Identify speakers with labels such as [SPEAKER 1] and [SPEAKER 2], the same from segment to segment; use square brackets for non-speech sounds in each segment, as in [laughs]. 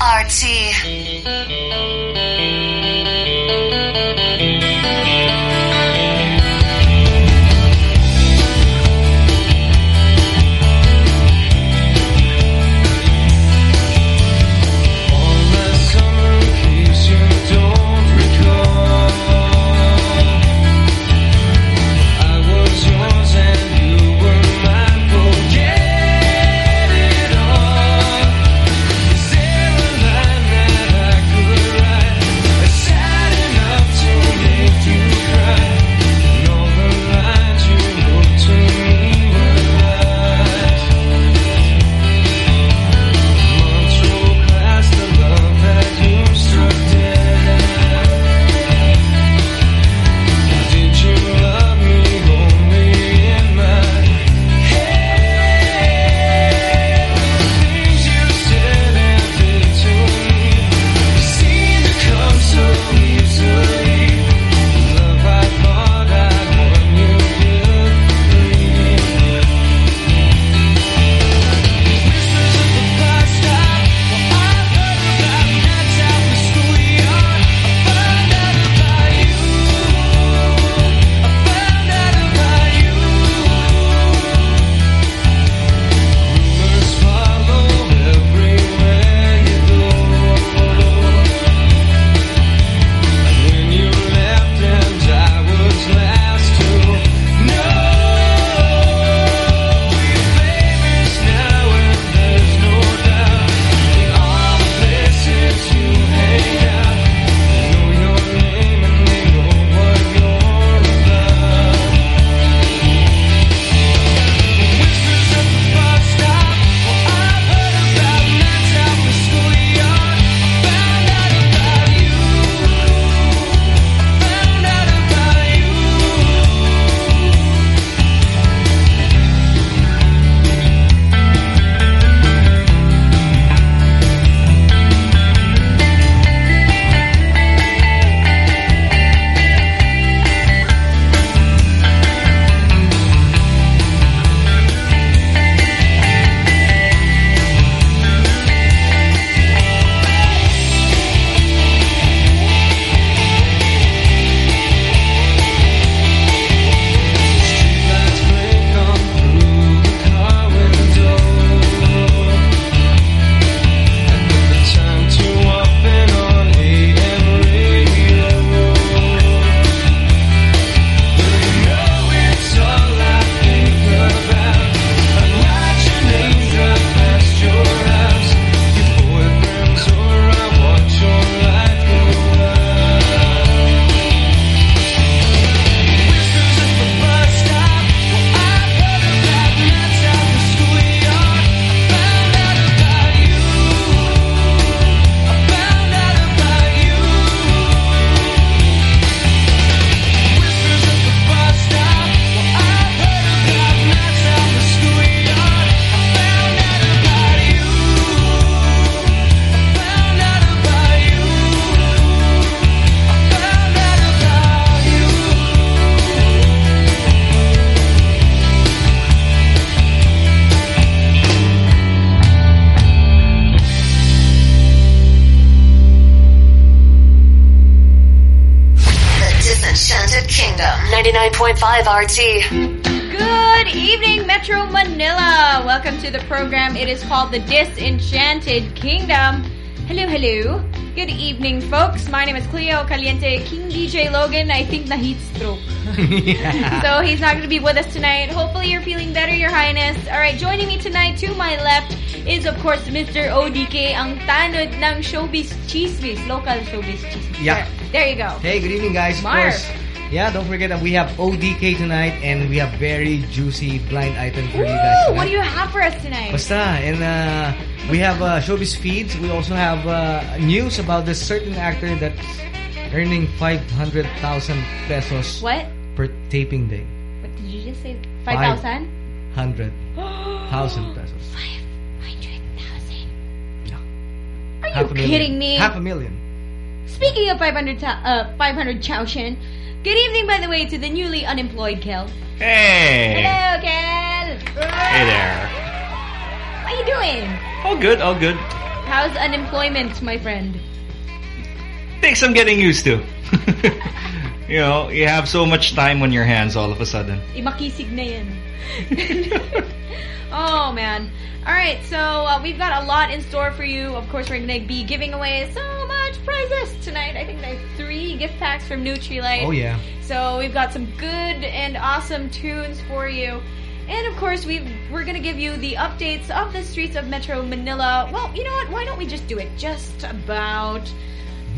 [SPEAKER 1] RT.
[SPEAKER 2] Called The Disenchanted Kingdom. Hello, hello. Good evening, folks. My name is Cleo Caliente. King DJ Logan, I think na heat stroke. yeah. So he's not going to be with us tonight. Hopefully you're feeling better, Your Highness. All right, joining me tonight to my left is, of course, Mr. ODK, ang tanod ng showbiz chismis, local showbiz chismis.
[SPEAKER 3] Yeah.
[SPEAKER 2] There, there you go.
[SPEAKER 3] Hey, good evening, guys.
[SPEAKER 2] Marv.
[SPEAKER 3] Of course. Yeah, don't forget that we have ODK tonight and we have very juicy blind item for
[SPEAKER 2] Ooh,
[SPEAKER 3] you guys tonight.
[SPEAKER 2] What do you have for us tonight?
[SPEAKER 3] Basta, and uh, we have uh, showbiz feeds. We also have uh, news about this certain actor that's earning 500,000 pesos
[SPEAKER 2] What?
[SPEAKER 3] per taping day.
[SPEAKER 2] What did you just say? 5,000?
[SPEAKER 3] 100,000 [gasps] pesos.
[SPEAKER 2] 500,000?
[SPEAKER 3] Yeah.
[SPEAKER 2] Are
[SPEAKER 3] Half
[SPEAKER 2] you
[SPEAKER 3] a million.
[SPEAKER 2] kidding me?
[SPEAKER 3] Half a million.
[SPEAKER 2] Speaking of 500, ta- uh, 500 Chaoshin, good evening, by the way, to the newly unemployed Kel.
[SPEAKER 4] Hey!
[SPEAKER 2] Hello, Kel!
[SPEAKER 4] Hey there.
[SPEAKER 2] How are you doing?
[SPEAKER 4] All good, all good.
[SPEAKER 2] How's unemployment, my friend?
[SPEAKER 4] Takes some getting used to. [laughs] you know, you have so much time on your hands all of a sudden.
[SPEAKER 2] Imakisig na yan. [laughs] oh, man. All right, so uh, we've got a lot in store for you. Of course, we're going to be giving away so much prizes tonight. I think there's three gift packs from Nutrilite.
[SPEAKER 3] Oh, yeah.
[SPEAKER 2] So we've got some good and awesome tunes for you. And of course, we we're gonna give you the updates of the streets of Metro Manila. Well, you know what? Why don't we just do it just about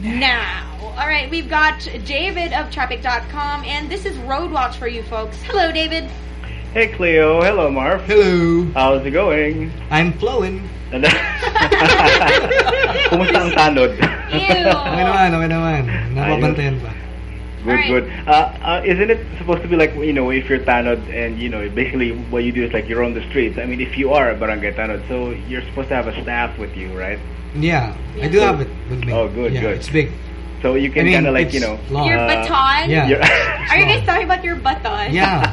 [SPEAKER 2] now? All right, we've got David of Traffic.com, and this is Road Watch for you folks. Hello, David.
[SPEAKER 5] Hey Cleo, hello Marv.
[SPEAKER 3] Hello.
[SPEAKER 5] How's it going?
[SPEAKER 3] I'm flowing. [laughs]
[SPEAKER 5] Kumusta ang tanod? [laughs]
[SPEAKER 2] Ew.
[SPEAKER 3] Okay naman, okay naman. Napabantayan pa.
[SPEAKER 5] Good,
[SPEAKER 2] Alright.
[SPEAKER 5] good. Uh, uh, isn't it supposed to be like, you know, if you're tanod and, you know, basically what you do is like you're on the streets. I mean, if you are a barangay tanod, so you're supposed to have a staff with you, right?
[SPEAKER 3] Yeah, I do have it with me.
[SPEAKER 5] Oh, good,
[SPEAKER 3] yeah,
[SPEAKER 5] good.
[SPEAKER 3] It's big.
[SPEAKER 5] So you
[SPEAKER 3] I
[SPEAKER 5] can
[SPEAKER 3] mean,
[SPEAKER 5] kind of like, you know...
[SPEAKER 3] long.
[SPEAKER 2] Your
[SPEAKER 5] uh,
[SPEAKER 2] baton?
[SPEAKER 3] Yeah.
[SPEAKER 5] you're- [laughs]
[SPEAKER 2] you guys talking about your baton?
[SPEAKER 3] Yeah,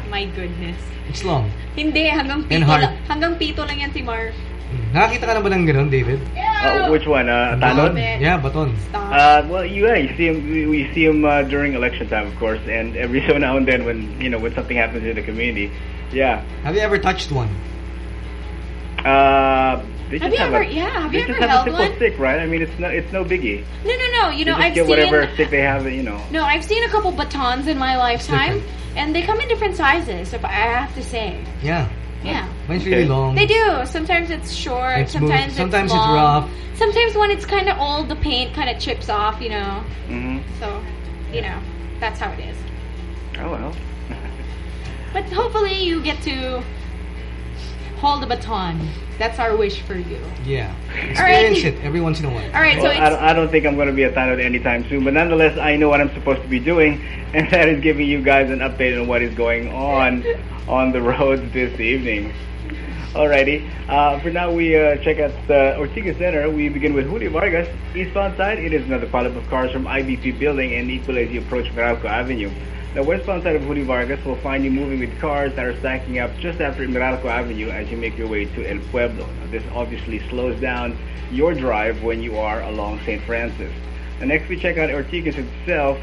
[SPEAKER 3] [laughs]
[SPEAKER 2] My goodness.
[SPEAKER 3] it's long.
[SPEAKER 2] Hindi, hanggang
[SPEAKER 3] And
[SPEAKER 2] pito
[SPEAKER 3] hard.
[SPEAKER 2] lang. Hanggang pito lang yan, Timar.
[SPEAKER 3] Hmm. Nakakita ka na ba ng ganun, David?
[SPEAKER 5] Uh, which one? Uh.
[SPEAKER 2] Baton.
[SPEAKER 3] Yeah, baton.
[SPEAKER 5] Uh, well, yeah, you see him. We, we see him uh, during election time, of course, and every [laughs] so now and then, when you know when something happens in the community, yeah.
[SPEAKER 3] Have you ever touched one?
[SPEAKER 5] Uh, they
[SPEAKER 2] Have you
[SPEAKER 5] have
[SPEAKER 2] ever-
[SPEAKER 5] a,
[SPEAKER 2] yeah, have
[SPEAKER 5] they
[SPEAKER 2] you
[SPEAKER 5] just
[SPEAKER 2] ever
[SPEAKER 5] have
[SPEAKER 2] held
[SPEAKER 5] a simple
[SPEAKER 2] one?
[SPEAKER 5] stick, right? I mean, it's no, it's no biggie.
[SPEAKER 2] no, no, no. You know, I've
[SPEAKER 5] get
[SPEAKER 2] seen...
[SPEAKER 5] whatever stick they have, you know.
[SPEAKER 2] No, I've seen a couple batons in my lifetime, and they come in different sizes. If I have to say,
[SPEAKER 3] Yeah.
[SPEAKER 2] Yeah,
[SPEAKER 3] Mine's
[SPEAKER 5] Okay.
[SPEAKER 3] really long.
[SPEAKER 2] they do. Sometimes it's short.
[SPEAKER 3] It's smooth.
[SPEAKER 2] sometimes
[SPEAKER 3] Sometimes
[SPEAKER 2] it's
[SPEAKER 3] it's
[SPEAKER 2] long.
[SPEAKER 3] rough.
[SPEAKER 2] Sometimes when it's kind of old, the paint kind of chips off. You know,
[SPEAKER 5] hmm
[SPEAKER 2] so you know that's how it is.
[SPEAKER 5] Oh well.
[SPEAKER 2] But hopefully, you get to hold the baton. That's our wish for you.
[SPEAKER 3] Yeah.
[SPEAKER 2] All right.
[SPEAKER 3] Experience it every once in a while.
[SPEAKER 2] All right,
[SPEAKER 5] Well,
[SPEAKER 2] so
[SPEAKER 5] I, don't, I don't think I'm going to be a tanod anytime soon, but nonetheless, I know what I'm supposed to be doing, [laughs] and that is giving you guys an update on what is going on [laughs] on the roads this evening. Alrighty. Uh, for now, we uh, check out the Ortigas Center. We begin with Julia Vargas. Eastbound side, it is another pileup of cars from IBP building and equally as you approach Meralco Avenue. The westbound side of Julia Vargas will find you moving with cars that are stacking up just after Meralco Avenue as you make your way to El Pueblo. Now, this obviously slows down your drive when you are along St. Francis. And next we check out Ortigas itself.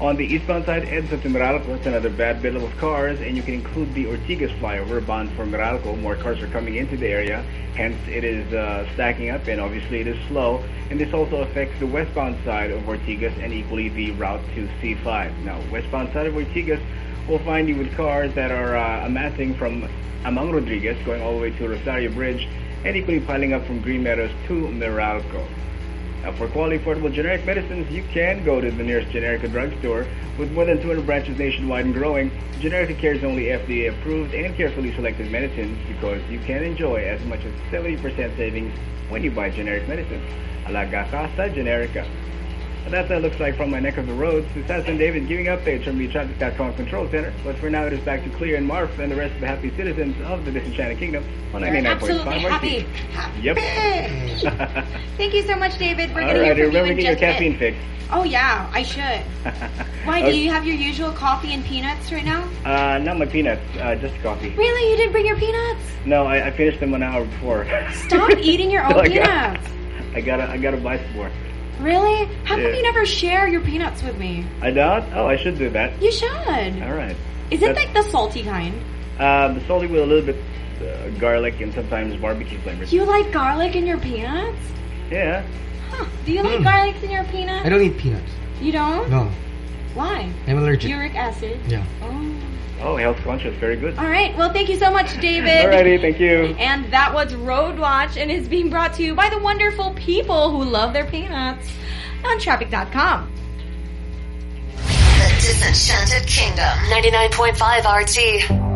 [SPEAKER 5] On the eastbound side, EDSA to Meralco, it's another bad buildup of cars, and you can include the Ortigas flyover bound for Meralco. More cars are coming into the area, hence it is uh, stacking up, and obviously it is slow. And this also affects the westbound side of Ortigas and equally the route to C5. Now, westbound side of Ortigas will find you with cars that are uh, amassing from Amang Rodriguez, going all the way to Rosario Bridge, and equally piling up from Green Meadows to Meralco. Now, for quality affordable generic medicines, you can go to the nearest Generica drugstore. With more than 200 branches nationwide and growing, Generica carries only FDA approved and carefully selected medicines because you can enjoy as much as 70% savings when you buy generic medicines. Alaga ka sa Generica. And that's what it looks like from my neck of the roads. This has been David giving updates from the Traffic.com Control Center. But for now, it is back to Cleo and Marv and the rest of the happy citizens of the Disenchanted Kingdom on 99.5
[SPEAKER 2] absolutely happy.
[SPEAKER 5] Yep. [laughs]
[SPEAKER 2] Thank you so much, David. We're gonna hear from you
[SPEAKER 5] remember
[SPEAKER 2] in
[SPEAKER 5] to get your
[SPEAKER 2] just a bit.
[SPEAKER 5] caffeine fix.
[SPEAKER 2] Oh yeah, I should. [laughs] Why? Do you have your usual coffee and peanuts right now?
[SPEAKER 5] Uh, not my peanuts, uh, just coffee.
[SPEAKER 2] Really? You didn't bring your peanuts?
[SPEAKER 5] No, I, I finished them an hour before.
[SPEAKER 2] Stop [laughs] eating your own
[SPEAKER 5] So I got-
[SPEAKER 2] peanuts.
[SPEAKER 5] I gotta, I gotta buy some more.
[SPEAKER 2] Really? How come you never share your peanuts with me?
[SPEAKER 5] I don't? Oh, I should do that.
[SPEAKER 2] You should.
[SPEAKER 5] All right.
[SPEAKER 2] Is it
[SPEAKER 5] That's-
[SPEAKER 2] like the salty kind?
[SPEAKER 5] Uh, the salty with a little bit uh, garlic and sometimes barbecue flavors.
[SPEAKER 2] You like garlic in your peanuts?
[SPEAKER 5] Yeah.
[SPEAKER 2] Huh. Do you like
[SPEAKER 3] Hmm.
[SPEAKER 2] garlic in your peanuts?
[SPEAKER 3] I don't eat peanuts.
[SPEAKER 2] You don't?
[SPEAKER 3] No,
[SPEAKER 2] Why?
[SPEAKER 3] I'm allergic.
[SPEAKER 2] Uric acid.
[SPEAKER 3] Yeah.
[SPEAKER 2] Oh.
[SPEAKER 5] Oh, health conscious. Very good.
[SPEAKER 2] All right. Well, thank you so much, David.
[SPEAKER 5] Alrighty, thank you.
[SPEAKER 2] And that was Road Watch and is being brought to you by the wonderful people who love their peanuts on traffic.com.
[SPEAKER 6] The Disenchanted Kingdom. 99.5 RT.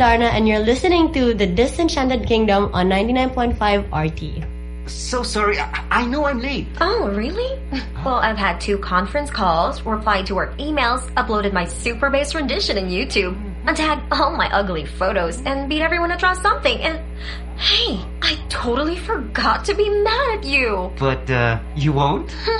[SPEAKER 7] Adarna, and you're listening to The Disenchanted Kingdom on 99.5 RT.
[SPEAKER 8] So sorry, I, I know I'm late.
[SPEAKER 9] Oh, really? [laughs] Well, I've had two conference calls, replied to work emails, uploaded my super bass rendition in YouTube, untagged all my ugly photos, and beat everyone to draw something. And hey, I totally forgot to be mad at you.
[SPEAKER 8] But, uh, you won't? [laughs]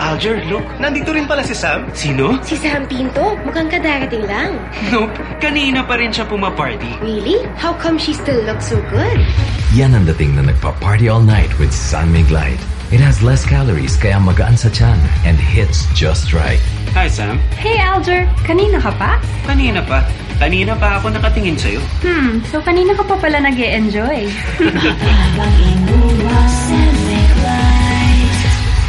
[SPEAKER 8] Alger, look, nandito rin pala si Sam. Sino?
[SPEAKER 7] Si Sam Pinto, mukhang kadarating lang.
[SPEAKER 8] Nope, kanina pa rin siya pumaparty.
[SPEAKER 7] Really? How come she still looks so good?
[SPEAKER 10] Yan ang dating na nagpa-party all night with San Mig Light. It has less calories kaya magaan sa tiyan and hits just right.
[SPEAKER 8] Hi, Sam.
[SPEAKER 2] Hey, Alger. Kanina ka pa?
[SPEAKER 8] Kanina pa. Kanina pa ako nakatingin sa'yo.
[SPEAKER 2] Hmm, so kanina ka pa pala nag enjoy [laughs]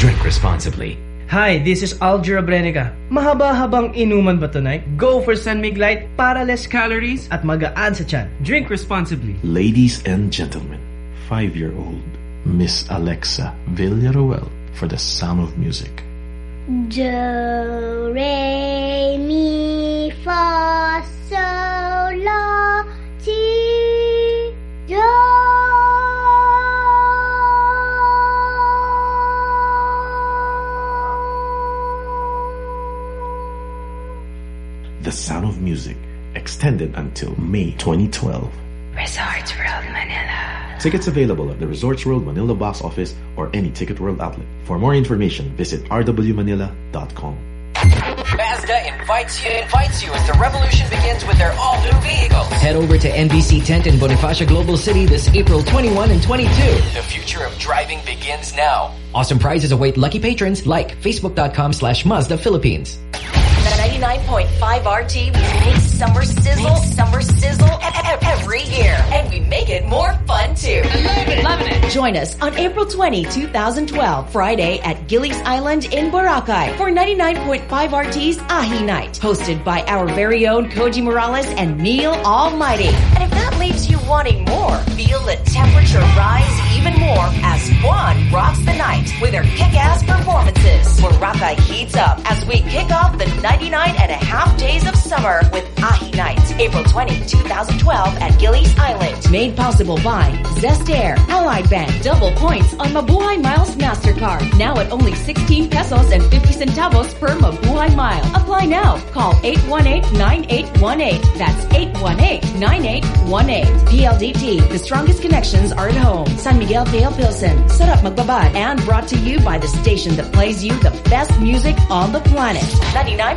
[SPEAKER 10] Drink responsibly.
[SPEAKER 11] Hi, this is Alger Abrenica. Mahaba-habang inuman ba tonight? Go for San Mig Light para less calories at magaan sa tiyan. Drink responsibly.
[SPEAKER 12] Ladies and gentlemen, five-year-old Miss Alexa Villaruel for the sound of music.
[SPEAKER 7] Do, re, mi, fa, sol, la,
[SPEAKER 12] extended until May 2012.
[SPEAKER 2] Resorts World Manila.
[SPEAKER 12] Tickets available at the Resorts World Manila box office or any Ticket World outlet. For more information, visit rwmanila.com.
[SPEAKER 13] Mazda invites you invites you as the revolution begins with their all-new vehicles.
[SPEAKER 14] Head over to NBC Tent in Bonifacio Global City this April 21 and 22.
[SPEAKER 13] The future of driving begins now.
[SPEAKER 14] Awesome prizes await lucky patrons like facebook.com slash Mazda Philippines.
[SPEAKER 13] 99.5 RT, we make summer sizzle, summer sizzle every year. And we make it more fun too.
[SPEAKER 2] Loving it.
[SPEAKER 15] Join us on April 20, 2012, Friday at Gillies Island in Boracay for 99.5 RT's Ahi Night, hosted by our very own Koji Morales and Neil Almighty.
[SPEAKER 13] And if that leaves you wanting more, feel the temperature rise even more as Juan rocks the night with her kick-ass performances. Boracay heats up as we kick off the 99 and a half days of summer with Ahi Nights, April 20, 2012 at Gillies Island.
[SPEAKER 15] Made possible by Zest Air, Allied Bank, double points on Mabuhay Miles MasterCard. Now at only 16 pesos and 50 centavos per Mabuhay Mile. Apply now. Call 818-9818. That's 818-9818. PLDT, the strongest connections are at home. San Miguel Pale Pilsen, up Magbabad, and brought to you by the station that plays you the best music on the planet.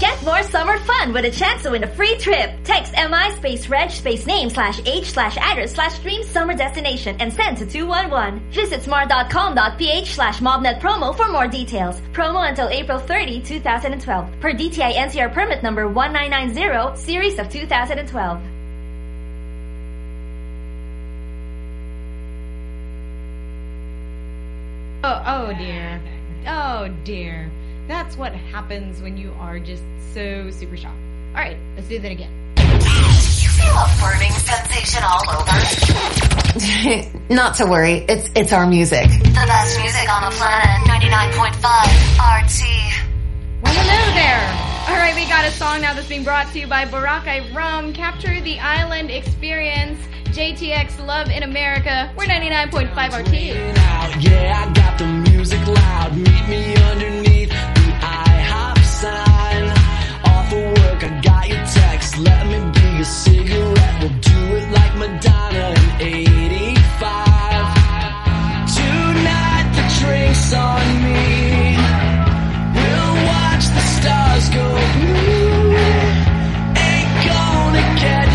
[SPEAKER 16] Get more summer fun with a chance to win a free trip. Text MI space reg space name slash age slash address slash dream summer destination and send to 211. Visit smart.com.ph slash mobnet promo for more details. Promo until April 30, 2012. Per DTI NCR permit number 1990, series of 2012.
[SPEAKER 2] Oh, oh dear. Oh dear. That's what happens when you are just so super shocked. All right, let's do that again.
[SPEAKER 6] You feel a burning sensation all over? [laughs]
[SPEAKER 17] Not to worry. It's it's our music.
[SPEAKER 6] The best music on the planet. 99.5 RT.
[SPEAKER 2] Well, hello there. All right, we got a song now that's being brought to you by Boracay Rum. Capture the island experience. JTX Love in America. We're 99.5 RT.
[SPEAKER 18] Yeah, I got the music loud. Meet me underneath got your text. Let me be a cigarette. We'll do it like Madonna in 85. Tonight, the drink's on me. We'll watch the stars go blue. Ain't gonna get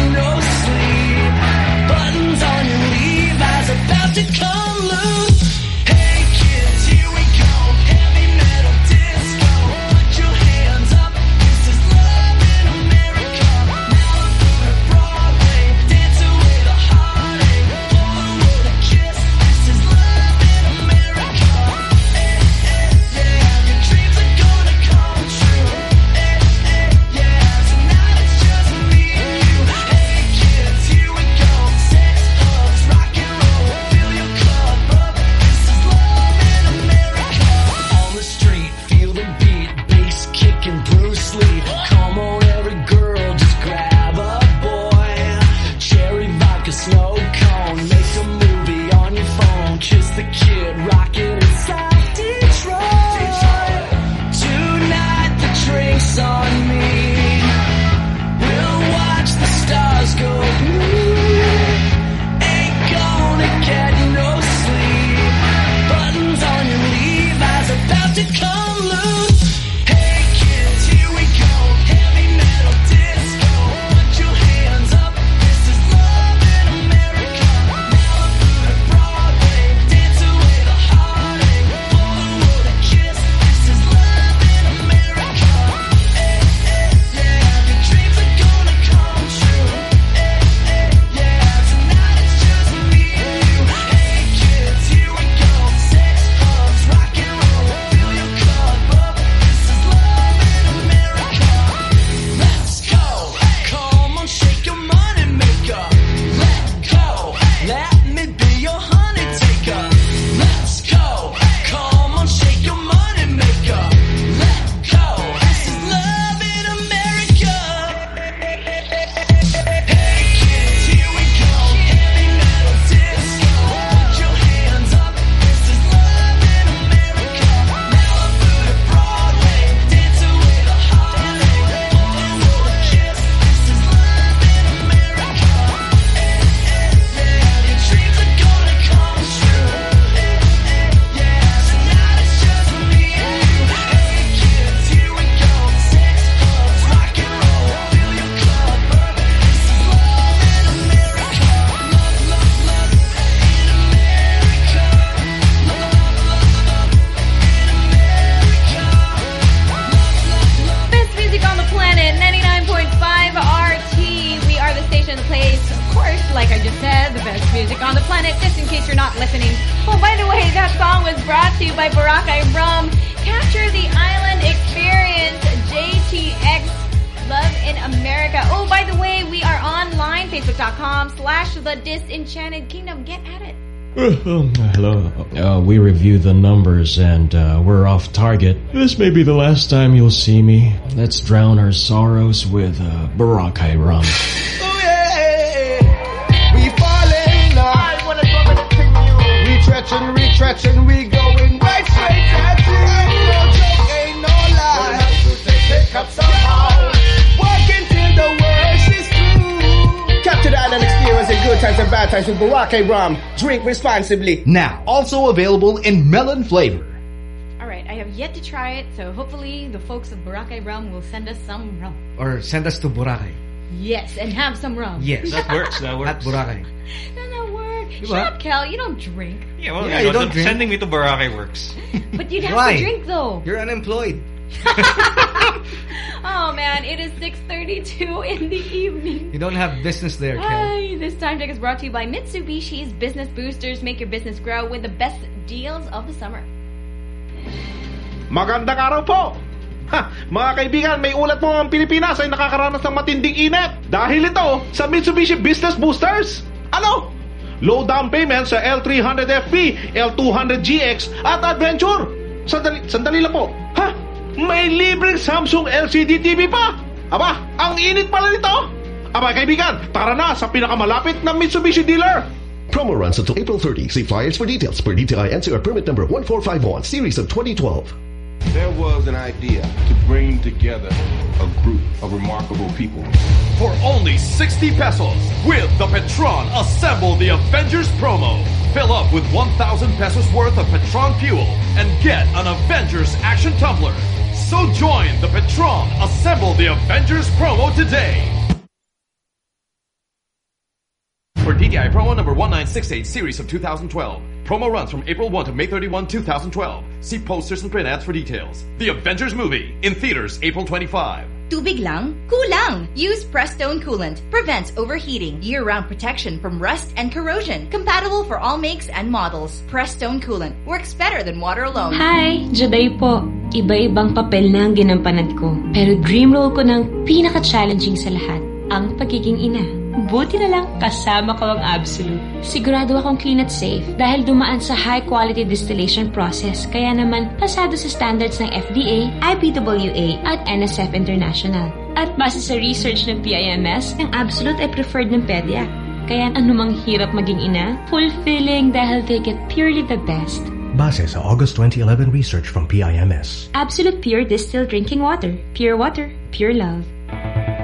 [SPEAKER 19] numbers and uh, we're off target. This may be the last time you'll see me. Let's drown our sorrows with uh, Boracay rum. Oh, yeah.
[SPEAKER 20] We falling love. I wanna go with the We stretching, we stretching, we
[SPEAKER 21] good times and bad with Boracay rum. Drink responsibly.
[SPEAKER 22] Now, also available in melon flavor.
[SPEAKER 2] All right, I have yet to try it, so hopefully the folks of Boracay Rum will send us some rum.
[SPEAKER 3] Or send us to Boracay.
[SPEAKER 2] Yes, and have some rum.
[SPEAKER 3] Yes.
[SPEAKER 4] That works, that works.
[SPEAKER 3] At Boracay.
[SPEAKER 2] That'll work.
[SPEAKER 3] Diba?
[SPEAKER 2] Shut up, Kel. You don't drink.
[SPEAKER 4] Yeah, well,
[SPEAKER 3] Yeah,
[SPEAKER 4] you
[SPEAKER 3] you
[SPEAKER 4] know,
[SPEAKER 3] don't drink.
[SPEAKER 4] sending me to Boracay works. [laughs]
[SPEAKER 2] But you'd have
[SPEAKER 3] Why?
[SPEAKER 2] to drink, though.
[SPEAKER 3] You're unemployed. [laughs]
[SPEAKER 2] Oh, man. It is 6.32 in the evening.
[SPEAKER 3] You don't have business there, Kel.
[SPEAKER 2] This time check is brought to you by Mitsubishi's Business Boosters. Make your business grow with the best deals of the summer.
[SPEAKER 23] Magandang araw po! Ha, mga kaibigan, may ulat po ang Pilipinas ay nakakaranas ng matinding init. Dahil ito sa Mitsubishi Business Boosters. Ano? Low down payment sa L300FP, L200GX at Adventure. Sandali, sandali lang po. Ha? May libreng Samsung LCD TV pa? Aba, ang init pala nito. Aba kaibigan, tara na sa pinakamalapit na Mitsubishi dealer.
[SPEAKER 24] Promo runs until April 30. See flyers for details per DTI NCR permit number 1451, series of 2012.
[SPEAKER 25] There was an idea to bring together a group of remarkable people.
[SPEAKER 26] For only 60 pesos, with the Petron Assemble the Avengers promo. Fill up with 1,000 pesos worth of Petron fuel and get an Avengers action tumbler. So join the Petron Assemble the Avengers promo today. For DTI promo number 1968 series of 2012. Promo runs from April 1 to May 31, 2012. See posters and print ads for details. The Avengers movie in theaters April 25.
[SPEAKER 27] Tubig lang? Kulang! Use Prestone Coolant. Prevents overheating. Year-round protection from rust and corrosion. Compatible for all makes and models. Prestone Coolant. Works better than water alone.
[SPEAKER 8] Hi! Juday po. Iba-ibang papel na ang ginampanan ko. Pero dream role ko ng pinaka-challenging sa lahat, ang pagiging ina. Buti na lang kasama ko ang Absolute. Sigurado akong clean at safe dahil dumaan sa high-quality distillation process kaya naman pasado sa standards ng FDA, IBWA at NSF International. At base sa research ng PIMS, ang Absolute ay preferred ng pedya. Kaya anumang hirap maging ina, fulfilling dahil they get purely the best.
[SPEAKER 28] Base sa August 2011 research from PIMS.
[SPEAKER 8] Absolute Pure Distilled Drinking Water. Pure water, pure love.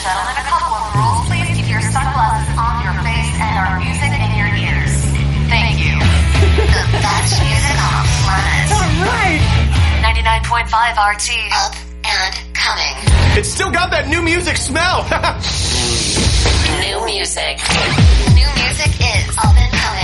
[SPEAKER 6] Gentlemen, a couple of rules. Please keep your sunglasses on your face and our music in your ears. Thank you. the best music on the planet.
[SPEAKER 20] Alright!
[SPEAKER 6] 99.5 RT. Up and coming.
[SPEAKER 20] It's still got that new music smell. [laughs]
[SPEAKER 6] New music. New music is up and coming.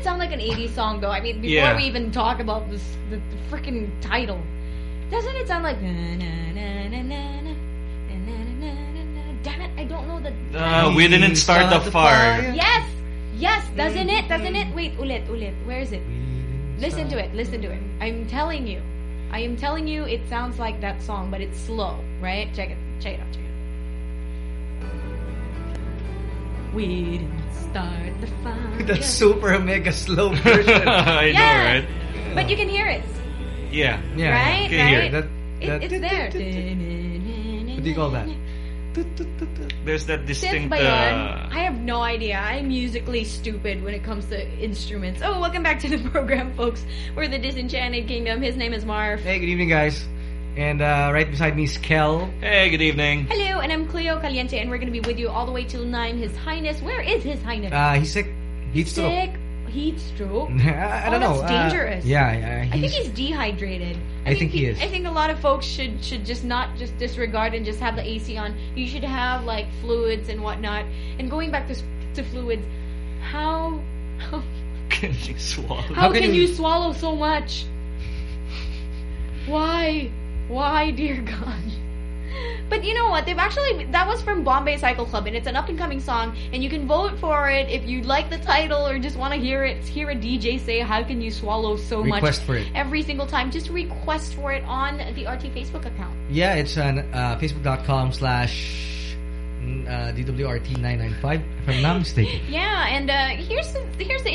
[SPEAKER 2] it sound like an 80s song, though? I mean, before
[SPEAKER 4] yeah.
[SPEAKER 2] we even talk about this, the, the freaking title, doesn't it sound like... Damn it, I don't know the...
[SPEAKER 4] Uh, we didn't start, the, fire. fire.
[SPEAKER 2] Yes! Yes, doesn't it? Doesn't it? Wait, ulit, ulit. Where is it? Listen to it, listen to it. I'm telling you. I am telling you it sounds like that song, but it's slow, right? Check it. Check it out, check it out. We didn't start the fire.
[SPEAKER 3] That's super mega slow [laughs] version.
[SPEAKER 4] I
[SPEAKER 2] Yeah.
[SPEAKER 4] know, right?
[SPEAKER 2] But you can hear it.
[SPEAKER 4] Yeah.
[SPEAKER 3] Yeah.
[SPEAKER 2] Right?
[SPEAKER 4] Can hear
[SPEAKER 2] right?
[SPEAKER 4] it.
[SPEAKER 3] That-
[SPEAKER 2] It- it's there.
[SPEAKER 3] What do you call that?
[SPEAKER 4] There's that
[SPEAKER 2] Synth
[SPEAKER 4] distinct.
[SPEAKER 2] Bayon.
[SPEAKER 4] Uh,
[SPEAKER 2] I have no idea. I'm musically stupid when it comes to instruments. Oh, welcome back to the [laughs] program, folks. We're the Disenchanted Kingdom. His name is Marv.
[SPEAKER 3] Hey, good evening, guys. And uh, right beside me is Kel.
[SPEAKER 4] Hey, good evening.
[SPEAKER 2] Hello, and I'm Cleo Caliente, and we're going to be with you all the way till 9. His Highness, where is His Highness?
[SPEAKER 3] Uh, he's sick. Heat stroke.
[SPEAKER 2] Sick. Heat stroke. [laughs]
[SPEAKER 3] I, I
[SPEAKER 2] oh,
[SPEAKER 3] don't know.
[SPEAKER 2] That's
[SPEAKER 3] Uh,
[SPEAKER 2] dangerous.
[SPEAKER 3] yeah, yeah.
[SPEAKER 2] I think
[SPEAKER 3] he's-
[SPEAKER 2] he's dehydrated.
[SPEAKER 3] I think he is.
[SPEAKER 2] I think a lot of folks should should just not just disregard and just have the AC on. You should have like fluids and whatnot. And going back to to fluids, how how, [laughs]
[SPEAKER 4] Can you swallow?
[SPEAKER 2] how can, you swallow so much? Why? Why, dear God? But you know what? They've actually that was from Bombay Bicycle Club, and it's an up and coming song. And you can vote for it if you like the title or just want to hear it. Hear a DJ say, "How can you swallow so much?"
[SPEAKER 3] Request for it.
[SPEAKER 2] every single time. Just request for it on the RT Facebook account.
[SPEAKER 3] Yeah, it's on uh, facebook.com slash mm, uh, DWRT995, if I'm not mistaken. [laughs]
[SPEAKER 2] Yeah, and uh, here's the here's the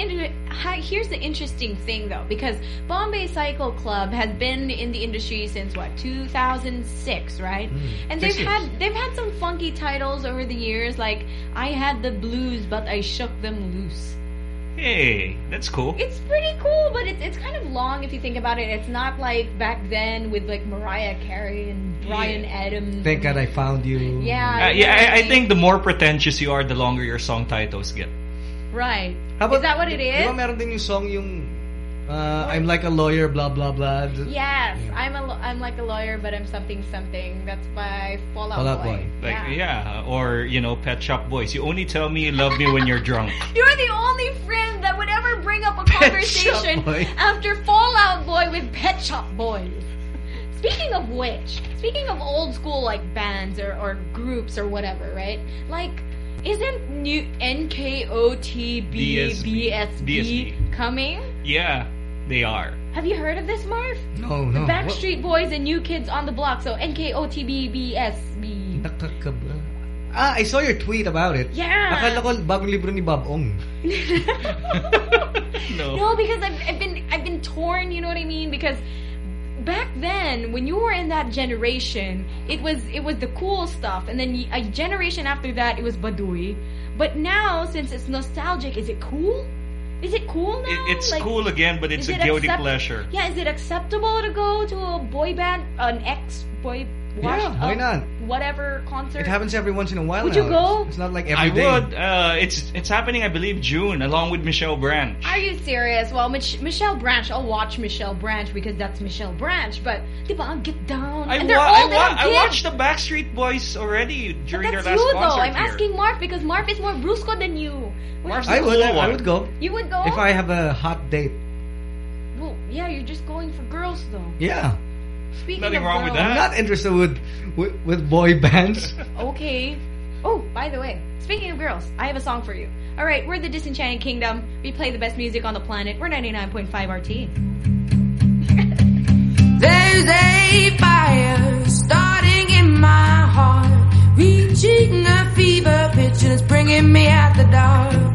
[SPEAKER 2] here's the interesting thing though, because Bombay Bicycle Club has been in the industry since what 2006, right? and they've
[SPEAKER 3] years.
[SPEAKER 2] had they've had some funky titles over the years, like I had the blues, but I shook them loose.
[SPEAKER 4] Hey, that's cool.
[SPEAKER 2] It's pretty cool, but it's it's kind of long if you think about it. It's not like back then with like Mariah Carey and Bryan Adams.
[SPEAKER 3] Thank God I found you.
[SPEAKER 2] Yeah,
[SPEAKER 4] Uh, yeah, I, I think the more pretentious you are, the longer your song titles get.
[SPEAKER 2] Right.
[SPEAKER 3] How about,
[SPEAKER 2] is that what it
[SPEAKER 3] Di
[SPEAKER 2] is?
[SPEAKER 3] ba meron din yung song yung uh, I'm like a lawyer, blah, blah, blah.
[SPEAKER 2] Yes, I'm a lo- I'm like a lawyer, but I'm something something. That's by Fallout,
[SPEAKER 3] Fall Out
[SPEAKER 2] Boy.
[SPEAKER 3] Boy.
[SPEAKER 4] Like,
[SPEAKER 2] yeah.
[SPEAKER 4] yeah. or, you know, Pet Shop Boys. You only tell me you love me when you're drunk. [laughs]
[SPEAKER 2] You're the only friend that would ever bring up a
[SPEAKER 4] Pet
[SPEAKER 2] conversation after Fall Out Boy with Pet Shop Boys. Speaking of which, speaking of old school like bands or, or groups or whatever, right? Like, isn't new NKOTB
[SPEAKER 4] BSB.
[SPEAKER 2] BSB coming?
[SPEAKER 4] Yeah, they are.
[SPEAKER 2] Have you heard of this, Marv?
[SPEAKER 3] No,
[SPEAKER 2] The
[SPEAKER 3] no.
[SPEAKER 2] Backstreet Boys and New Kids on the Block. So NKOTBBSB.
[SPEAKER 3] Nakakaba. Ah, I saw your tweet about it.
[SPEAKER 2] Yeah.
[SPEAKER 3] Akala ko bagong libro ni Bob Ong. [laughs]
[SPEAKER 4] No.
[SPEAKER 2] No, because I've, I've been I've been torn. You know what I mean? Because back then, when you were in that generation, it was it was the cool stuff, and then a generation after that, it was Badui. But now, since it's nostalgic, is it cool? Is it cool now?
[SPEAKER 4] It, it's
[SPEAKER 2] Like,
[SPEAKER 4] cool again, but it's a guilty pleasure.
[SPEAKER 2] Yeah, is it acceptable to go to a boy band, an ex boy, washed
[SPEAKER 3] Yeah, why not?
[SPEAKER 2] whatever concert?
[SPEAKER 3] It happens every once in a while
[SPEAKER 2] Would
[SPEAKER 3] now.
[SPEAKER 2] you go?
[SPEAKER 3] It's, it's not like
[SPEAKER 4] I
[SPEAKER 3] every day.
[SPEAKER 4] would. Uh, it's it's happening, I believe, June, along with Michelle Branch.
[SPEAKER 2] Are you serious? Well, Mich- Michelle Branch, I'll watch Michelle Branch because that's Michelle Branch. But, diba, I'll get down.
[SPEAKER 4] I,
[SPEAKER 2] and they're
[SPEAKER 4] I,
[SPEAKER 2] all
[SPEAKER 4] wa-
[SPEAKER 2] damn
[SPEAKER 4] I
[SPEAKER 2] kids.
[SPEAKER 4] watched the Backstreet Boys already during their last
[SPEAKER 2] you though. I'm
[SPEAKER 4] here.
[SPEAKER 2] asking Marv because Marv is more brusco than you. Would
[SPEAKER 4] Marv's
[SPEAKER 3] I would. I,
[SPEAKER 4] cool
[SPEAKER 3] I would go.
[SPEAKER 2] You would go?
[SPEAKER 3] If I have a hot date.
[SPEAKER 2] Well, yeah, you're just going for girls though.
[SPEAKER 3] Yeah.
[SPEAKER 2] Speaking
[SPEAKER 4] Nothing
[SPEAKER 2] of
[SPEAKER 4] wrong with
[SPEAKER 2] girls,
[SPEAKER 3] I'm not interested with, with, with boy bands.
[SPEAKER 2] Okay. Oh, by the way, speaking of girls, I have a song for you. All right, we're the Disenchanted Kingdom. We play the best music on the planet. We're 99.5 RT. [laughs]
[SPEAKER 29] There's a fire starting in my heart, reaching a fever pitch and it's bringing me out the dark.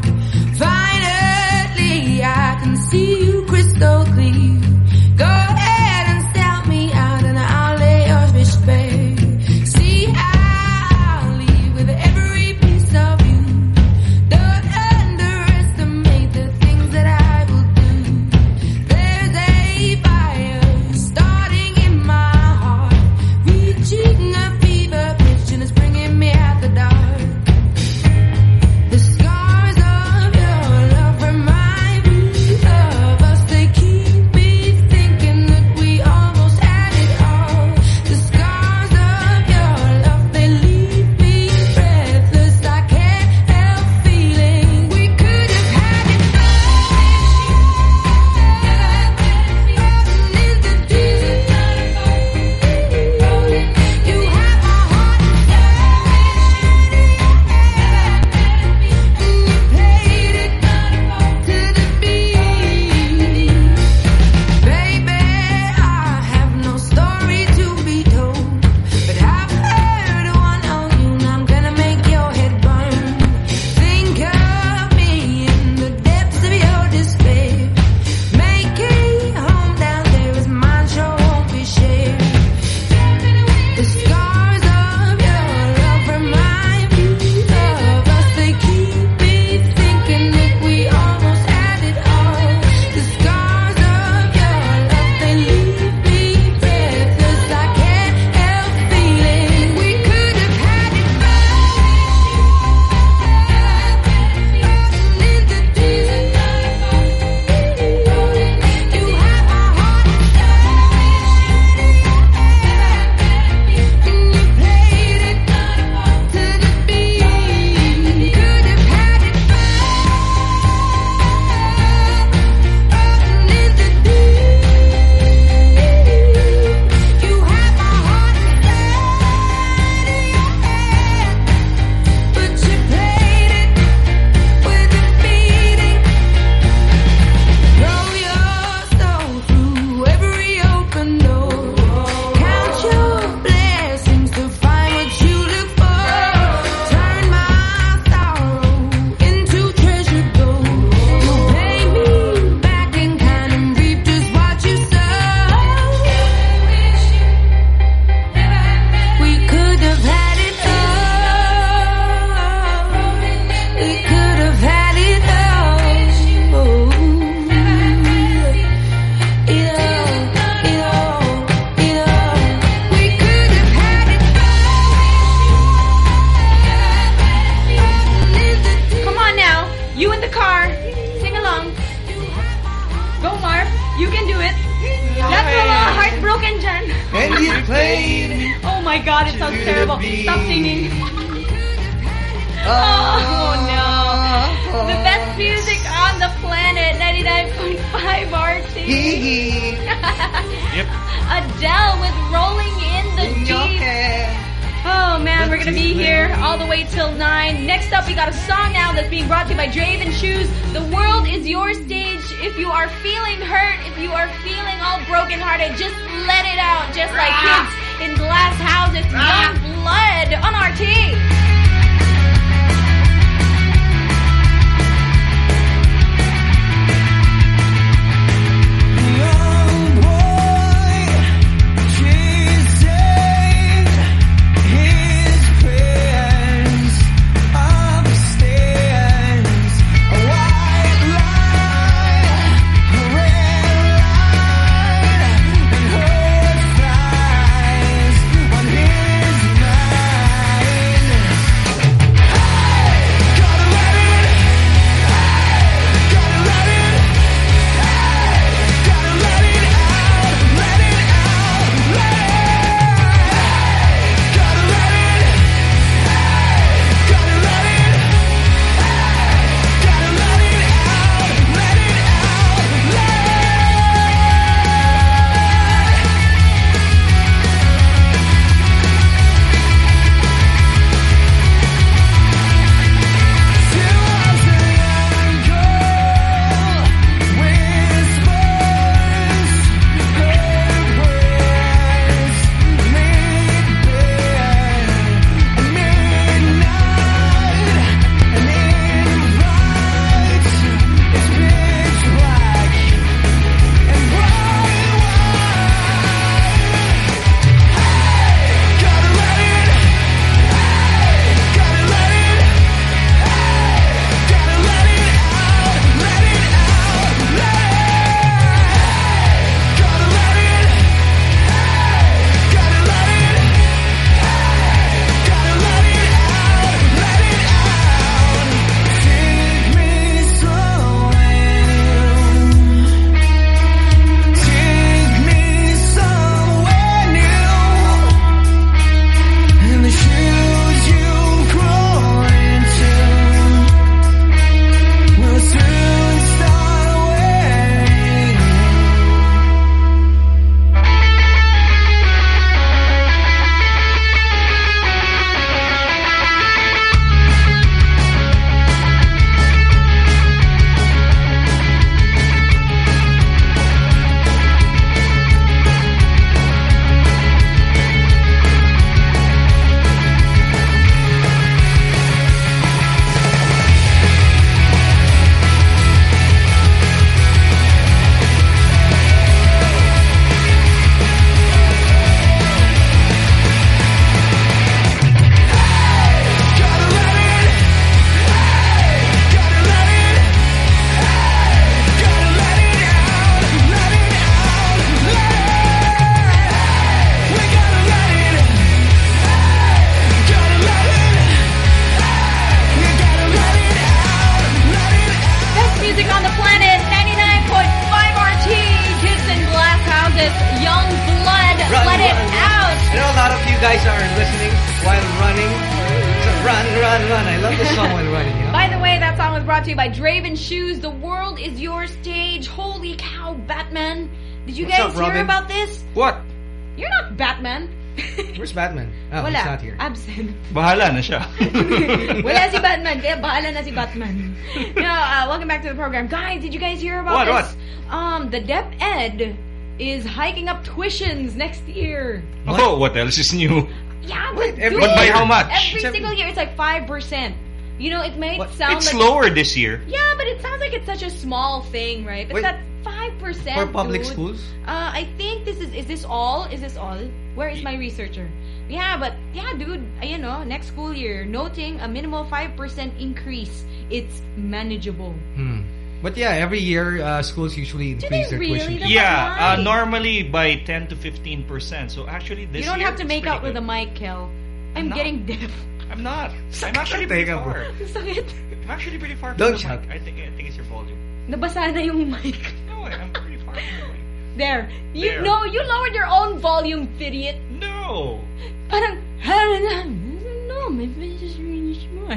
[SPEAKER 4] Bahala na siya. [laughs]
[SPEAKER 2] Wala si Batman, kaya bahala na si Batman. [laughs] no, uh, welcome back to the program. Guys, did you guys hear about
[SPEAKER 4] What,
[SPEAKER 2] this? Um, the Dep Ed is hiking up tuitions next year.
[SPEAKER 4] Oh, what else is new?
[SPEAKER 2] Yeah, but
[SPEAKER 4] every
[SPEAKER 2] dude,
[SPEAKER 4] But by how much?
[SPEAKER 2] Every single year, it's like 5%. You know, it may sound
[SPEAKER 4] It's
[SPEAKER 2] like...
[SPEAKER 4] lower this year.
[SPEAKER 2] Yeah, but it sounds like it's such a small thing, right? But
[SPEAKER 3] Wait.
[SPEAKER 2] that 5%,
[SPEAKER 3] For public
[SPEAKER 2] dude.
[SPEAKER 3] schools?
[SPEAKER 2] Uh, I think this is... Is this all? Is this all? Where is my researcher? Yeah, but... Yeah, dude. uh, You know, next school year, noting a minimal 5% increase. It's manageable.
[SPEAKER 3] Hmm. But yeah, every year uh, schools usually increase their
[SPEAKER 2] really?
[SPEAKER 3] tuition.
[SPEAKER 2] That's
[SPEAKER 4] Yeah, uh, normally by 10 to 15%. So actually this
[SPEAKER 2] you don't
[SPEAKER 4] year,
[SPEAKER 2] have to make
[SPEAKER 4] pretty
[SPEAKER 2] out with
[SPEAKER 4] good.
[SPEAKER 2] a mic, Kel. I'm
[SPEAKER 4] No.
[SPEAKER 2] getting deaf.
[SPEAKER 4] I'm not. [laughs] I'm actually pretty
[SPEAKER 3] Teka, bro.
[SPEAKER 4] far. [laughs] I'm actually pretty far.
[SPEAKER 3] Don't
[SPEAKER 4] from the
[SPEAKER 3] shout.
[SPEAKER 4] mic. I think I think it's your volume.
[SPEAKER 2] Nabasa na yung mic. [laughs]
[SPEAKER 4] No, I'm pretty far from the mic.
[SPEAKER 2] There. You
[SPEAKER 4] There.
[SPEAKER 2] no, you lowered your own volume, idiot.
[SPEAKER 4] No.
[SPEAKER 2] Parang, no, my voice is really small.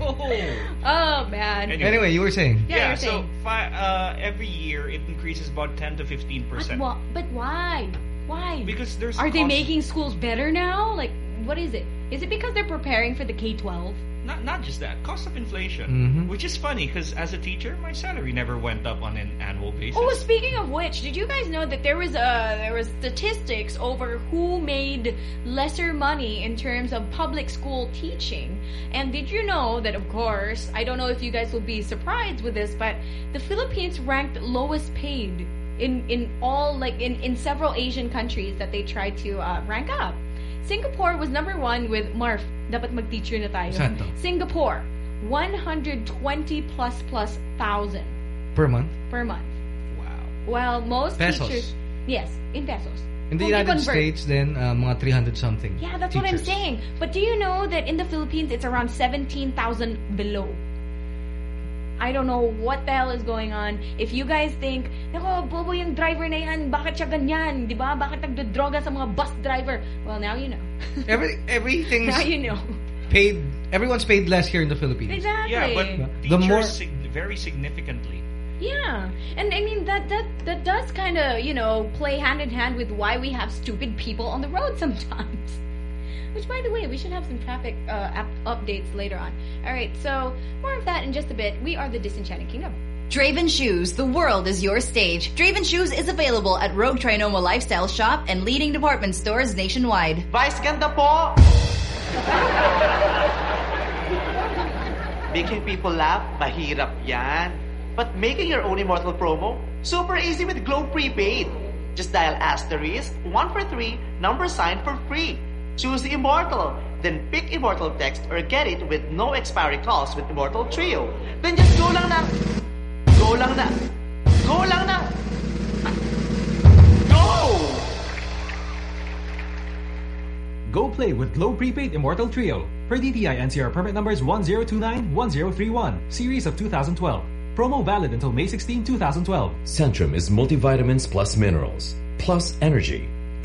[SPEAKER 2] Oh, man.
[SPEAKER 3] Anyway, you were saying.
[SPEAKER 2] Yeah,
[SPEAKER 4] Yeah, so
[SPEAKER 2] saying.
[SPEAKER 4] uh, every year it increases about 10 to 15
[SPEAKER 2] But,
[SPEAKER 4] percent.
[SPEAKER 2] wha- but why? Why?
[SPEAKER 4] Because there's
[SPEAKER 2] Are they making schools better now? Like, what is it? Is it because they're preparing for the K-12?
[SPEAKER 4] Not not just that, cost of inflation,
[SPEAKER 3] Mhm.
[SPEAKER 4] which is funny because as a teacher, my salary never went up on an annual basis.
[SPEAKER 2] Oh, speaking of which, did you guys know that there was a there was statistics over who made lesser money in terms of public school teaching? And did you know that of course, I don't know if you guys will be surprised with this, but the Philippines ranked lowest paid in in all like in in several Asian countries that they tried to uh, rank up. Singapore was number one with Marv. Dapat mag-teacher na tayo.
[SPEAKER 3] Saan to?
[SPEAKER 2] Singapore, 120 plus plus thousand
[SPEAKER 3] Per month?
[SPEAKER 2] per month. Wow. Well, most
[SPEAKER 3] Pesos.
[SPEAKER 2] teachers, yes, in pesos.
[SPEAKER 3] In the United. States, then, uh, mga 300 something.
[SPEAKER 2] Yeah, that's what I'm saying. But do you know that in the Philippines, it's around 17,000 below? I don't know what the hell is going on. If you guys think, nako, bobo yung driver na yan, bakit siya ganyan? Di ba? Bakit nagdodroga sa mga bus driver? Well, now you know. [laughs]
[SPEAKER 3] Every, everything's
[SPEAKER 2] now you know.
[SPEAKER 3] paid, everyone's paid less here in the Philippines.
[SPEAKER 2] Exactly.
[SPEAKER 4] Yeah, but
[SPEAKER 3] The
[SPEAKER 4] teachers
[SPEAKER 3] more-
[SPEAKER 4] sig- very significantly.
[SPEAKER 2] Yeah, and I mean that that that does kind of you know play hand in hand with why we have stupid people on the road sometimes. Which, by the way, we should have some traffic uh, app updates later on. All right, so more of that in just a bit. We are the Disenchanted Kingdom.
[SPEAKER 30] Draven Shoes, the world is your stage. Draven Shoes is available at Rogue Trinoma Lifestyle Shop and leading department stores nationwide.
[SPEAKER 31] Vice ganda po! [laughs] Making people laugh, mahirap yan. But making your own Immortal promo, super easy with Globe Prepaid. Just dial asterisk 1 for 3, number sign for free. Choose the Immortal, then pick Immortal text or get it with no expiry calls with Immortal Trio. Then just go lang na... Go lang na... Go lang na... Go!
[SPEAKER 32] Go play with Globe Prepaid Immortal Trio. Per DTI NCR permit numbers 1029-1031, series of 2012. Promo valid until May 16, 2012.
[SPEAKER 26] Centrum is multivitamins plus minerals, plus energy,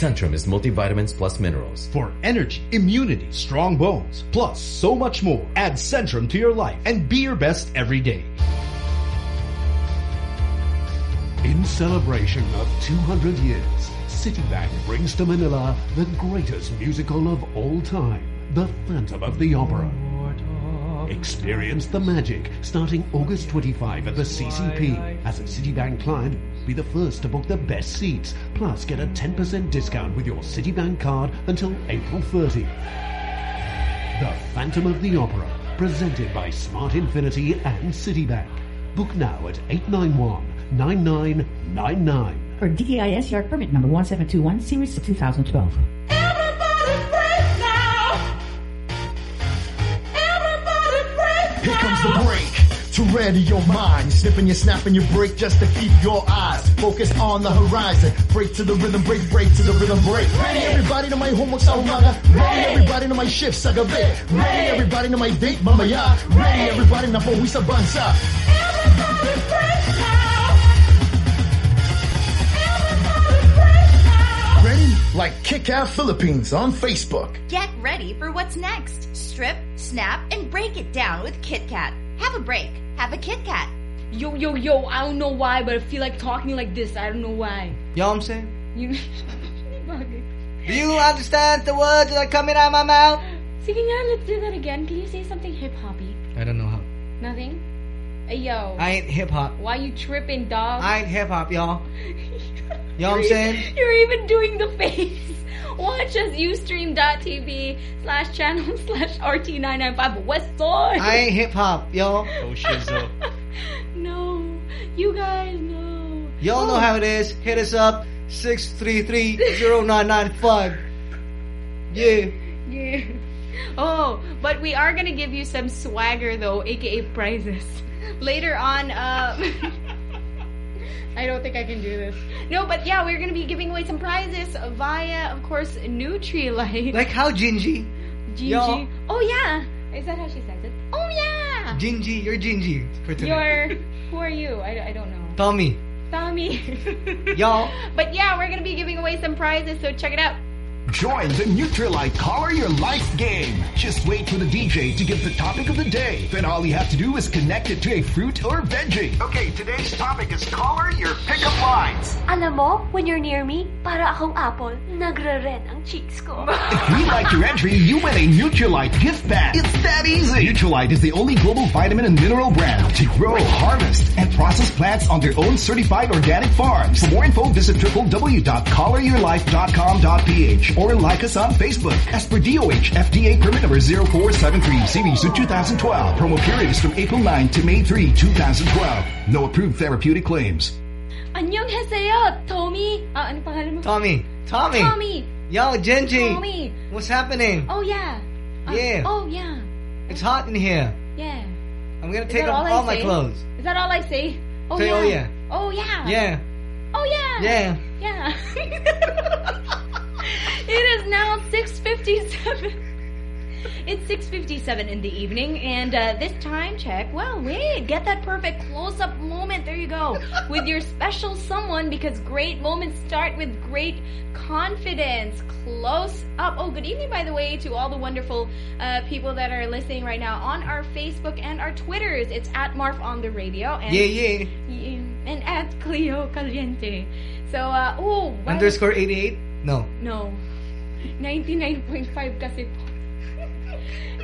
[SPEAKER 26] Centrum is multivitamins plus minerals.
[SPEAKER 22] For energy, immunity, strong bones, plus so much more. Add Centrum to your life and be your best every day.
[SPEAKER 33] In celebration of 200 years, Citibank brings to Manila the greatest musical of all time, The Phantom of the Opera. Experience the magic starting August 25 at the CCP. As a Citibank client, be the first to book the best seats, plus get a 10% discount with your Citibank card until April 30th. The Phantom of the Opera, presented by Smart Infinity and Citibank. Book now at 891-9999.
[SPEAKER 34] For DTI SCR permit number 1721, series of 2012.
[SPEAKER 25] Here comes the break. To ready your mind, snipping your snapping your break just to keep your eyes focused on the horizon. Break to the rhythm, break, break to the rhythm, break. Ready everybody to my homework sa umaga. Ready everybody to my shift sa gabi. Ready everybody to my date Mama Ya. Ready everybody na pauwi sa bansa. Ready? Like Kit Kat Philippines on Facebook.
[SPEAKER 30] Get ready for what's next. Strip, snap, and break it down with Kit Kat. Have a break. Have a Kit Kat.
[SPEAKER 2] Yo, yo, yo, I don't know why, but I feel like talking like this. I don't know why.
[SPEAKER 3] You know what I'm saying?
[SPEAKER 2] You... [laughs]
[SPEAKER 3] Do you understand the words that are coming out of my mouth?
[SPEAKER 2] Sige nga, let's do that again. Can you say something hip-hoppy?
[SPEAKER 3] I don't know how.
[SPEAKER 2] Nothing? Hey, yo.
[SPEAKER 3] I ain't hip hop.
[SPEAKER 2] Why you tripping, dog?
[SPEAKER 3] I ain't hip hop, y'all. [laughs] You know what I'm
[SPEAKER 2] You're-
[SPEAKER 3] saying?
[SPEAKER 2] You're even doing the face. Watch us ustream.tv slash channel [laughs] slash RT995 West Side.
[SPEAKER 3] I ain't hip hop, y'all.
[SPEAKER 4] Oh, shizzle. [laughs]
[SPEAKER 2] No. You guys know.
[SPEAKER 3] Y'all know how it is. Hit us up. 633-0995. Yeah.
[SPEAKER 2] Yeah. Oh, but we are gonna give you some swagger though, aka prizes. [laughs] Later on, uh I don't think I can do this. No, but yeah, we're gonna be giving away some prizes via, of course, Nutrilite. [laughs]
[SPEAKER 3] Like how Gingy?
[SPEAKER 2] Gingy.
[SPEAKER 3] Yo.
[SPEAKER 2] Oh yeah. Is that how she says it? Oh yeah.
[SPEAKER 3] Gingy, you're Gingy for today.
[SPEAKER 2] You're [laughs] who are you? I, I don't know.
[SPEAKER 3] Tommy.
[SPEAKER 2] Tommy. [laughs]
[SPEAKER 3] Y'all.
[SPEAKER 2] But yeah, we're gonna be giving away some prizes, so check it out.
[SPEAKER 25] Join the Nutrilite Color Your Life game. Just wait for the DJ to give the topic of the day. Then all you have to do is connect it to a fruit or veggie. Okay, today's topic is Color Your Pickup Lines.
[SPEAKER 35] Alam mo, when you're near me, para akong apple, nagre-red ang cheeks ko. [laughs]
[SPEAKER 25] If we like your entry, you win a Nutrilite gift bag. It's that easy. Nutrilite is the only global vitamin and mineral brand to grow, harvest, and process plants on their own certified organic farms. For more info, visit www.coloryourlife.com.ph or like us on Facebook. As per DOH, FDA permit number 0473, series of 2012. Promo period is from April 9 to May 3, 2012. No approved therapeutic claims.
[SPEAKER 2] 안녕하세요, Tommy. Ah, ano pangalan mo?
[SPEAKER 3] Tommy. Tommy.
[SPEAKER 2] Tommy.
[SPEAKER 3] Yo, Genji.
[SPEAKER 2] Tommy.
[SPEAKER 3] What's happening?
[SPEAKER 2] Oh yeah. Uh,
[SPEAKER 3] Yeah.
[SPEAKER 2] Oh yeah.
[SPEAKER 3] It's hot in here.
[SPEAKER 2] Yeah.
[SPEAKER 3] I'm gonna
[SPEAKER 2] Is
[SPEAKER 3] take
[SPEAKER 2] that
[SPEAKER 3] off
[SPEAKER 2] all I
[SPEAKER 3] all my
[SPEAKER 2] say?
[SPEAKER 3] clothes.
[SPEAKER 2] Is that all I say? Oh
[SPEAKER 3] Say,
[SPEAKER 2] yeah.
[SPEAKER 3] oh, yeah.
[SPEAKER 2] Oh yeah.
[SPEAKER 3] Yeah.
[SPEAKER 2] Oh yeah.
[SPEAKER 3] Yeah.
[SPEAKER 2] Yeah. [laughs] [laughs] [laughs] it is now 6.57. It's 6.57 in the evening, and uh, this time check, well, wait, get that perfect close-up moment, there you go, [laughs] with your special someone, because great moments start with great confidence. Close up. Oh, good evening, by the way, to all the wonderful uh, people that are listening right now on our Facebook and our Twitters. It's at Marf on the radio. And
[SPEAKER 3] Yeah, yeah.
[SPEAKER 2] yeah, and at Cleo Caliente. So, uh, oh,
[SPEAKER 3] Underscore 88? No.
[SPEAKER 2] No. 99.5 kasi po.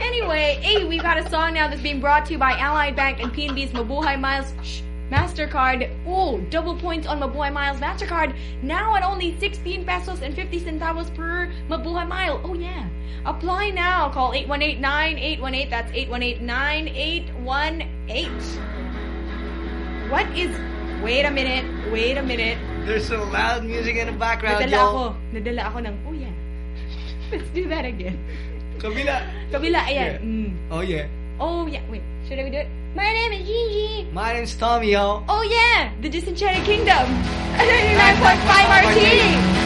[SPEAKER 2] Anyway, hey, we've got a song now that's being brought to you by Allied Bank and PNB's Mabuhay Miles Shh, MasterCard. Oh, double points on Mabuhay Miles MasterCard. Now at only 16 pesos and 50 centavos per Mabuhay Mile. Oh, yeah. Apply now. Call 818-9818. That's 818-9818. What is... Wait a minute. Wait a minute.
[SPEAKER 3] There's some loud music in the background,
[SPEAKER 2] Nadala
[SPEAKER 3] yo.
[SPEAKER 2] ako. Nadala ako ng, oh yeah. [laughs] Let's do that again.
[SPEAKER 3] Kabila.
[SPEAKER 2] Kabila, ayan. Mm.
[SPEAKER 3] Oh, yeah.
[SPEAKER 2] Oh yeah, wait. Should I do it? My name is Gigi.
[SPEAKER 3] My name's Tommy, yo.
[SPEAKER 2] Oh yeah, the Disenchanted Kingdom. [laughs] 99.5 RT.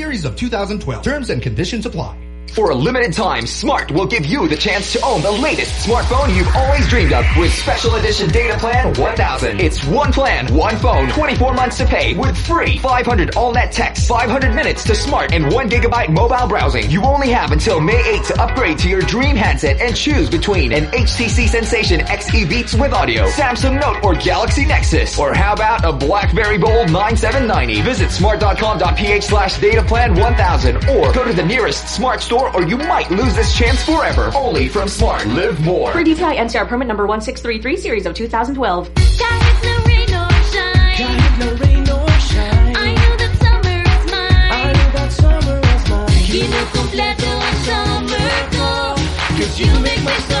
[SPEAKER 22] series of 2012. Terms and conditions apply.
[SPEAKER 20] For a limited time, Smart will give you the chance to own the latest smartphone you've always dreamed of with Special Edition Data Plan 1000. It's one plan, one phone, 24 months to pay with free 500 all-net text, 500 minutes to Smart, and 1 gigabyte mobile browsing. You only have until May 8 to upgrade to your dream handset and choose between an HTC Sensation XE Beats with audio, Samsung Note or Galaxy Nexus. Or how about a BlackBerry Bold 9790? Visit smart.com.ph slash data plan 1000 or go to the nearest Smart store or you might lose this chance forever. Only from Smart. Live more.
[SPEAKER 15] For DTI NCR permit number 1633 series of 2012.
[SPEAKER 29] Kinukumpleto ang summer ko Cause you make my summer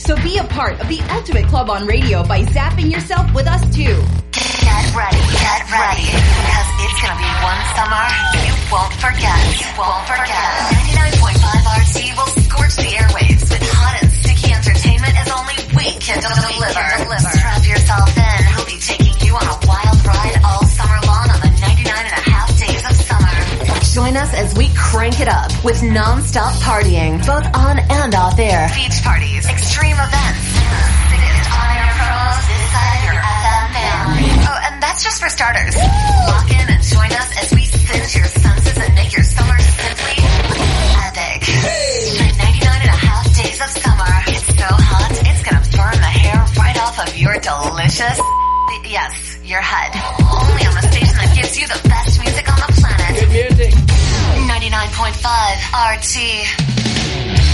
[SPEAKER 30] So be a part of the ultimate club on radio by zapping yourself with us too.
[SPEAKER 6] Get ready, get ready, because it's gonna be one summer you won't forget. You won't forget. 99.5 RT will scorch the airwaves with hot and sticky entertainment as only we can deliver. Strap yourself in. We'll be taking you on a wild ride all Join us as we crank it up with non-stop partying, both on and off air. Beach parties, extreme events. Oh, and that's just for starters. Lock in and join us as we singe your senses and make your summer simply epic. For 99 and a half days of summer, it's so hot, it's gonna burn the hair right off of your delicious, yes, your head. Only on the station that gives you the best music on the planet.
[SPEAKER 29] Music.
[SPEAKER 6] 99.5 RT.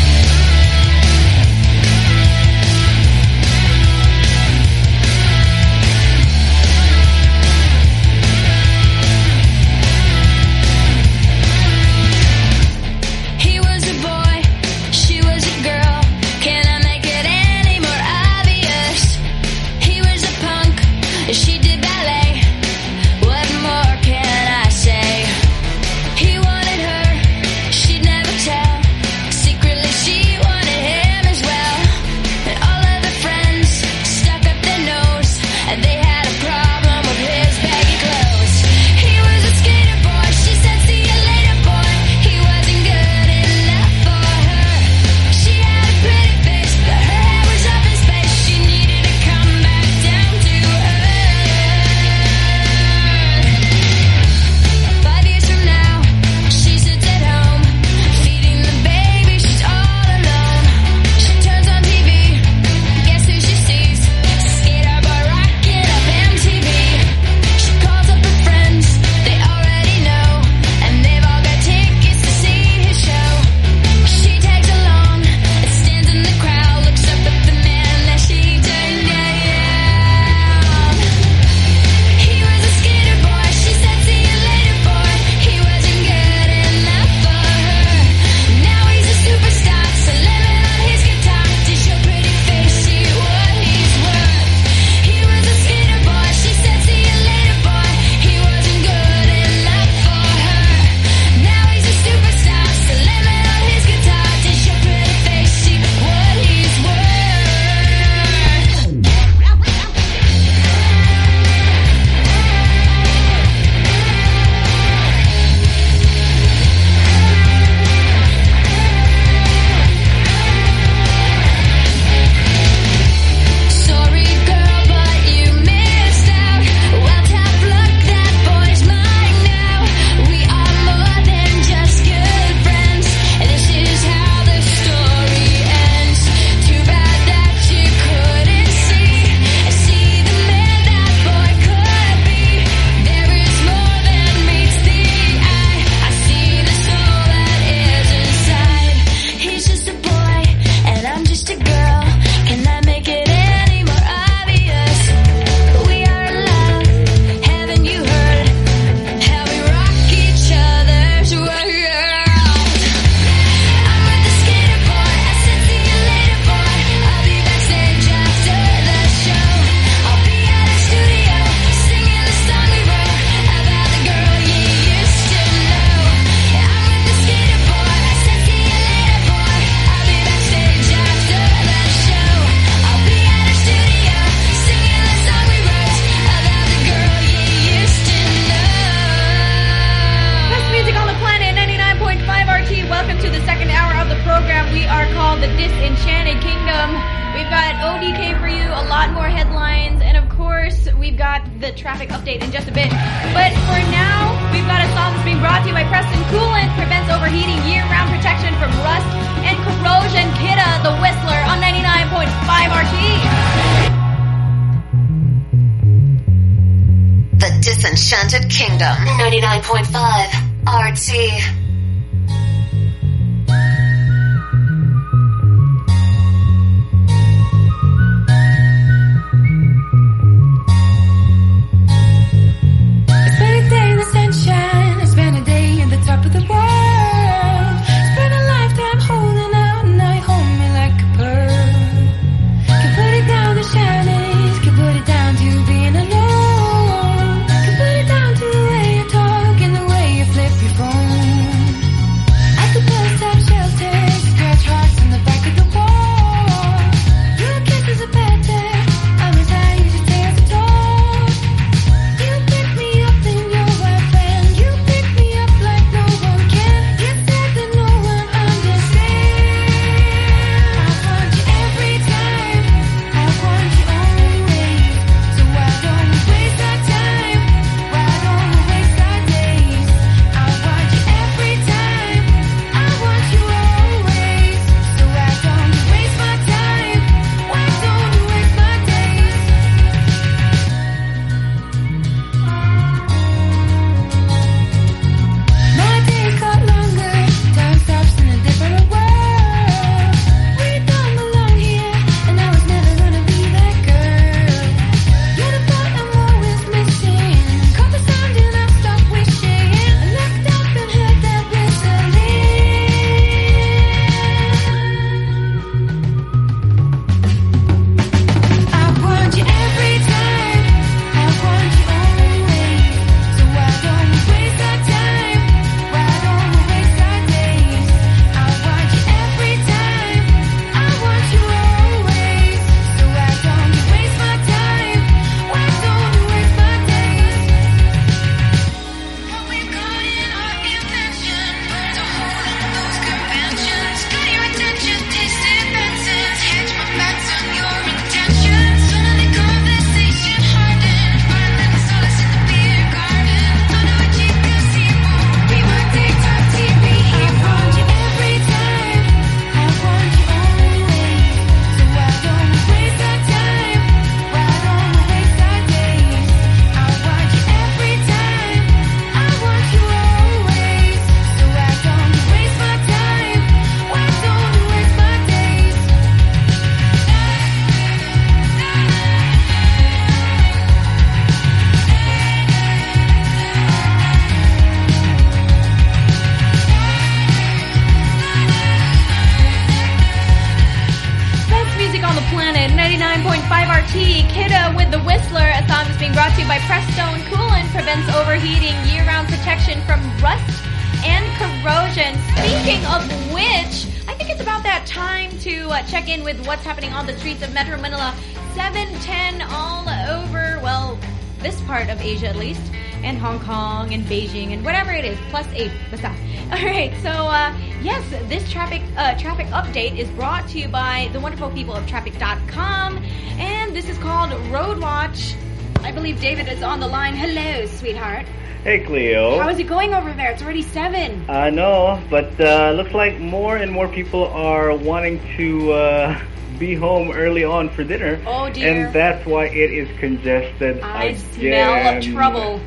[SPEAKER 2] Beijing and whatever it is, plus eight. Basta. [laughs] All right, so uh, yes, this traffic uh, traffic update is brought to you by the wonderful people of Traffic.com, and this is called Road Watch. I believe David is on the line. Hello, sweetheart.
[SPEAKER 5] Hey, Cleo.
[SPEAKER 2] How is it going over there? It's already seven.
[SPEAKER 5] I know, but uh, looks like more and more people are wanting to uh, [laughs] be home early on for dinner.
[SPEAKER 2] Oh, dear.
[SPEAKER 5] And that's why it is congested
[SPEAKER 2] I
[SPEAKER 5] again.
[SPEAKER 2] smell trouble.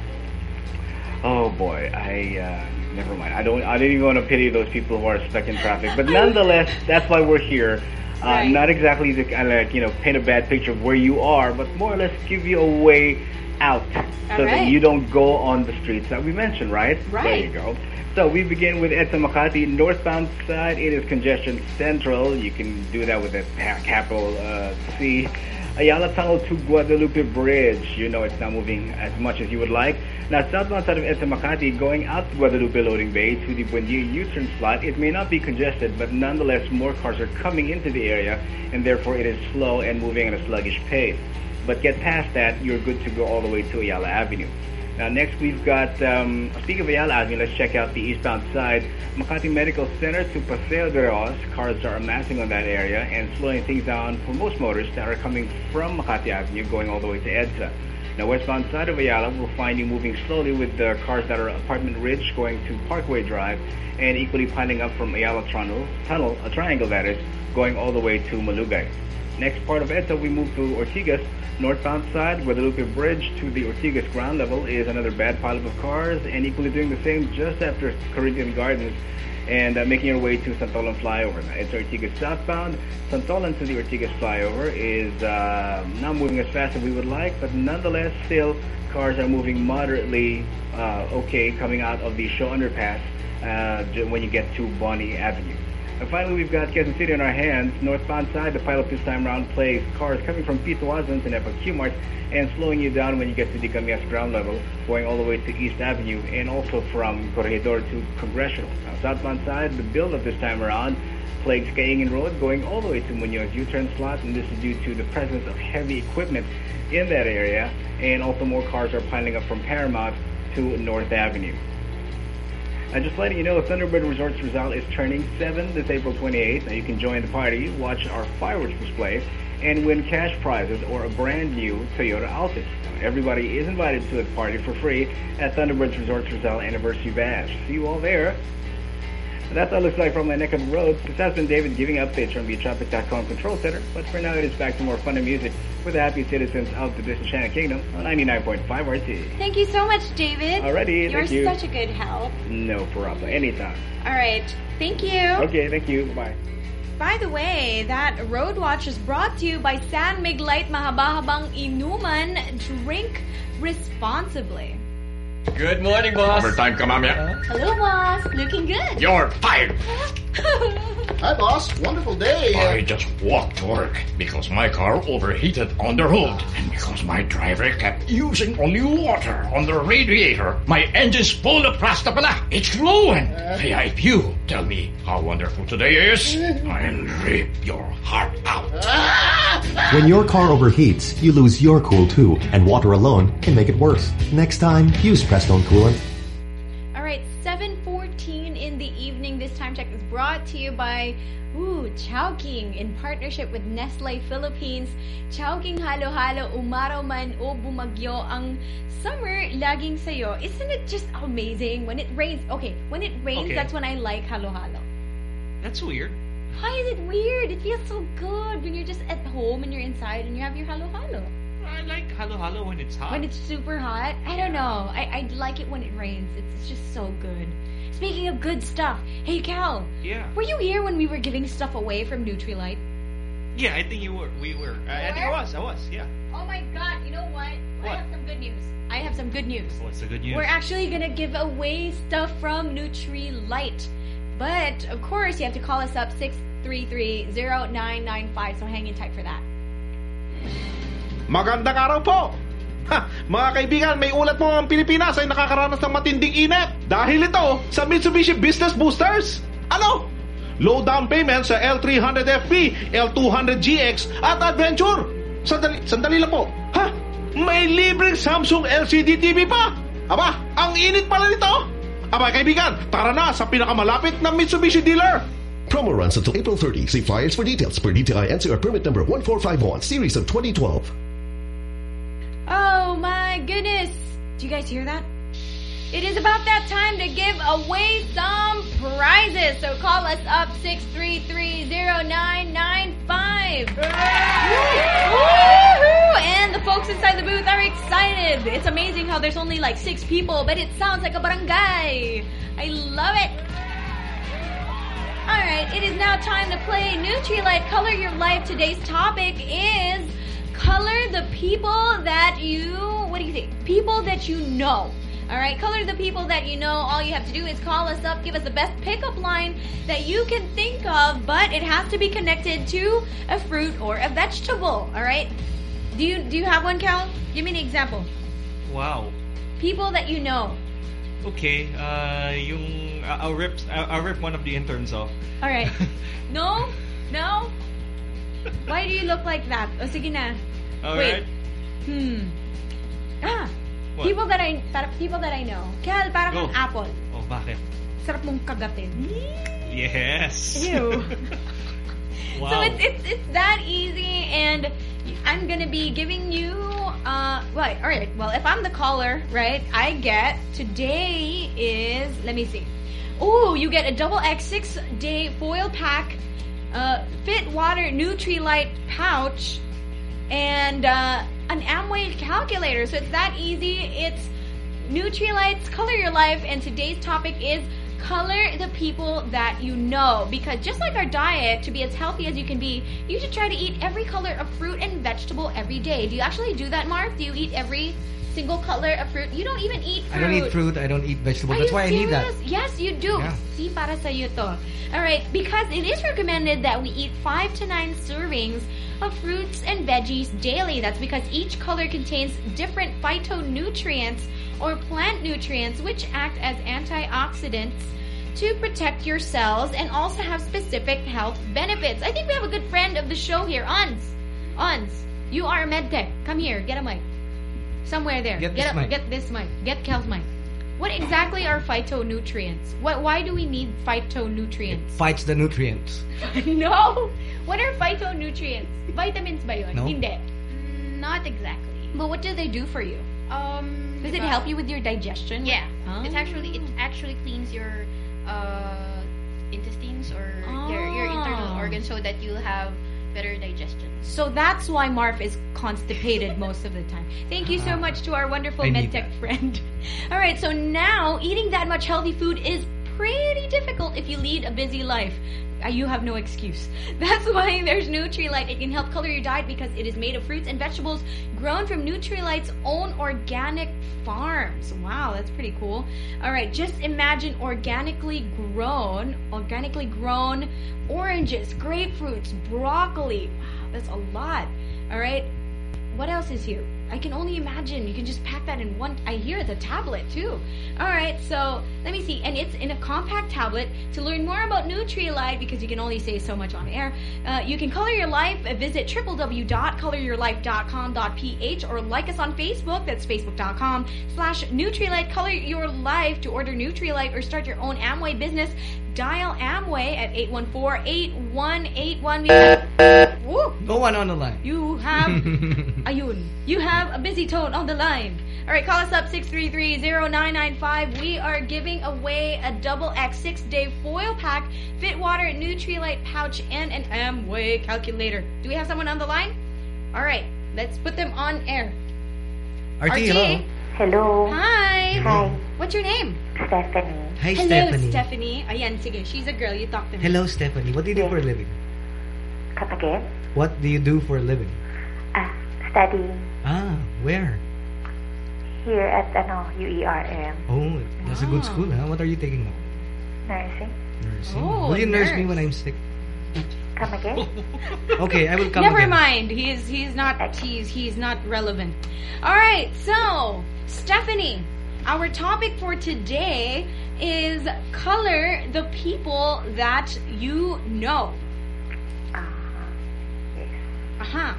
[SPEAKER 5] Oh boy, I uh, never mind. I don't. I didn't even want to pity those people who are stuck in traffic. But [laughs] nonetheless, that's why we're here. Uh,
[SPEAKER 2] Right.
[SPEAKER 5] Not exactly to kind of like you know paint a bad picture of where you are, but more or less give you a way out so that you don't go on the streets that we mentioned. Right?
[SPEAKER 2] Right.
[SPEAKER 5] There you go. So we begin with EDSA Makati northbound side. It is congestion central. You can do that with a capital uh, C. Uh, Ayala Tunnel to Guadalupe Bridge. You know it's not moving as much as you would like. Now, southbound side of EDSA Makati going out Guadalupe loading bay to the Buendia U-turn slot, it may not be congested, but nonetheless more cars are coming into the area and therefore it is slow and moving at a sluggish pace. But get past that, you're good to go all the way to Ayala Avenue. Now next we've got, um, speaking of Ayala Avenue, let's check out the eastbound side. Makati Medical Center to Paseo de Roxas. Cars are amassing on that area and slowing things down for most motors that are coming from Makati Avenue going all the way to EDSA. Now, westbound side of Ayala will find you moving slowly with the cars that are Apartment Ridge going to Parkway Drive and equally piling up from Ayala Tunnel, tunnel a triangle that is, going all the way to Malugay. Next part of EDSA, we move to Ortigas. Northbound side, Guadalupe Bridge to the Ortigas ground level is another bad pileup of cars and equally doing the same just after Corinthian Gardens and uh, making your way to Santolan Flyover. Now, it's Ortigas southbound. Santolan to the Ortigas Flyover is uh, not moving as fast as we would like, but nonetheless, still, cars are moving moderately uh, okay coming out of the Shaw Underpass uh, when you get to Boni Avenue. And finally, we've got Quezon City in our hands. Northbound side, the pilot this time around plays cars coming from P. Tuazon to Nepa Q-Mart and slowing you down when you get to the Camias ground level, going all the way to East Avenue and also from Corregidor to Congressional. Now, southbound side, the build-up this time around plagues Kaingin Road going all the way to Munoz U-turn slot, and this is due to the presence of heavy equipment in that area, and also more cars are piling up from Paramount to North Avenue. And just letting you know, Thunderbird Resorts Resort is turning 7 this April 28th. Now you can join the party, watch our fireworks display, and win cash prizes or a brand new Toyota Altis. Everybody is invited to the party for free at Thunderbird Resorts Resort Anniversary Bash. See you all there. And that's all it looks like from my neck of the road. This has been David giving updates from the Control Center. But for now, it is back to more fun and music with the happy citizens of the Disenchanted Kingdom on 99.5 RT.
[SPEAKER 2] Thank you so much, David.
[SPEAKER 5] Alrighty,
[SPEAKER 2] You're
[SPEAKER 5] thank you.
[SPEAKER 2] such a good help.
[SPEAKER 5] No problem. Anytime.
[SPEAKER 2] All right. Thank you.
[SPEAKER 5] Okay, thank you. Bye-bye.
[SPEAKER 2] By the way, that Road Watch is brought to you by San Mig Light Mahaba-habang Inuman. Drink responsibly.
[SPEAKER 36] Good morning, boss. Overtime ka, mamaya.
[SPEAKER 2] Hello, boss. Looking good.
[SPEAKER 36] You're fired. [laughs]
[SPEAKER 37] Hi, boss. Wonderful day.
[SPEAKER 36] I just walked to work because my car overheated on the road. And because my driver kept using only water on the radiator, my engine's full of plastic pala. It's flowing. Kaya uh-huh. if you tell me how wonderful today is, uh-huh. I'll rip your heart out. Uh-huh.
[SPEAKER 28] When your car overheats, you lose your cool too, and water alone can make it worse. Next time, use Prestone Coolant.
[SPEAKER 2] All right, 7:14 in the evening. This time check is brought to you by Ooh, Chowking in partnership with Nestle Philippines. Chowking halo-halo umaraw man o bumagyo ang summer laging sayo. Isn't it just amazing when it rains? Okay, when it rains,
[SPEAKER 4] Okay.
[SPEAKER 2] that's when I like halo-halo.
[SPEAKER 4] That's weird.
[SPEAKER 2] Why is it weird? It feels so good when you're just at home and you're inside and you have your halo-halo.
[SPEAKER 4] I like halo halo when it's hot.
[SPEAKER 2] When it's super hot, I don't know. I, I like it when it rains. It's it's just so good. Speaking of good stuff, hey Cal,
[SPEAKER 4] Yeah.
[SPEAKER 2] were you here when we were giving stuff away from Nutrilite?
[SPEAKER 4] Yeah, I think you were. We were. I, I think I was. I was. Yeah.
[SPEAKER 2] Oh my god, you know what? what? I have some good news. I have some good news.
[SPEAKER 4] What's the good news?
[SPEAKER 2] We're actually gonna give away stuff from Nutrilite. But of course you have to call us up 633-0995, so hang in tight for that.
[SPEAKER 23] Magandang araw po! Ha, mga kaibigan, may ulat mo ang Pilipinas ay nakakaranas ng matinding init dahil ito sa Mitsubishi Business Boosters. Ano? Low down payment sa L300FP, L200GX at Adventure. Sandali, sandali lang po. Ha? May libreng Samsung LCD TV pa? Aba, ang init pala nito. Aba kaibigan, tara na sa pinakamalapit na Mitsubishi dealer.
[SPEAKER 24] Promo runs until April 30. See flyers for details per DTI NCR permit number 1451, series of 2012.
[SPEAKER 2] Oh my goodness! Do you guys hear that? It is about that time to give away some prizes. So call us up 633-0995. Woohoo! And the folks inside the booth are excited. It's amazing how there's only like six people, but it sounds like a barangay. I love it. Alright, it is now time to play Nutrilite Color Your Life. Today's topic is color the people that you, what do you think? People that you know. Alright, color the people that you know. All you have to do is call us up, give us the best pickup line that you can think of, but it has to be connected to a fruit or a vegetable. Alright? Do you do you have one, Cal? Give me an example.
[SPEAKER 4] Wow.
[SPEAKER 2] People that you know.
[SPEAKER 4] Okay. Uh, yung uh, I'll rip. I'll, I'll rip one of the interns off.
[SPEAKER 2] Alright. [laughs] no? No? Why do you look like that? O sige na. Wait.
[SPEAKER 4] Alright.
[SPEAKER 2] Hmm. Ah.
[SPEAKER 4] What?
[SPEAKER 2] People that I people that I know. Kel, parang
[SPEAKER 4] Go.
[SPEAKER 2] apple.
[SPEAKER 4] Oh, bakit?
[SPEAKER 2] Sarap mong kagatin.
[SPEAKER 4] Yes.
[SPEAKER 2] Ew. [laughs] [laughs]
[SPEAKER 4] Wow.
[SPEAKER 2] So it's, it's it's that easy and I'm gonna be giving you uh well all right. Well, if I'm the caller, right, I get today is let me see. Oh, you get a double X six day foil pack, uh, Fit Water Nutrilite pouch, and uh, an Amway calculator. So it's that easy. It's Nutrilite's, color your life, and today's topic is color the people that you know because just like our diet to be as healthy as you can be you should try to eat every color of fruit and vegetable every day do you actually do that marv do you eat every single color of fruit you don't even eat fruit
[SPEAKER 3] I don't eat fruit. I don't eat vegetables.
[SPEAKER 2] Are
[SPEAKER 3] That's why I need that.
[SPEAKER 2] Yes, you do.
[SPEAKER 3] Yeah.
[SPEAKER 2] See, para sa to. All right, because it is recommended that we eat five to nine servings of fruits and veggies daily. That's because each color contains different phytonutrients or plant nutrients which act as antioxidants to protect your cells and also have specific health benefits. I think we have a good friend of the show here, Ons. Ons, you are a medtech. Come here, get a mic. Somewhere there.
[SPEAKER 3] Get
[SPEAKER 2] get
[SPEAKER 3] this
[SPEAKER 2] a-
[SPEAKER 3] mic.
[SPEAKER 2] Get this mic. Get Kel's mic. What exactly are phytonutrients? What? Why do we need phytonutrients?
[SPEAKER 3] Fights the nutrients. [laughs]
[SPEAKER 2] no. What are phytonutrients? Vitamins ba yun?
[SPEAKER 3] No.
[SPEAKER 2] Hindi.
[SPEAKER 38] Not exactly.
[SPEAKER 2] But what do they do for you?
[SPEAKER 38] Um,
[SPEAKER 2] Does it help you with your digestion?
[SPEAKER 38] Yeah.
[SPEAKER 2] Oh.
[SPEAKER 38] It's actually it actually cleans your uh, intestines or your your internal
[SPEAKER 2] Oh.
[SPEAKER 38] organs so that you'll have better digestion.
[SPEAKER 2] So that's why Marv is constipated [laughs] most of the time. Thank you so uh-huh. much to our wonderful
[SPEAKER 38] I need
[SPEAKER 2] medtech friend. [laughs] All right, so now eating that much healthy food is pretty difficult if you lead a busy life. You have no excuse. [laughs] That's why there's Nutrilite. It can help color your diet because it is made of fruits and vegetables grown from Nutrilite's own organic farms. Wow, that's pretty cool. All right, just imagine organically grown, organically grown oranges, grapefruits, broccoli. Wow, that's a lot. All right. What else is here? I can only imagine. You can just pack that in one. I hear it's a tablet too. All right, so let me see. And it's in a compact tablet. To learn more about Nutrilite, because you can only say so much on air, uh, you can color your life. Uh, visit www.coloryourlife.com.ph or like us on Facebook. That's facebook.com slash Nutrilite. Color your life to order Nutrilite or start your own Amway business. Dial Amway at 814-8181. We have- Woo!
[SPEAKER 3] No one on the line.
[SPEAKER 2] You have [laughs] Ayun. You have a busy tone on the line. All right, call us up 633-0995. We are giving away a double X six-day foil pack, Fit Water Nutrilite pouch, and an Amway calculator. Do we have someone on the line? All right, let's put them on air.
[SPEAKER 3] RT, hello.
[SPEAKER 2] Hello. Hi.
[SPEAKER 3] Hi.
[SPEAKER 2] What's your name?
[SPEAKER 39] Stephanie.
[SPEAKER 3] Hi,
[SPEAKER 2] Hello,
[SPEAKER 3] Stephanie.
[SPEAKER 2] Stephanie. Ayan, sige. She's a girl. You talk to her.
[SPEAKER 3] Hello, Stephanie. What do you do for a living?
[SPEAKER 39] Come again?
[SPEAKER 3] What do you do for a living?
[SPEAKER 39] Ah, Studying
[SPEAKER 3] Ah, where?
[SPEAKER 39] here at ano, UERM.
[SPEAKER 3] Oh, that's a good school, huh? What are you taking now?
[SPEAKER 39] Nursing.
[SPEAKER 3] Nursing.
[SPEAKER 2] Oh,
[SPEAKER 3] Will you nurse me when I'm sick?
[SPEAKER 39] Come again? [laughs]
[SPEAKER 3] Okay, I will come
[SPEAKER 2] Never
[SPEAKER 3] again.
[SPEAKER 2] mind. He's he's not he's he's not relevant. All right. So, Stephanie, our topic for today is color the people that you know. Uh-huh.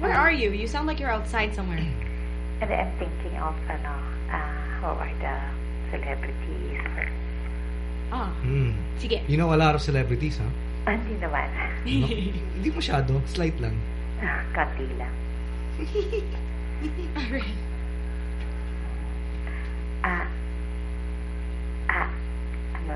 [SPEAKER 2] Where are you? You sound like you're outside somewhere.
[SPEAKER 39] And I'm thinking of ano, uh, what are the celebrities? Or,
[SPEAKER 2] Ah,
[SPEAKER 3] Hmm.
[SPEAKER 2] sige.
[SPEAKER 3] You know a lot of celebrities, huh?
[SPEAKER 39] Ah, hindi naman.
[SPEAKER 3] No? [laughs] Hindi masyado. Slight lang.
[SPEAKER 39] Ah, Konti lang. [laughs]
[SPEAKER 2] Alright.
[SPEAKER 39] Ah, ah, ano,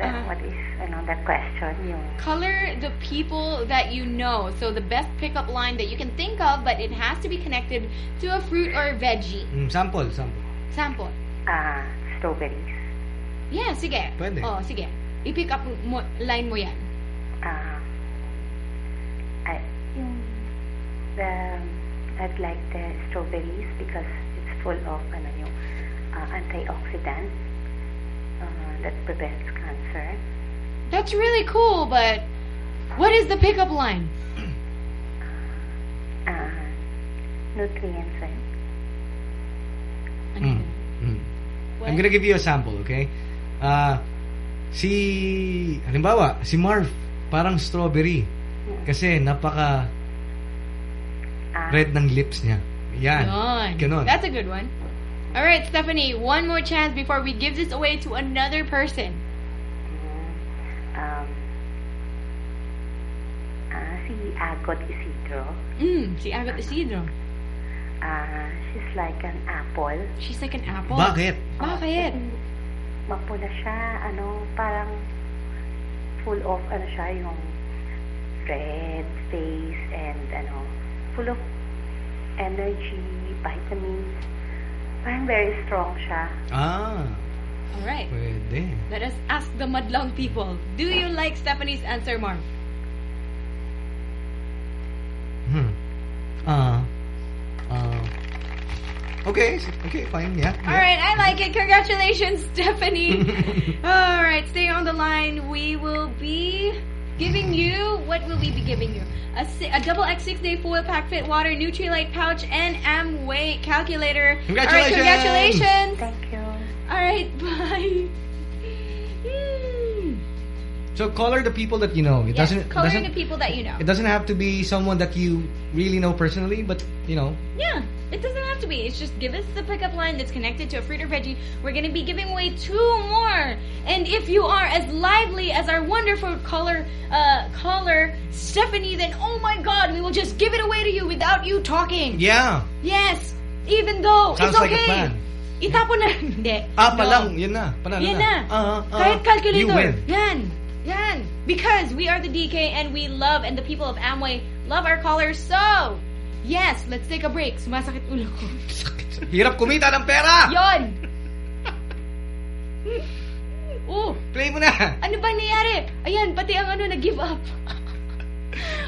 [SPEAKER 39] the, what is, ano, the question, yung,
[SPEAKER 2] Color the people that you know. So the best pickup line that you can think of, but it has to be connected to a fruit or a veggie.
[SPEAKER 3] Mm, sample, sample.
[SPEAKER 2] Sample.
[SPEAKER 39] ah, strawberries.
[SPEAKER 2] Yeah, sige.
[SPEAKER 3] Pwede.
[SPEAKER 2] Oh, sige. I-pick up mo, line mo yan.
[SPEAKER 39] Ah, I, yung, the, I'd like the strawberries because it's full of, ano, yung, uh, antioxidant uh, that prevents cancer.
[SPEAKER 2] That's really cool, but what is the pickup line?
[SPEAKER 39] Uh, nutrients?
[SPEAKER 3] Mm. Mm. I'm gonna give you a sample, okay? Ah, si, halimbawa, si Marv, parang strawberry. Kasi napaka red ng lips niya. Yan.
[SPEAKER 2] Yun.
[SPEAKER 3] Ganon.
[SPEAKER 2] That's a good one. All right, Stephanie, one more chance before we give this away to another person.
[SPEAKER 39] Um, ah, si Agot Isidro.
[SPEAKER 2] Mm, si Agot Isidro.
[SPEAKER 39] Ah, she's like an apple.
[SPEAKER 2] She's like an apple?
[SPEAKER 3] Bakit?
[SPEAKER 2] Bakit?
[SPEAKER 39] Mapula siya, ano, parang full of, ano siya, yung red face and, ano, full of energy, vitamins. Parang very strong siya.
[SPEAKER 3] Ah,
[SPEAKER 2] All right.
[SPEAKER 3] pwede.
[SPEAKER 2] Let us ask the Madlang people. Do you like Stephanie's answer, Marv?
[SPEAKER 3] Hmm. Uh, uh, okay, okay, fine, yeah.
[SPEAKER 2] All right, I like it. Congratulations, [laughs] Stephanie. [laughs] All right, stay on the line. We will be giving you, what will we be giving you? A, a double X six day foil pack fit water, Nutrilite pouch, and Amway calculator. All right,
[SPEAKER 3] Congratulations.
[SPEAKER 2] congratulations.
[SPEAKER 39] Thank you.
[SPEAKER 2] All right, [laughs] bye.
[SPEAKER 3] So color the people that you know. It
[SPEAKER 2] Yes,
[SPEAKER 3] doesn't. It
[SPEAKER 2] coloring
[SPEAKER 3] doesn't.
[SPEAKER 2] the people that you know.
[SPEAKER 3] It doesn't have to be someone that you really know personally, but you know.
[SPEAKER 2] Yeah, it doesn't have to be. It's just give us the pickup line that's connected to a fruit or veggie. We're going to be giving away two more. And if you are as lively as our wonderful caller, uh, caller Stephanie, then oh my God, we will just give it away to you without you talking.
[SPEAKER 3] Yeah.
[SPEAKER 2] Yes, even though
[SPEAKER 3] Sounds
[SPEAKER 2] it's
[SPEAKER 3] like a
[SPEAKER 2] okay.
[SPEAKER 3] plan.
[SPEAKER 2] Itapon na. [laughs] Hindi.
[SPEAKER 3] Ah, pa
[SPEAKER 2] No.
[SPEAKER 3] lang. Yun na. Panalo
[SPEAKER 2] Yan
[SPEAKER 3] na.
[SPEAKER 2] na.
[SPEAKER 3] Uh, uh,
[SPEAKER 2] Kahit calculator.
[SPEAKER 3] You win.
[SPEAKER 2] Yan. Yan. Because we are the DK and we love, and the people of Amway love our callers. So, yes, let's take a break. Sumasakit ulo ko. [laughs]
[SPEAKER 3] Hirap kumita ng pera!
[SPEAKER 2] Yon! [laughs] oh,
[SPEAKER 3] Play mo na!
[SPEAKER 2] ano ba nangyari? Ayan, pati ang ano, nag-give up. [laughs]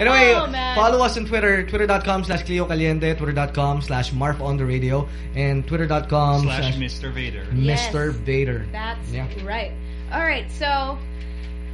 [SPEAKER 3] Anyway,
[SPEAKER 2] Oh,
[SPEAKER 3] follow us on Twitter, twitter.com slash Cleo Caliente, twitter.com slash Marv on the radio, and twitter.com
[SPEAKER 4] Slash Mr. Vader.
[SPEAKER 3] Mr. Vader.
[SPEAKER 2] That's
[SPEAKER 3] Yeah.
[SPEAKER 2] right. All right, so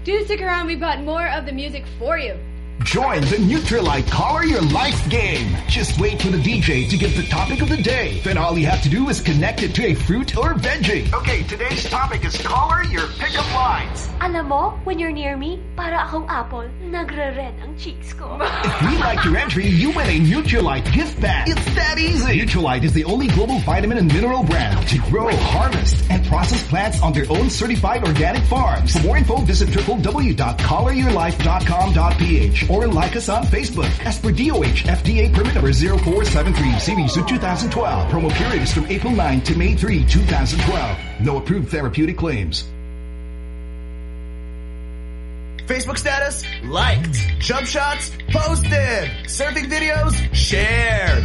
[SPEAKER 2] do stick around. We've got more of the music for you.
[SPEAKER 25] Join the Nutrilite Color Your Life game. Just wait for the DJ to give the topic of the day. Then all you have to do is connect it to a fruit or veggie.
[SPEAKER 20] Okay, today's topic is color your pickup lines.
[SPEAKER 35] Alam mo, when you're near me, para akong apple, nagre-red ang cheeks ko. [laughs]
[SPEAKER 25] If we like your entry, you win a Nutrilite gift bag. It's that easy. Nutrilite is the only global vitamin and mineral brand to grow, harvest, and process plants on their own certified organic farms. For more info, visit www.coloryourlife.com.ph or like us on Facebook. As per DOH FDA permit number 0473 series of 2012. Promo period is from April 9 to May 3, 2012. No approved therapeutic claims.
[SPEAKER 20] Facebook status, liked. Jump shots, posted. Surfing videos, shared.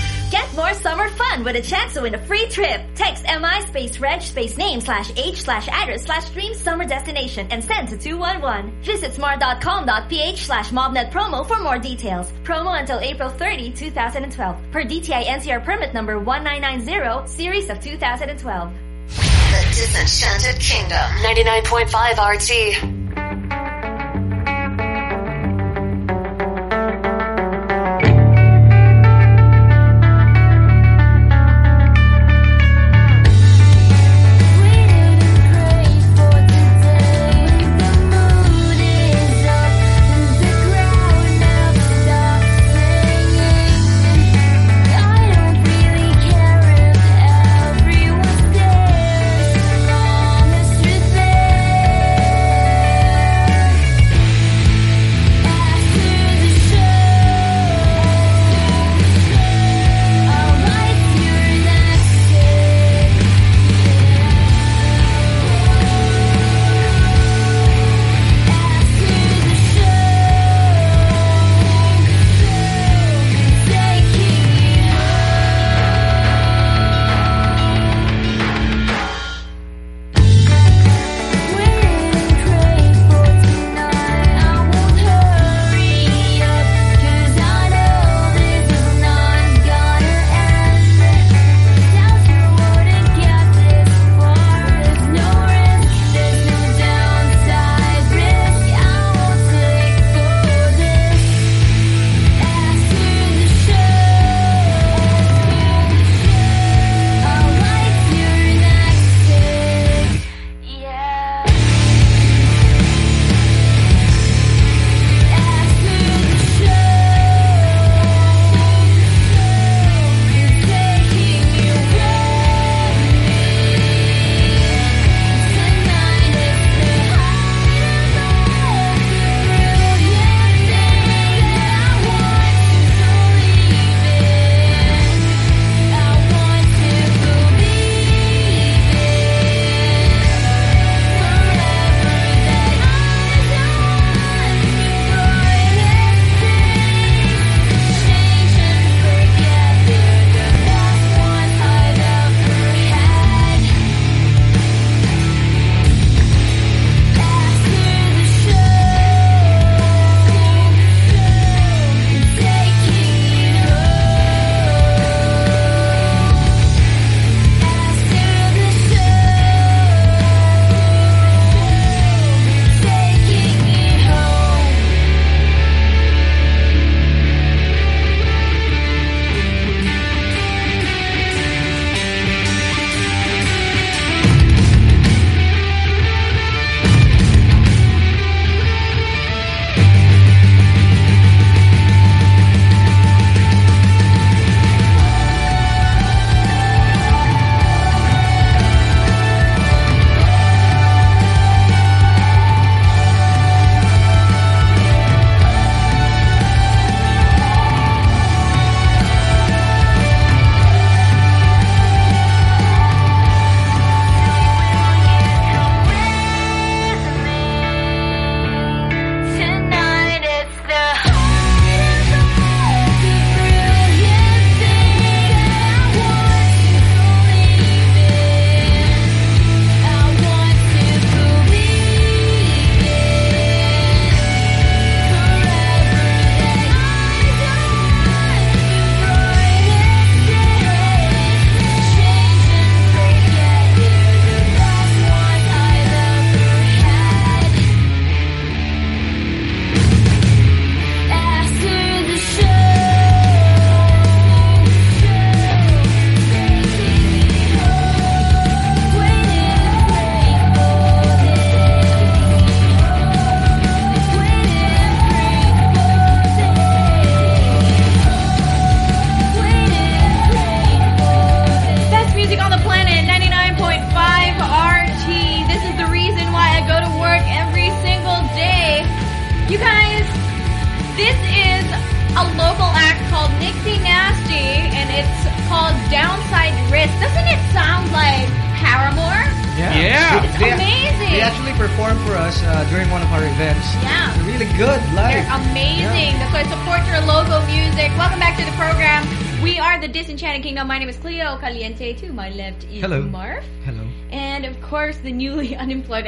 [SPEAKER 16] Get more summer fun with a chance to win a free trip. Text MI space reg space name slash age slash address slash dream summer destination and send to 211. Visit smart.com.ph slash mobnet promo for more details. Promo until April 30, 2012. Per DTI NCR permit number 1990, series of 2012.
[SPEAKER 1] The Disenchanted Kingdom. 99.5 RT.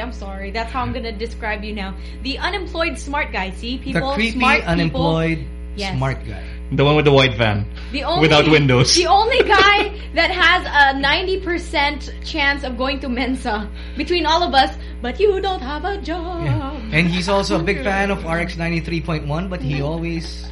[SPEAKER 2] Unemployed. I'm sorry. That's how I'm going to describe you now. The unemployed smart guy. See, people,
[SPEAKER 3] the creepy,
[SPEAKER 2] smart people.
[SPEAKER 3] unemployed,
[SPEAKER 2] Yes.
[SPEAKER 3] smart guy.
[SPEAKER 4] The one with the white van.
[SPEAKER 2] The only,
[SPEAKER 4] Without windows.
[SPEAKER 2] The only [laughs] guy that has a 90% chance of going to Mensa between all of us, but you don't have a job.
[SPEAKER 3] And he's also a big [laughs] fan of RX 93.1, but he always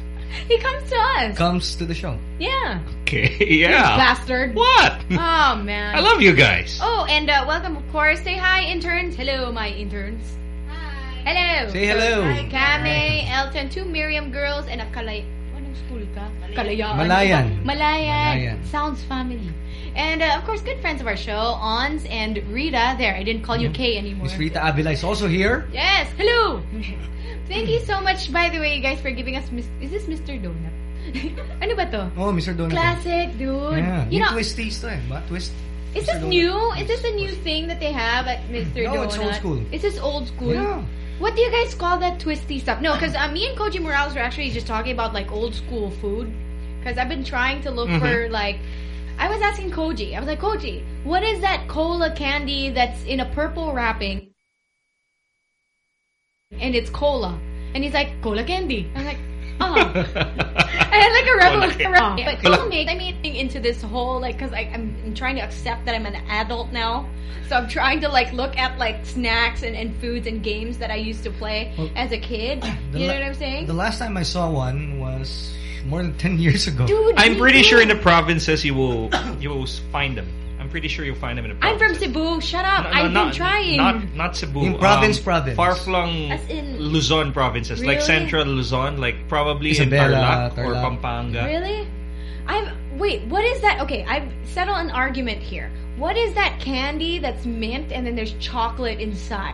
[SPEAKER 2] He comes to us.
[SPEAKER 3] comes to the show.
[SPEAKER 2] Yeah.
[SPEAKER 4] Okay, [laughs]
[SPEAKER 2] You
[SPEAKER 4] yeah.
[SPEAKER 2] bastard.
[SPEAKER 4] What?
[SPEAKER 2] Oh, man.
[SPEAKER 4] I love you guys.
[SPEAKER 2] Oh, and uh, welcome, of course. Say hi, interns. Hello, my interns. Hi. Hello.
[SPEAKER 3] Say hello.
[SPEAKER 2] Hi, Kame, Elton, two Miriam girls, and a Kalay... Anong school ka? Kalayaan.
[SPEAKER 3] Malayan.
[SPEAKER 2] Malayan.
[SPEAKER 3] Malayan.
[SPEAKER 2] Sounds family. And, uh, of course, good friends of our show, Ons and Rita. There, I didn't call you Kay anymore.
[SPEAKER 3] Miss Rita Avila is also here.
[SPEAKER 2] Yes, hello. [laughs] Thank you so much, by the way, you guys, for giving us... Mis- Is this Mr. Donut? [laughs] ano ba to?
[SPEAKER 3] Oh, Mr. Donut.
[SPEAKER 2] Classic, dude.
[SPEAKER 3] Yeah.
[SPEAKER 2] You
[SPEAKER 3] New
[SPEAKER 2] know,
[SPEAKER 3] twisties to eh. Ba? Twist.
[SPEAKER 2] is
[SPEAKER 3] Mr.
[SPEAKER 2] this
[SPEAKER 3] Donut.
[SPEAKER 2] new? Is this a new thing that they have at Mr.
[SPEAKER 3] No,
[SPEAKER 2] Donut?
[SPEAKER 3] it's old school.
[SPEAKER 2] Is this old school?
[SPEAKER 3] Yeah.
[SPEAKER 2] What do you guys call that twisty stuff? No, because uh, me and Koji Morales were actually just talking about like old school food. Because I've been trying to look
[SPEAKER 3] Mm-hmm.
[SPEAKER 2] for like. I was asking Koji. I was like, Koji, what is that cola candy that's in a purple wrapping? And it's cola. And he's like, cola candy. I'm like, oh. [laughs] I had like a revelation. But don't make I mean into this whole like because I'm, I'm trying to accept that I'm an adult now, so I'm trying to like look at like snacks and, and foods and games that I used to play
[SPEAKER 3] Well,
[SPEAKER 2] as a kid.
[SPEAKER 3] The
[SPEAKER 2] You know what I'm saying?
[SPEAKER 3] The last time I saw one was more than 10 years ago.
[SPEAKER 2] Dude,
[SPEAKER 4] I'm pretty
[SPEAKER 2] too.
[SPEAKER 4] sure in the provinces you will you will find them. I'm pretty sure you'll find them in the
[SPEAKER 2] I'm from Cebu. Shut up!
[SPEAKER 4] No, no,
[SPEAKER 2] I've
[SPEAKER 4] not,
[SPEAKER 2] been trying.
[SPEAKER 4] Not not Cebu.
[SPEAKER 3] In province,
[SPEAKER 4] um,
[SPEAKER 3] province.
[SPEAKER 4] Far-flung Luzon provinces, like central Luzon, like probably
[SPEAKER 3] Isabela,
[SPEAKER 4] in Tarlac, or Pampanga.
[SPEAKER 2] Really? I've wait. What is that? Okay, I've settled an argument here. What is that candy that's mint and then there's chocolate inside?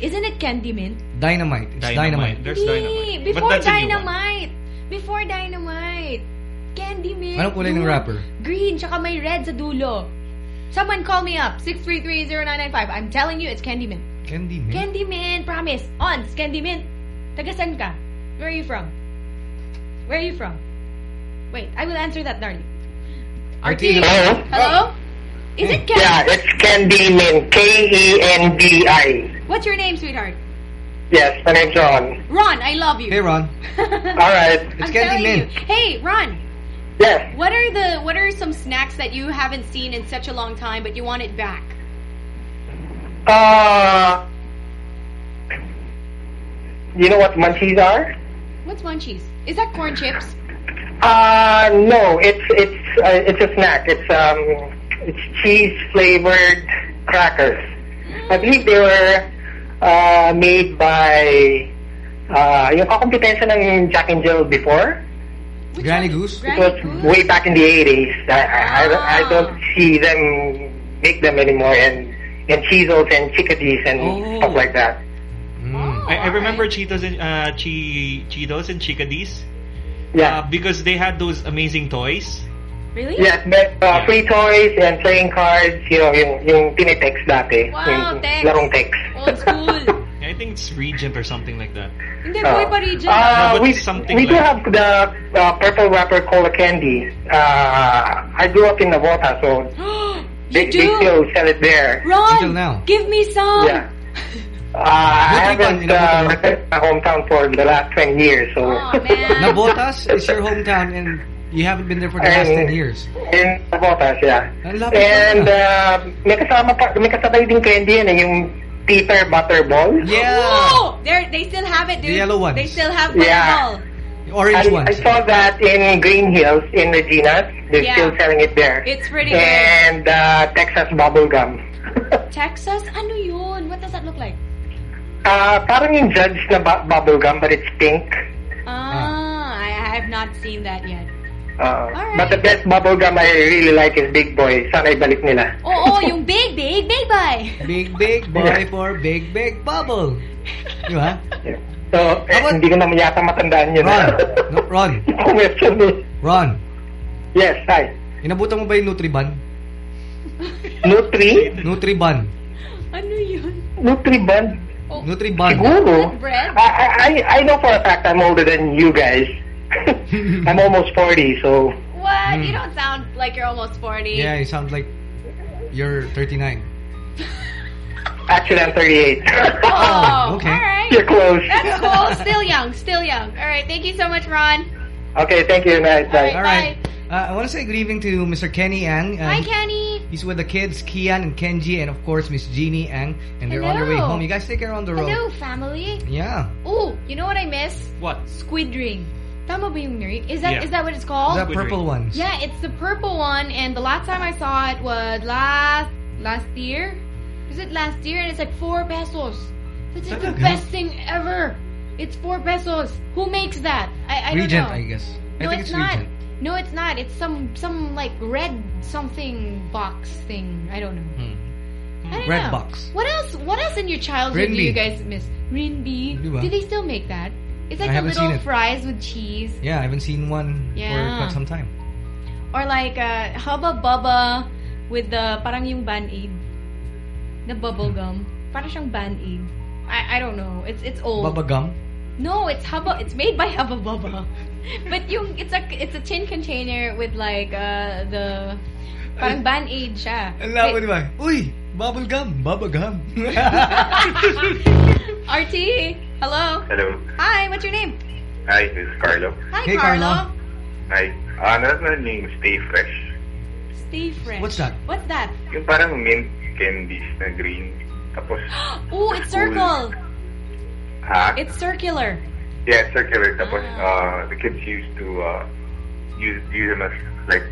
[SPEAKER 2] Isn't it Kendi Mint?
[SPEAKER 3] Dynamite. It's
[SPEAKER 4] Dynamite.
[SPEAKER 3] dynamite.
[SPEAKER 4] There's dynamite.
[SPEAKER 2] Before
[SPEAKER 4] but that's a new one.
[SPEAKER 2] dynamite. Before dynamite. Kendi Mint.
[SPEAKER 3] Anong kulay ng
[SPEAKER 2] dude.
[SPEAKER 3] wrapper?
[SPEAKER 2] Green, tsaka may red sa dulo. Someone call me up. 633-0995. I'm telling you, it's Kendi Mint.
[SPEAKER 3] Kendi Mint.
[SPEAKER 2] Kendi Mint, promise. On, Kendi Mint. Tagasan ka? Where are you from? Where are you from? Wait, I will answer that, darling. RT.
[SPEAKER 3] Hello?
[SPEAKER 2] Hello? Is it candy?
[SPEAKER 40] Yeah, it's Kendi Mint. K-E-N-D-I.
[SPEAKER 2] What's your name, sweetheart?
[SPEAKER 40] Yes, my name's Ron.
[SPEAKER 2] Ron, I love you.
[SPEAKER 3] Hey, Ron. [laughs]
[SPEAKER 40] All right.
[SPEAKER 2] I'm
[SPEAKER 3] Candy
[SPEAKER 2] telling
[SPEAKER 3] Mint.
[SPEAKER 2] you. Hey, Ron.
[SPEAKER 40] Yes.
[SPEAKER 2] What are the what are some snacks that you haven't seen in such a long time but you want it back?
[SPEAKER 40] Uh, you know what munchies are?
[SPEAKER 2] What's munchies? Is that corn chips?
[SPEAKER 40] Uh, no, it's it's uh, it's a snack. It's um it's cheese flavored crackers. I believe they were uh, made by uh, yung kakompetensya ng Jack and Jill before.
[SPEAKER 3] Granny Goose?
[SPEAKER 40] It was way back in the 80s. I, I, I, I don't see them make them anymore and and Cheezos and Chickadees and
[SPEAKER 3] Oh.
[SPEAKER 40] stuff like that.
[SPEAKER 4] I, I remember Cheetos and uh, Chi Cheetos and Chickadees.
[SPEAKER 40] Yeah.
[SPEAKER 4] Uh, because they had those amazing toys.
[SPEAKER 2] Really?
[SPEAKER 40] Yes, but uh, free toys and playing cards, you know, yung, yung tinitext dati.
[SPEAKER 2] Wow,
[SPEAKER 40] yung
[SPEAKER 2] text.
[SPEAKER 40] larong text.
[SPEAKER 2] Old school. [laughs]
[SPEAKER 4] I think it's Regent or something like that.
[SPEAKER 2] Hindi, boy pa rin dyan.
[SPEAKER 40] Uh,
[SPEAKER 4] No,
[SPEAKER 40] we
[SPEAKER 4] something
[SPEAKER 40] we do have the uh, purple wrapper cola candy. Uh, I grew up in Navotas, so they, [gasps]
[SPEAKER 2] you
[SPEAKER 40] they still sell it there.
[SPEAKER 2] Ron,
[SPEAKER 3] Until now.
[SPEAKER 2] give me some.
[SPEAKER 40] Yeah. [laughs] Uh, I haven't uh, returned my hometown for the last 20 years, so
[SPEAKER 2] Oh, man. [laughs]
[SPEAKER 3] Navotas is your hometown and you haven't been there for the last 10 years.
[SPEAKER 40] in Navotas, yeah.
[SPEAKER 3] Ang lapit
[SPEAKER 40] And
[SPEAKER 3] pala.
[SPEAKER 40] uh, may kasama pa, may kasabay din candy yan, eh, yung Peter Butterball.
[SPEAKER 3] Yeah.
[SPEAKER 2] Whoa! They're, they still have it, dude.
[SPEAKER 3] The yellow ones.
[SPEAKER 2] They still have
[SPEAKER 40] Yeah.
[SPEAKER 2] Butterball.
[SPEAKER 3] The orange
[SPEAKER 40] I,
[SPEAKER 3] ones.
[SPEAKER 40] I saw that in Greenhills in Regina. They're
[SPEAKER 2] Yeah.
[SPEAKER 40] still selling it there.
[SPEAKER 2] It's pretty good.
[SPEAKER 40] And uh, Texas bubble gum. [laughs]
[SPEAKER 2] Texas? Ano yun? What does that look like?
[SPEAKER 40] Uh, parang yung judge na bu- bubble gum, but it's pink.
[SPEAKER 2] Ah, I, I have not seen that yet.
[SPEAKER 40] Uh,
[SPEAKER 2] Alright.
[SPEAKER 40] But the best bubble gum I really like is Big Boy. Sana ibalik nila.
[SPEAKER 2] Oo, [laughs] yung big, big, big boy.
[SPEAKER 3] Big, big boy for big, big bubble. Di ba?
[SPEAKER 40] So, eh, hindi ko naman yata matandaan yun.
[SPEAKER 3] Ron, [laughs] no, Ron,
[SPEAKER 40] Question eh.
[SPEAKER 3] Ron.
[SPEAKER 40] Yes, hi.
[SPEAKER 3] Inabutan mo ba yung Nutriban?
[SPEAKER 40] Nutri?
[SPEAKER 3] Nutriban.
[SPEAKER 2] Ano yun?
[SPEAKER 40] Nutriban?
[SPEAKER 3] Nutriban.
[SPEAKER 40] Siguro.
[SPEAKER 2] bread?
[SPEAKER 40] I, I, I- I know for a fact I'm older than you guys. [laughs] I'm almost 40, so...
[SPEAKER 2] What? You don't sound like you're almost 40.
[SPEAKER 3] Yeah, you sound like you're 39. [laughs]
[SPEAKER 40] Actually, I'm 38.
[SPEAKER 2] Oh,
[SPEAKER 3] okay.
[SPEAKER 2] all right.
[SPEAKER 40] You're close.
[SPEAKER 2] That's cool. [laughs] Still young. Still young. All right. Thank you so much, Ron.
[SPEAKER 40] Okay, thank you. Nice, bye.
[SPEAKER 3] All right. Uh, I want to say good evening to Mr. Kenny Ang. Uh,
[SPEAKER 2] Hi, Kenny.
[SPEAKER 3] He's with the kids, Kian and Kenji, and of course Miss Jeannie Ang, and they're on their way home. You guys take care on the road.
[SPEAKER 2] Hello, family.
[SPEAKER 3] Yeah.
[SPEAKER 2] Oh, you know what I miss?
[SPEAKER 4] What?
[SPEAKER 2] Squid ring. Tama ba yung ring? Is that is
[SPEAKER 3] Yeah.
[SPEAKER 2] that what it's called?
[SPEAKER 3] The purple ones.
[SPEAKER 2] Yeah, it's the purple one, and the last time I saw it was last last year. Was it last year? And it's like four pesos. That's like the
[SPEAKER 3] Talaga?
[SPEAKER 2] best thing ever. It's four pesos. Who makes that? I, I don't
[SPEAKER 3] Regent,
[SPEAKER 2] know.
[SPEAKER 3] I guess.
[SPEAKER 2] No,
[SPEAKER 3] I think
[SPEAKER 2] it's,
[SPEAKER 3] it's,
[SPEAKER 2] not.
[SPEAKER 3] Regent.
[SPEAKER 2] No, it's not. It's some some like red something box thing. I don't know. I don't
[SPEAKER 3] Hmm. Red
[SPEAKER 2] know.
[SPEAKER 3] box.
[SPEAKER 2] What else? What else in your childhood do you guys miss? Rinby.
[SPEAKER 3] Di?
[SPEAKER 2] Do they still make that? It's like the
[SPEAKER 3] seen
[SPEAKER 2] little
[SPEAKER 3] it.
[SPEAKER 2] fries with cheese,
[SPEAKER 3] Yeah, I haven't seen one for
[SPEAKER 2] Yeah.
[SPEAKER 3] quite some time.
[SPEAKER 2] or like uh, Hubba Bubba with the parang yung band aid, the bubble gum. Parang siyang band aid. I I don't know. It's it's old.
[SPEAKER 3] Bubba gum.
[SPEAKER 2] No, it's Hubba. It's made by Hubba Bubba. [laughs] But yung it's a it's a tin container with like uh the parang band aid siya.
[SPEAKER 3] Di ba? Uy, bubble gum, bubble gum. [laughs] [laughs]
[SPEAKER 2] RT, hello.
[SPEAKER 41] Hello.
[SPEAKER 2] Hi, what's your name?
[SPEAKER 41] Hi, this is Carlo.
[SPEAKER 2] Hi,
[SPEAKER 3] Hey,
[SPEAKER 2] Carlo.
[SPEAKER 41] Hi. Another ano na name? Stay Fresh.
[SPEAKER 2] Stay fresh.
[SPEAKER 3] What's that?
[SPEAKER 2] What's that?
[SPEAKER 41] Yung parang mint candies na green. Tapos, [gasps]
[SPEAKER 2] Oh, it's circle.
[SPEAKER 41] ha?
[SPEAKER 2] It's circular.
[SPEAKER 41] Yeah, it's circular. Tapos, uh, the kids used to uh, use use them as like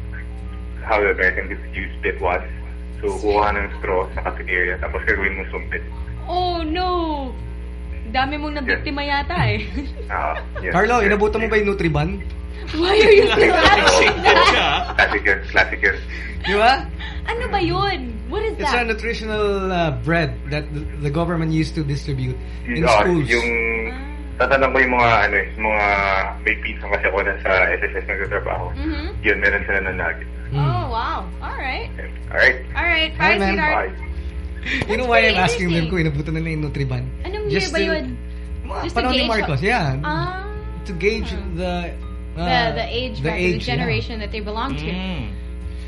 [SPEAKER 41] how the American kids use spit wads. So, kuha ng straw sa cafeteria. Tapos, gagawin mo sumpit.
[SPEAKER 2] Oh no. Dami mong nabiktima yata eh.
[SPEAKER 41] Ah, yeah.
[SPEAKER 3] Carlo, inabutan mo ba yung Nutriban?
[SPEAKER 2] Why are you asking that?
[SPEAKER 41] Classic yun, classic yun.
[SPEAKER 3] Di ba?
[SPEAKER 2] Ano ba yun? What is
[SPEAKER 3] It's a
[SPEAKER 2] that?
[SPEAKER 3] nutritional uh, bread that the, the government used to distribute in
[SPEAKER 41] Ah,
[SPEAKER 3] schools.
[SPEAKER 41] yung tatanong ko yung mga ano eh, mga may pizza kasi ako na sa SSS nagtatrabaho.
[SPEAKER 2] Mhm.
[SPEAKER 41] Yun, meron sila ng nugget.
[SPEAKER 2] Oh, wow. All right.
[SPEAKER 41] Alright?
[SPEAKER 2] All right.
[SPEAKER 3] Hi,
[SPEAKER 2] Bye,
[SPEAKER 3] man.
[SPEAKER 2] sweetheart.
[SPEAKER 3] You know why I'm asking them kung inabutan nila yung Nutriban?
[SPEAKER 2] Anong year
[SPEAKER 3] Just
[SPEAKER 2] ba
[SPEAKER 3] to-
[SPEAKER 2] yun? Just to
[SPEAKER 3] Panahon ni
[SPEAKER 2] gauge
[SPEAKER 3] Marcos,
[SPEAKER 2] how-
[SPEAKER 3] yeah.
[SPEAKER 2] Ah.
[SPEAKER 3] To gauge the... uh,
[SPEAKER 2] the the age
[SPEAKER 3] the
[SPEAKER 2] bracket, the
[SPEAKER 3] age,
[SPEAKER 2] generation that they belong to. [laughs]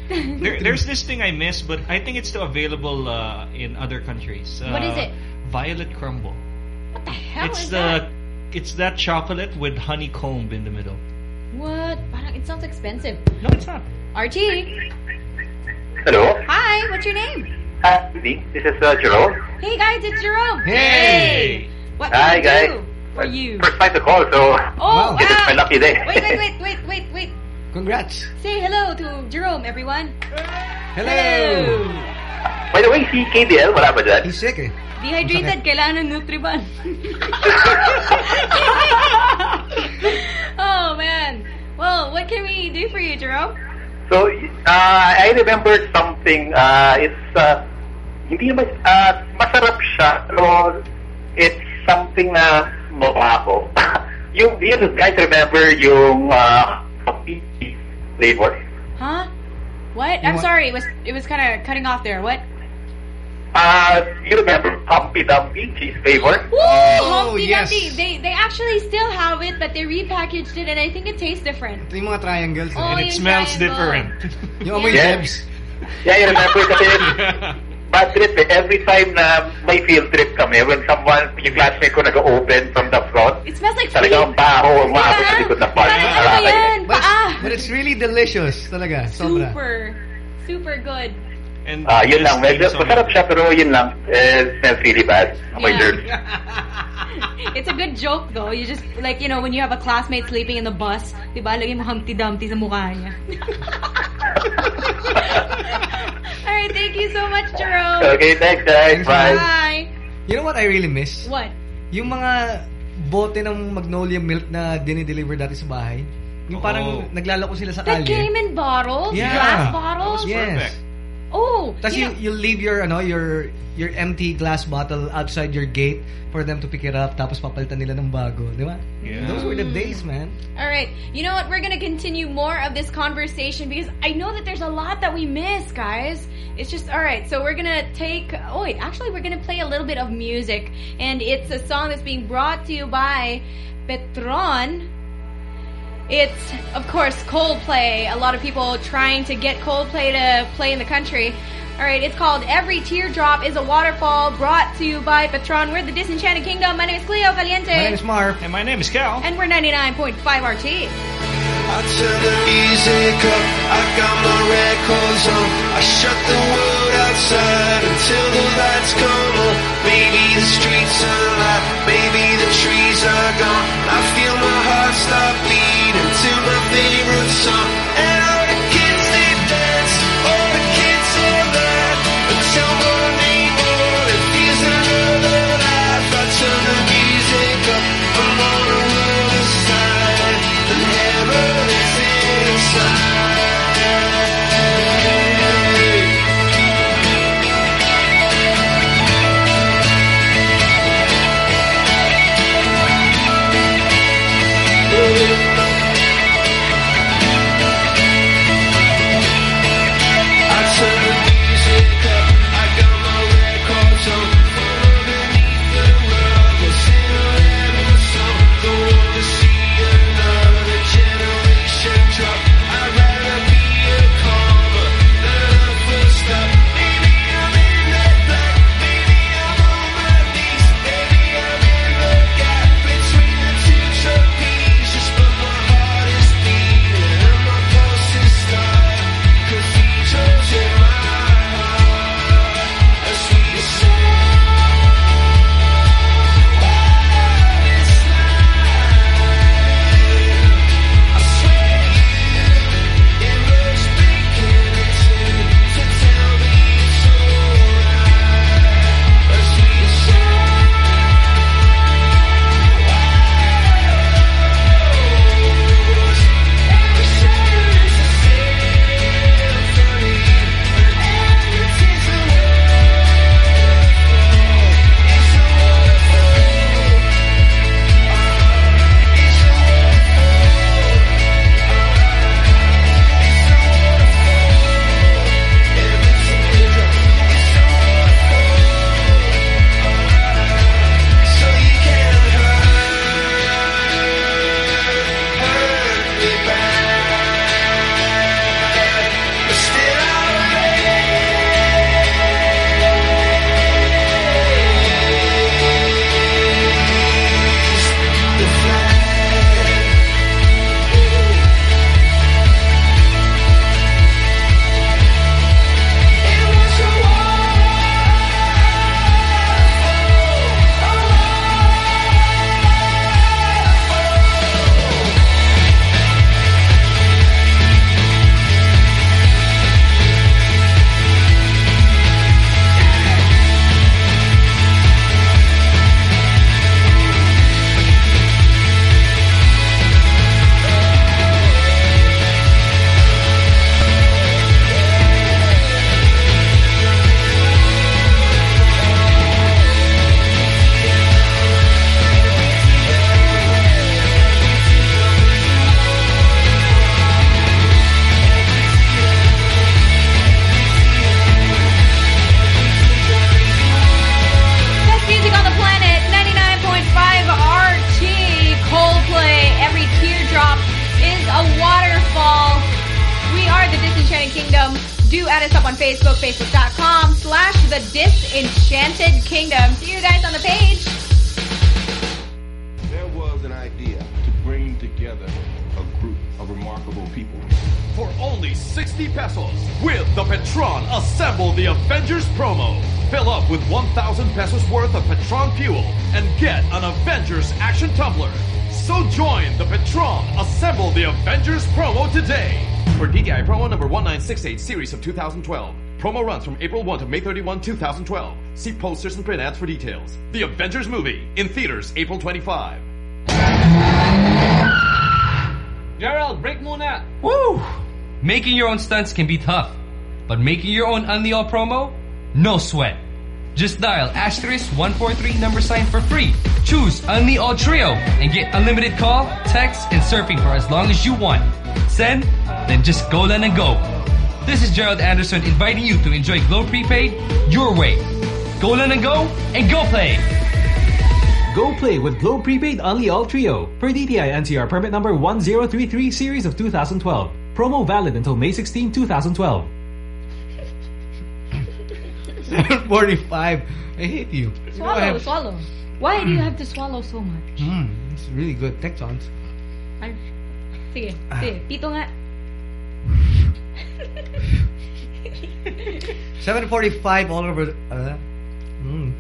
[SPEAKER 4] There, there's this thing I miss, but I think it's still available uh, in other countries. Uh,
[SPEAKER 2] What is it?
[SPEAKER 4] Violet crumble.
[SPEAKER 2] What the hell
[SPEAKER 4] it's
[SPEAKER 2] is
[SPEAKER 4] the
[SPEAKER 2] that?
[SPEAKER 4] it's that chocolate with honeycomb in the middle.
[SPEAKER 2] What? It sounds expensive.
[SPEAKER 4] No, it's not.
[SPEAKER 2] RT.
[SPEAKER 41] Hello?
[SPEAKER 2] Hi, what's your name?
[SPEAKER 41] Hi, this is uh, Jerome.
[SPEAKER 2] Hey guys, it's Jerome.
[SPEAKER 41] Hey.
[SPEAKER 2] What can
[SPEAKER 41] Hi,
[SPEAKER 2] I
[SPEAKER 41] guys.
[SPEAKER 2] do for you?
[SPEAKER 41] First time to call, so
[SPEAKER 2] Oh,
[SPEAKER 41] this is my lucky day.
[SPEAKER 2] Wait, wait, wait, wait, wait, wait.
[SPEAKER 3] Congrats.
[SPEAKER 2] Say hello to Jerome, everyone.
[SPEAKER 3] Hello.
[SPEAKER 41] By the way, si KDL, wala ba dyan?
[SPEAKER 3] He's sick eh.
[SPEAKER 2] Dehydrated, kailangan ng Nutriban. [laughs] oh, man. Well, what can we do for you, Jerome?
[SPEAKER 41] So, uh, I remember something, uh, it's, uh, hindi naman, uh, masarap siya, pero it's something na mabaho. [laughs] yung, do you guys remember yung, uh, coffee flavor?
[SPEAKER 2] Huh? What? I'm sorry. It was it was kind of cutting off there. What?
[SPEAKER 41] Uh, you remember Humpty Dumpty cheese flavor?
[SPEAKER 2] Woo!
[SPEAKER 3] Oh,
[SPEAKER 2] Humpty
[SPEAKER 3] yes.
[SPEAKER 2] Dumpty. They they actually still have it, but they repackaged it, and I think it tastes different.
[SPEAKER 3] Ito yung mga triangles.
[SPEAKER 2] Oh,
[SPEAKER 4] and it smells
[SPEAKER 2] triangle.
[SPEAKER 4] different. [laughs]
[SPEAKER 3] Yung amoy
[SPEAKER 41] Yeah.
[SPEAKER 3] Debs.
[SPEAKER 41] Yeah, you remember kasi [laughs] bad trip eh. Every time na may field trip kami, when someone, yung classmate ko nag-open from the front,
[SPEAKER 2] It smells like
[SPEAKER 41] talagang
[SPEAKER 2] feet.
[SPEAKER 41] baho, umabot sa likod ng bus.
[SPEAKER 2] Parang ano yan?
[SPEAKER 3] But, but it's really delicious talaga. Sobra.
[SPEAKER 2] Super, super good.
[SPEAKER 4] And
[SPEAKER 41] Ah, yun lang. Medyo masarap siya, pero yun lang. Eh, smells really bad. Amoy
[SPEAKER 2] Yeah.
[SPEAKER 41] dirt. [laughs]
[SPEAKER 2] It's a good joke though. You just like you know when you have a classmate sleeping in the bus, 'di ba? Lagyan mo Humpty Dumpty sa mukha niya. [laughs] All right, thank you so much, Jerome.
[SPEAKER 41] Okay, thanks guys. Bye.
[SPEAKER 2] Bye.
[SPEAKER 3] You know what I really miss?
[SPEAKER 2] What?
[SPEAKER 3] Yung mga bote ng Magnolia milk na dinideliver dati sa bahay. Yung parang
[SPEAKER 4] Oh.
[SPEAKER 3] naglalako sila sa
[SPEAKER 2] That
[SPEAKER 3] kalye.
[SPEAKER 2] came in bottles,
[SPEAKER 3] Yeah.
[SPEAKER 2] glass bottles.
[SPEAKER 3] Yes.
[SPEAKER 2] Oh,
[SPEAKER 3] Tapos
[SPEAKER 2] you
[SPEAKER 3] you,
[SPEAKER 2] know-
[SPEAKER 3] you leave your ano your your empty glass bottle outside your gate for them to pick it up tapos papalitan nila ng bago, di ba?
[SPEAKER 4] Yeah.
[SPEAKER 3] Those were the days, man.
[SPEAKER 2] All right. You know what? We're going to continue more of this conversation because I know that there's a lot that we miss, guys. It's just, all right. So we're going to take, oh, wait, actually, we're going to play a little bit of music. And it's a song that's being brought to you by Petron. It's, of course, Coldplay. A lot of people trying to get Coldplay to play in the country. All right, it's called Every Teardrop is a Waterfall, brought to you by Petron. We're the Disenchanted Kingdom. My name is Cleo Caliente.
[SPEAKER 3] My name is Marv.
[SPEAKER 4] And my name is Cal.
[SPEAKER 2] And we're 99.5 RT.
[SPEAKER 18] I turn the music up, I got my records on. I shut the world outside until the lights come on. Maybe the streets are alive, maybe the trees are gone. I feel my heart stop beating to my favorite song.
[SPEAKER 26] 6-8 series of 2012. Promo runs from April 1 to May 31, 2012. See posters and print ads for details. The Avengers movie, in theaters April 25.
[SPEAKER 42] Gerald, break muna! Woo! Making your own stunts can be tough.
[SPEAKER 43] But making your own Unli promo? No sweat. Just dial asterisk 143 number sign for free. Choose Unli All Trio and get unlimited call, text, and surfing for as long as you want. Send, then just go then and go. This is Gerald Anderson inviting you to enjoy Globe Prepaid your way. Go Lan and go, and go play!
[SPEAKER 42] Go play with Globe Prepaid Unli All Trio per DTI NCR permit number 1033 series of 2012. Promo valid until May 16, 2012.
[SPEAKER 3] 745. [laughs] I hate you. You know,
[SPEAKER 2] Swallow,
[SPEAKER 3] have-
[SPEAKER 2] swallow. Why do you have to swallow so much?
[SPEAKER 3] Mm, it's really good. Texans.
[SPEAKER 2] Ay, sige, sige. Pito nga. [sighs] [laughs]
[SPEAKER 3] 745 all over. Uh, mm.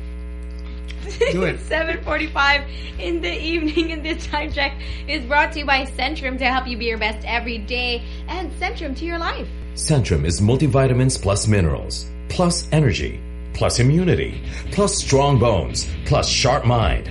[SPEAKER 3] Do it. [laughs]
[SPEAKER 2] 7.45 in the evening and this time check is brought to you by Centrum to help you be your best every day and Centrum to your life.
[SPEAKER 26] Centrum is multivitamins plus minerals, plus energy, plus immunity, plus strong bones, plus sharp mind,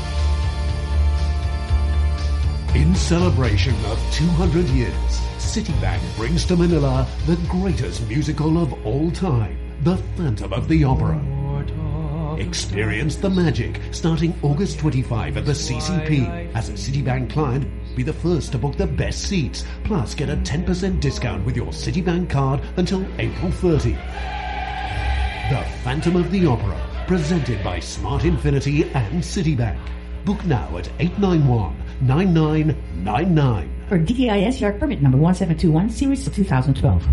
[SPEAKER 25] In celebration of 200 years, Citibank brings to Manila the greatest musical of all time, The Phantom of the Opera. Experience the magic starting August 25 at the CCP. As a Citibank client, be the first to book the best seats. Plus, get a 10% discount with your Citibank card until April 30. The Phantom of the Opera, presented by Smart Infinity and Citibank. Book now at 891-9999.
[SPEAKER 44] For DTI SR permit number 1721, series of 2012.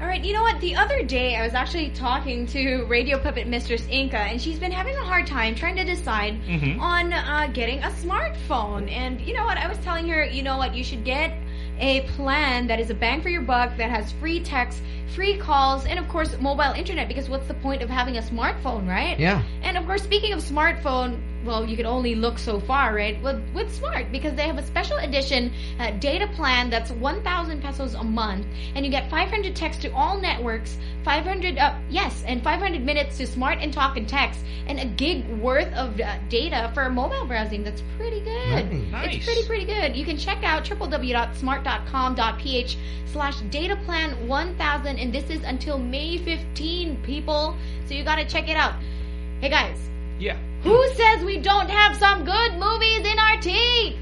[SPEAKER 2] All right, you know what? The other day, I was actually talking to Radio Puppet Mistress Inca, and she's been having a hard time trying to decide
[SPEAKER 4] Mhm.
[SPEAKER 2] on uh, getting a smartphone. And you know what? I was telling her, you know what? You should get a plan that is a bang for your buck, that has free text, free calls, and of course, mobile internet. Because what's the point of having a smartphone, right?
[SPEAKER 3] Yeah.
[SPEAKER 2] And of course, speaking of smartphone, well, you can only look so far, right? With, with Smart, because they have a special edition uh, data plan that's 1,000 pesos a month, and you get 500 text to all networks, 500, uh, yes, and 500 minutes to Smart and Talk and Text, and a gig worth of uh, data for mobile browsing. That's pretty good.
[SPEAKER 4] Nice.
[SPEAKER 2] It's pretty, pretty good. You can check out www.smart.com.ph slash data plan 1000, and this is until May 15, people. So you gotta check it out. Hey guys,
[SPEAKER 4] Yeah.
[SPEAKER 2] Who says we don't have some good movies in our tea?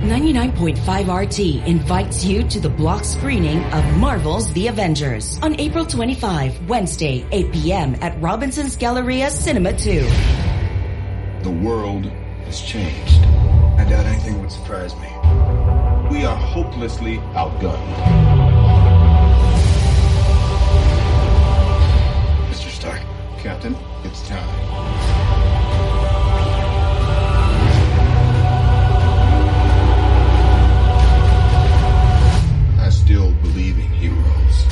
[SPEAKER 15] 99.5 RT invites you to the block screening of Marvel's The Avengers on April 25, Wednesday, 8 p.m. at Robinson's Galleria Cinema 2.
[SPEAKER 45] The world has changed. I doubt anything would surprise me. We are hopelessly outgunned. Captain, it's time. I still believe in heroes.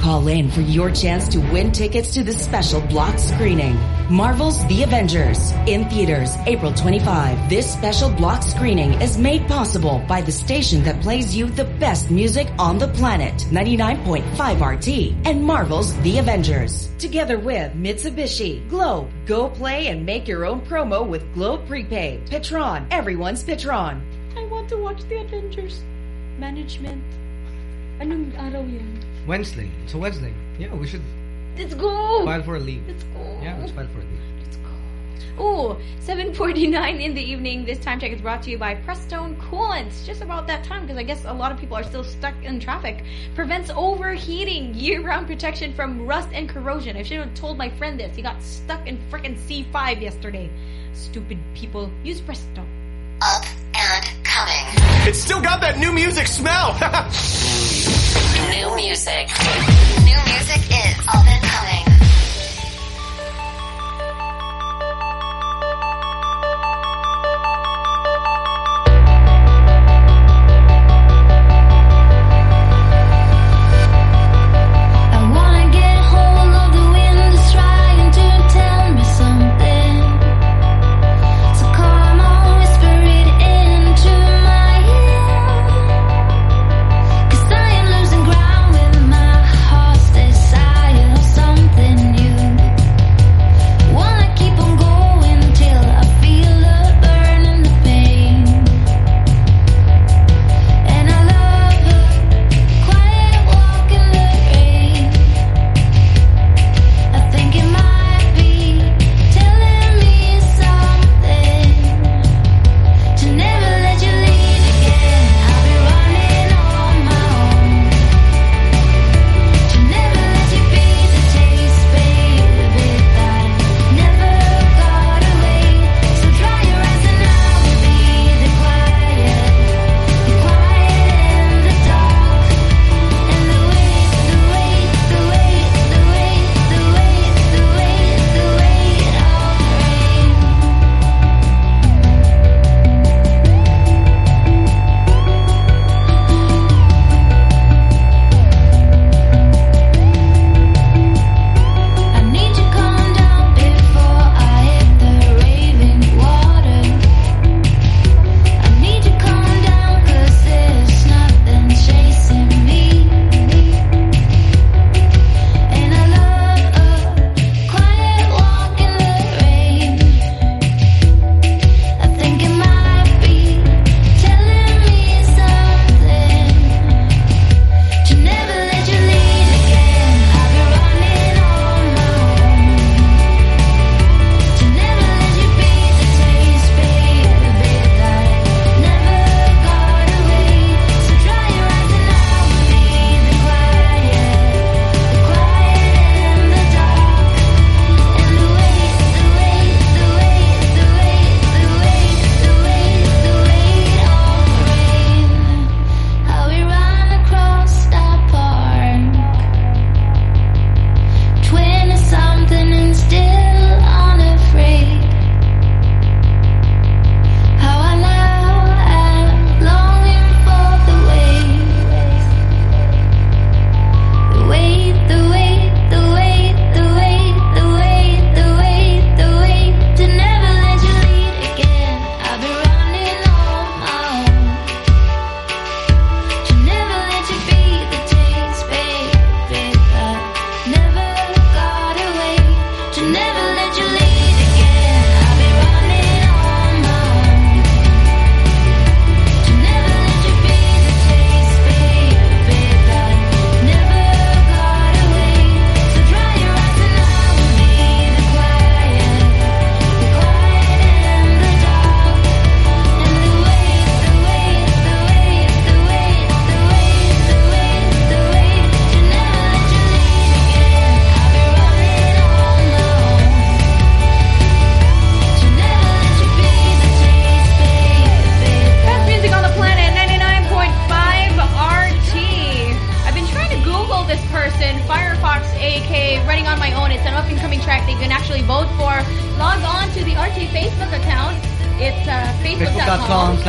[SPEAKER 15] Call in for your chance to win tickets to the special block screening. Marvel's The Avengers in theaters April 25. This special block screening is made possible by the station that plays you the best music on the planet, 99.5 RT, and Marvel's The Avengers. Together with Mitsubishi, Globe, Go Play and make your own promo with Globe Prepaid, Petron, everyone's Petron.
[SPEAKER 2] I want to watch The Avengers. Management. Anong araw yan?
[SPEAKER 3] Wednesday. It's a Wednesday. Yeah, we should
[SPEAKER 2] Let's go!
[SPEAKER 3] file for a leave.
[SPEAKER 2] Let's go.
[SPEAKER 3] Yeah, let's file for a leave.
[SPEAKER 2] Ooh, 7.49 in the evening. This time check is brought to you by Prestone Coolants. Just about that time because I guess a lot of people are still stuck in traffic. Prevents overheating. Year-round protection from rust and corrosion. I should have told my friend this. He got stuck in frickin' C5 yesterday. Stupid people. Use Prestone.
[SPEAKER 6] Up and coming.
[SPEAKER 23] It's still got that new music smell. [laughs]
[SPEAKER 6] New music. New music is up and coming.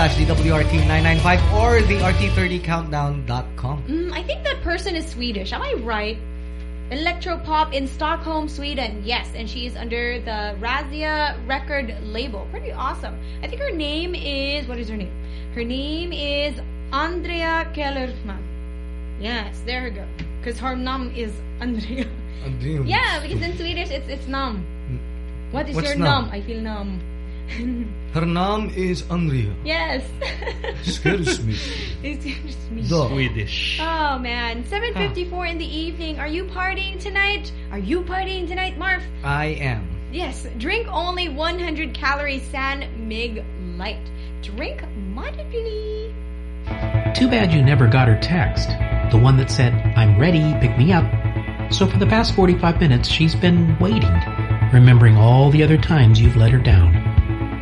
[SPEAKER 3] Slash DWRT995 or the RT30countdown.com.
[SPEAKER 2] Mm, I think that person is Swedish. Am I right? Electropop in Stockholm, Sweden. Yes, and she's under the Razzia record label. Pretty awesome. I think her name is what is her name? Her name is Andrea Kellerman. Yes, there we go. Because her name is Andrea.
[SPEAKER 3] Andrea. [laughs]
[SPEAKER 2] Yeah, because in Swedish it's it's numb. What is
[SPEAKER 3] What's
[SPEAKER 2] your
[SPEAKER 3] numb?
[SPEAKER 2] numb? I feel numb.
[SPEAKER 3] Her name is Andrea.
[SPEAKER 2] yes.
[SPEAKER 3] Scares me.
[SPEAKER 2] it me. [laughs]
[SPEAKER 4] Swedish.
[SPEAKER 2] Oh man, 7:54 in the evening. Are you partying tonight? Are you partying tonight, Marv?
[SPEAKER 3] I am.
[SPEAKER 2] Yes, drink only 100 calorie San Mig Light. Drink moderately.
[SPEAKER 46] Too bad you never got her text. The one that said, I'm ready, pick me up. So for the past 45 minutes, she's been waiting, remembering all the other times you've let her down.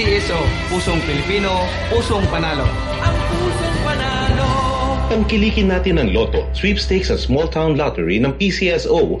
[SPEAKER 18] PCSO,
[SPEAKER 47] Pusong Pilipino, Pusong Panalo.
[SPEAKER 18] ang pusong panalo
[SPEAKER 48] Tangkilikin natin ang Lotto, Sweepstakes at Small Town Lottery ng PCSO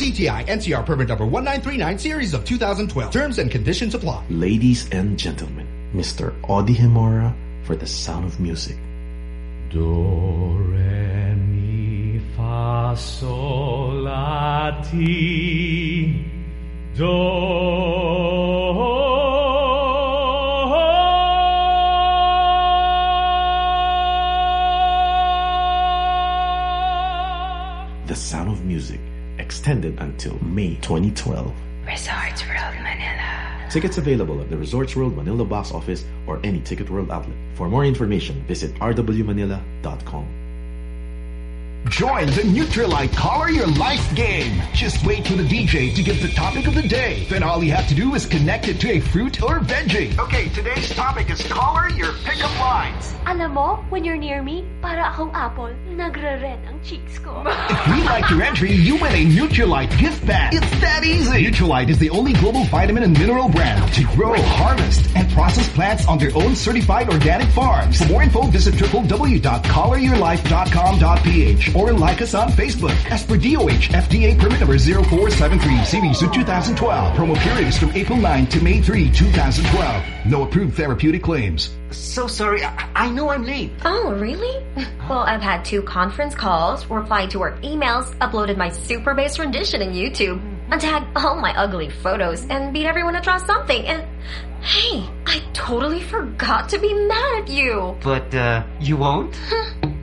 [SPEAKER 22] For DTI NCR permit number 1939 series of 2012. Terms and conditions apply.
[SPEAKER 12] Ladies and gentlemen, Mr. Audie Gemora for the sound of music.
[SPEAKER 18] Do, re, mi, fa, sol, la, ti,
[SPEAKER 12] The extended until May 2012.
[SPEAKER 6] Resorts World Manila.
[SPEAKER 12] Tickets available at the Resorts World Manila box office or any Ticket World outlet. For more information, visit rwmanila.com.
[SPEAKER 25] Join the Nutrilite Color Your Life game. Just wait for the DJ to give the topic of the day. Then all you have to do is connect it to a fruit or veggie.
[SPEAKER 20] Okay, today's topic is color your pickup lines.
[SPEAKER 35] Alam mo, when you're near me, para akong apple, nagre-red ang cheeks ko.
[SPEAKER 25] If [laughs] we like your entry, you win a Nutrilite gift bag. It's that easy. Nutrilite is the only global vitamin and mineral brand to grow, harvest, and process plants on their own certified organic farms. For more info, visit www.coloryourlife.com.ph or like us on Facebook. As per DOH FDA permit number 0473 series of 2012. Promo period is from April 9 to May 3, 2012. No approved therapeutic claims.
[SPEAKER 31] So sorry, I, I know I'm late.
[SPEAKER 49] Oh, really? [laughs] Well, I've had two conference calls, replied to work emails, uploaded my super bass rendition in YouTube, untagged all my ugly photos, and beat everyone to draw something. And hey, I totally forgot to be mad at you.
[SPEAKER 31] But, uh, you won't? [laughs]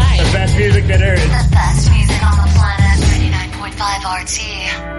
[SPEAKER 6] It's everything you like.
[SPEAKER 38] The best music that there is.
[SPEAKER 6] The best music on the planet. 99.5 RT.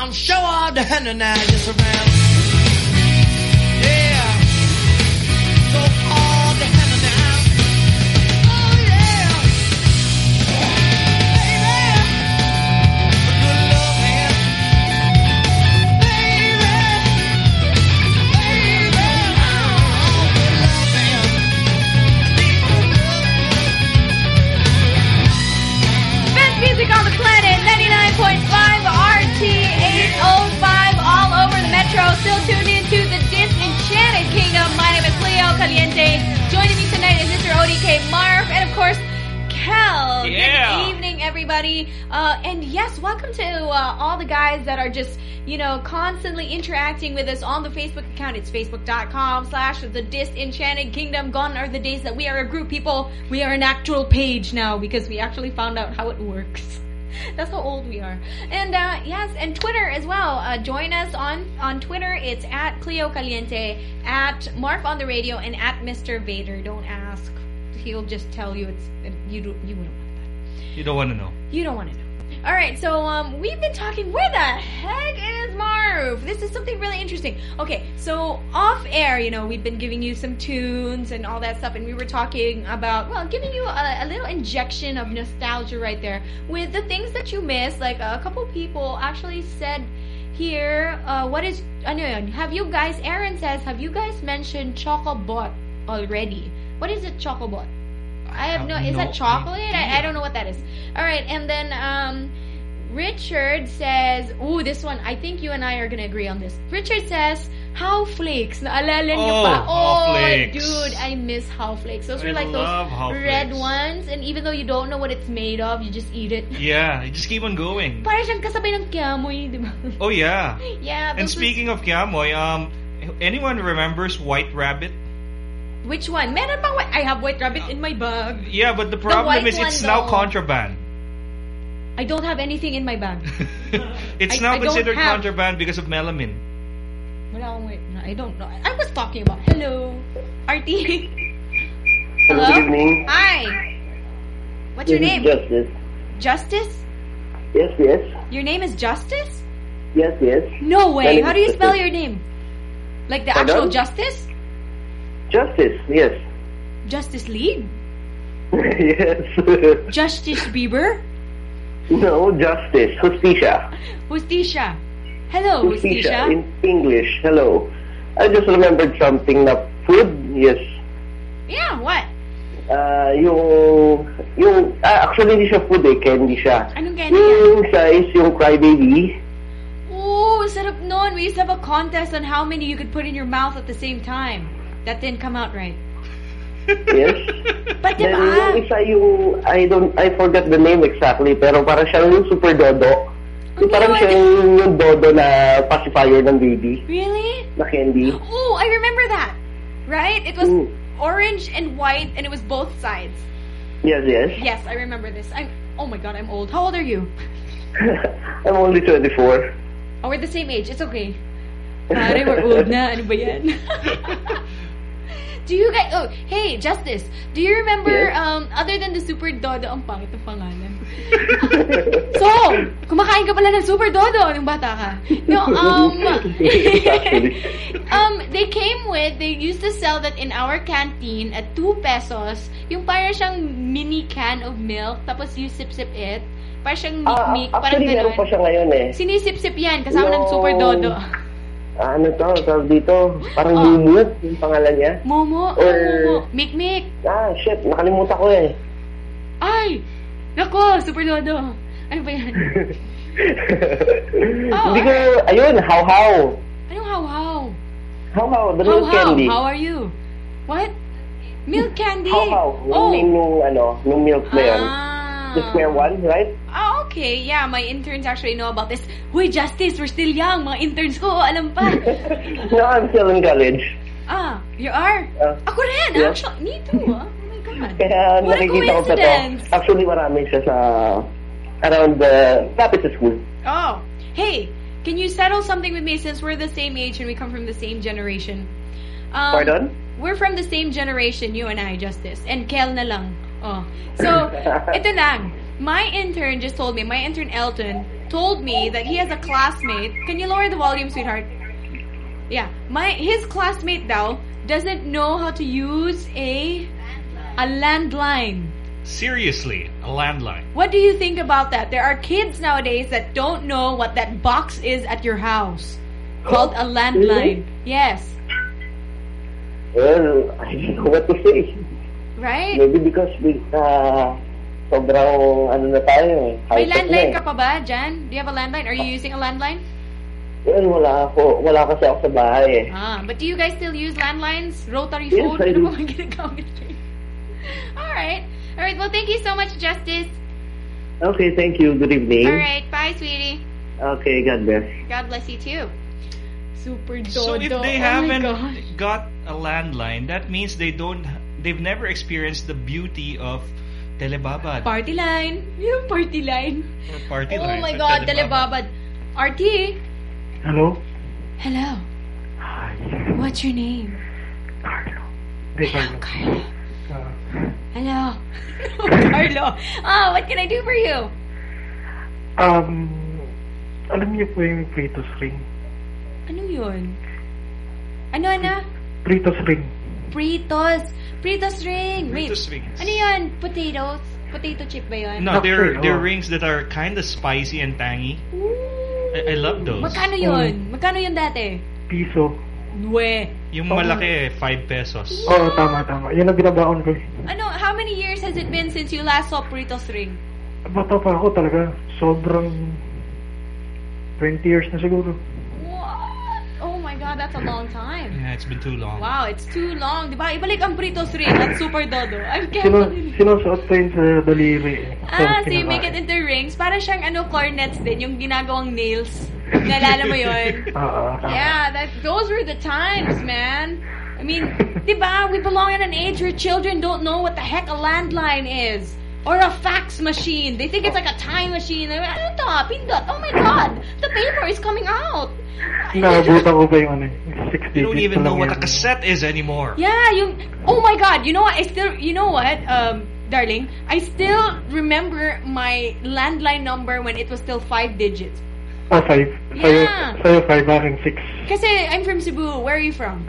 [SPEAKER 50] I'm sure the henna now just around.
[SPEAKER 2] everybody. Uh, and yes, welcome to uh, all the guys that are just, you know, constantly interacting with us on the Facebook account. It's facebook.com slash the disenchanted kingdom. Gone are the days that we are a group, people. We are an actual page now because we actually found out how it works. [laughs] That's how old we are. And uh, yes, and Twitter as well. Uh, join us on on Twitter. It's at Cleo Caliente, at Marv on the radio, and at Mr. Vader. Don't ask; he'll just tell you it's you. You will.
[SPEAKER 4] You don't want to know.
[SPEAKER 2] You don't want to know. All right, so um, we've been talking. Where the heck is Marv? This is something really interesting. Okay, so off air, you know, we've been giving you some tunes and all that stuff, and we were talking about, well, giving you a, a little injection of nostalgia right there with the things that you miss. Like a couple people actually said here, uh, what is, I know, have you guys, Aaron says, have you guys mentioned Chocobot already? What is a Chocobot? I have, no, Is
[SPEAKER 51] no
[SPEAKER 2] that chocolate? I, I, don't know what that is. All right, and then um, Richard says, "Ooh, this one. I think you and I are gonna agree on this." Richard says, "Haw flakes? Naalala
[SPEAKER 4] oh,
[SPEAKER 2] pa? Oh, dude, I miss haw flakes. Those
[SPEAKER 4] I
[SPEAKER 2] were like those red
[SPEAKER 4] flakes.
[SPEAKER 2] ones, and even though you don't know what it's made of, you just eat it.
[SPEAKER 4] Yeah, you just keep on going.
[SPEAKER 2] Kiamoy, di ba?
[SPEAKER 4] Oh yeah. [laughs]
[SPEAKER 2] yeah.
[SPEAKER 4] And speaking of kiamoy, um, anyone remembers White Rabbit?
[SPEAKER 2] Was- which one? Meron bang white? I have white rabbit in my bag.
[SPEAKER 4] Yeah, but the problem
[SPEAKER 2] white
[SPEAKER 4] is it's now
[SPEAKER 2] though.
[SPEAKER 4] contraband.
[SPEAKER 2] I don't have anything in my bag. [laughs]
[SPEAKER 4] It's
[SPEAKER 2] I-
[SPEAKER 4] now
[SPEAKER 2] I
[SPEAKER 4] considered contraband because of melamine.
[SPEAKER 2] Wala akong wait. I don't know. I was talking about. Hello, Artie.
[SPEAKER 51] Hello, good evening.
[SPEAKER 2] Hi. What's your name?
[SPEAKER 51] Justice.
[SPEAKER 2] Justice?
[SPEAKER 51] Yes, yes.
[SPEAKER 2] Your name is Justice?
[SPEAKER 51] Yes, yes.
[SPEAKER 2] No way. How do you spell
[SPEAKER 51] Justice.
[SPEAKER 2] your name? Like the
[SPEAKER 51] Pardon?
[SPEAKER 2] actual Justice?
[SPEAKER 51] Justice, yes.
[SPEAKER 2] Justice League? [laughs]
[SPEAKER 51] yes.
[SPEAKER 2] Justice Bieber?
[SPEAKER 51] no, Justice. Justicia.
[SPEAKER 2] Justicia. Hello,
[SPEAKER 51] Justicia.
[SPEAKER 2] Justicia.
[SPEAKER 51] In English. Hello. I just remembered something na food. Yes.
[SPEAKER 2] Yeah, what?
[SPEAKER 51] Ah, yung, yung, ah, actually hindi siya food eh, candy siya.
[SPEAKER 2] Anong candy?
[SPEAKER 51] Yung size, yung crybaby.
[SPEAKER 2] Oh, sarap nun. We used to have a contest on how many you could put in your mouth at the same time. That didn't come out right.
[SPEAKER 51] Yes. [laughs]
[SPEAKER 2] But
[SPEAKER 51] Then yung isa yung, I don't, I forgot the name exactly, pero parang siya yung super dodo. Yung parang siya yung, yung dodo na pacifier ng baby.
[SPEAKER 2] Really?
[SPEAKER 51] Na candy.
[SPEAKER 2] Oh, I remember that. Right? It was
[SPEAKER 51] Mm.
[SPEAKER 2] orange and white, and it was both sides.
[SPEAKER 51] Yes, yes.
[SPEAKER 2] Yes, I remember this. I'm. Oh my god, I'm old. How old are you? [laughs]
[SPEAKER 51] I'm only 24.
[SPEAKER 2] Oh, we're the same age. It's okay. Pare, we're old na. Ano ba yan? [laughs] Do you guys... Oh, hey, Justice. Do you remember,
[SPEAKER 51] Yes.
[SPEAKER 2] um, other than the Super Dodo, ang pangit ng pangalan. [laughs] so, kumakain ka pala ng Super Dodo nung bata ka. No, [laughs] um... [laughs] um, they came with, they used to sell that in our canteen at 2 pesos. Yung parang siyang mini can of milk, tapos you sip-sip it. Parang siyang
[SPEAKER 51] Ah,
[SPEAKER 2] Mik-mik, parang
[SPEAKER 51] actually, meron
[SPEAKER 2] ganun.
[SPEAKER 51] pa siya ngayon eh.
[SPEAKER 2] Sinisip-sip yan, kasama ng Super Dodo.
[SPEAKER 51] Ah, ano to? Tawag dito? Parang
[SPEAKER 2] Oh.
[SPEAKER 51] Mumu yung pangalan niya.
[SPEAKER 2] Momo,
[SPEAKER 51] Or-
[SPEAKER 2] oh, Momo. Mik-mik.
[SPEAKER 51] Ah, shit. Nakalimutan ko eh.
[SPEAKER 2] Ay! Nako, Super Dodo. Ano ba yan? [laughs] Oh,
[SPEAKER 51] Hindi ko, ayun, how-how.
[SPEAKER 2] Anong how-how?
[SPEAKER 51] How-how, the
[SPEAKER 2] How,
[SPEAKER 51] milk
[SPEAKER 2] how?
[SPEAKER 51] candy.
[SPEAKER 2] How are you? What? Milk candy?
[SPEAKER 51] How-how. Yung
[SPEAKER 2] Oh.
[SPEAKER 51] name nung, ano, nung milk na yun. The square one, right?
[SPEAKER 2] Ah, okay. Yeah, my interns actually know about this. Huy, Justice, we're still young. Mga interns ko, alam pa. [laughs]
[SPEAKER 51] no, I'm still in college.
[SPEAKER 2] ah, you are?
[SPEAKER 51] Ah,
[SPEAKER 2] Ako rin,
[SPEAKER 51] yeah.
[SPEAKER 2] actually. Me too, ah. Oh my God.
[SPEAKER 51] Kaya
[SPEAKER 2] What a
[SPEAKER 51] nakikita ko pa to. Actually, marami siya sa around the lapit sa school.
[SPEAKER 2] Oh, hey, can you settle something with me since we're the same age and we come from the same generation? Um,
[SPEAKER 51] Pardon?
[SPEAKER 2] We're from the same generation, you and I, Justice. And Kel na lang. Oh. So, [laughs] ito lang. My intern just told me, my intern Elton told me that he has a classmate. Can you lower the volume, sweetheart? Yeah. My his classmate daw doesn't know how to use a a landline.
[SPEAKER 4] Seriously, a landline.
[SPEAKER 2] What do you think about that? There are kids nowadays that don't know what that box is at your house. Called a landline. Yes.
[SPEAKER 51] Well, I don't know what to say.
[SPEAKER 2] Right?
[SPEAKER 51] Maybe because we, uh, sobrang, ano na tayo eh.
[SPEAKER 2] May landline
[SPEAKER 51] na
[SPEAKER 2] ka
[SPEAKER 51] eh.
[SPEAKER 2] pa ba, Jan? Do you have a landline? Are you using a landline?
[SPEAKER 51] Well, wala ako. Wala kasi ako sa bahay eh.
[SPEAKER 2] Ah, but do you guys still use landlines? Rotary
[SPEAKER 51] Yes,
[SPEAKER 2] phone?
[SPEAKER 51] I
[SPEAKER 2] Ano ba ginagamit niyo? [laughs] Alright. Alright, well thank you so much, Justice.
[SPEAKER 51] Okay, thank you. Good evening.
[SPEAKER 2] Alright, bye, sweetie.
[SPEAKER 51] Okay, God bless.
[SPEAKER 2] God bless you too. Super dodo.
[SPEAKER 4] So if they
[SPEAKER 2] oh
[SPEAKER 4] haven't got a landline, that means they don't. They've never experienced the beauty of telebabad. [laughs]
[SPEAKER 2] Party line. Yung party line.
[SPEAKER 4] Party
[SPEAKER 2] oh
[SPEAKER 4] line,
[SPEAKER 2] my
[SPEAKER 4] but
[SPEAKER 2] God,
[SPEAKER 4] telebabad.
[SPEAKER 2] telebabad. RT.
[SPEAKER 52] Hello?
[SPEAKER 2] Hello. What's your name?
[SPEAKER 52] Hey,
[SPEAKER 2] Carlo. Hello. [laughs] Carlo. Ah, what can I do for you?
[SPEAKER 52] Um, alam niyo po yung Pritos ring?
[SPEAKER 2] Ano yun? Ano, ano?
[SPEAKER 52] Pritos ring.
[SPEAKER 2] Pritos. Pritos ring. Wait.
[SPEAKER 4] Pritos rings.
[SPEAKER 2] Ano yun? Potatoes? Potato chip ba yun?
[SPEAKER 4] No, they're they're
[SPEAKER 52] oh.
[SPEAKER 4] rings that are kind of spicy and tangy. I, I love those.
[SPEAKER 2] Magkano yun? Magkano yun dati?
[SPEAKER 52] Piso.
[SPEAKER 2] Nwe.
[SPEAKER 4] Yung malaki eh, 5 pesos.
[SPEAKER 52] Oo, tama, tama. Yan ang binabaon ko.
[SPEAKER 2] Ano, how many years has it been since you last saw Pritos ring?
[SPEAKER 52] Bata pa ako talaga. Sobrang 20 years na siguro.
[SPEAKER 2] What? Oh my God. God, that's a long time.
[SPEAKER 4] Yeah, it's been too long.
[SPEAKER 2] Wow, it's too long. Diba? Ibalik ang Pritos ring at Super Dodo. I can't
[SPEAKER 52] Sino,
[SPEAKER 2] believe
[SPEAKER 52] sinusuot ko yun sa uh, daliri.
[SPEAKER 2] Ah,
[SPEAKER 52] Sa
[SPEAKER 2] so you make it into rings. Para siyang ano, cornets din, yung ginagawang nails. Nalala mo yun?
[SPEAKER 52] Oo. [laughs] Ah, ah, ah.
[SPEAKER 2] Yeah, that those were the times, man. I mean, diba, we belong in an age where children don't know what the heck a landline is. Or a fax machine. They think it's like a time machine. Ano to? Pindot. Oh my God. The paper is coming out.
[SPEAKER 52] Nakabutan ko ba yung ano, yung six
[SPEAKER 4] You don't even know what a cassette is anymore.
[SPEAKER 2] Yeah, you. Oh my God! You know what? I still. You know what, um, darling? I still remember my landline number when it was still five digits.
[SPEAKER 52] Ah, five.
[SPEAKER 2] Yeah.
[SPEAKER 52] sa'yo five, akin six.
[SPEAKER 2] Kasi I'm from Cebu. Where are you from?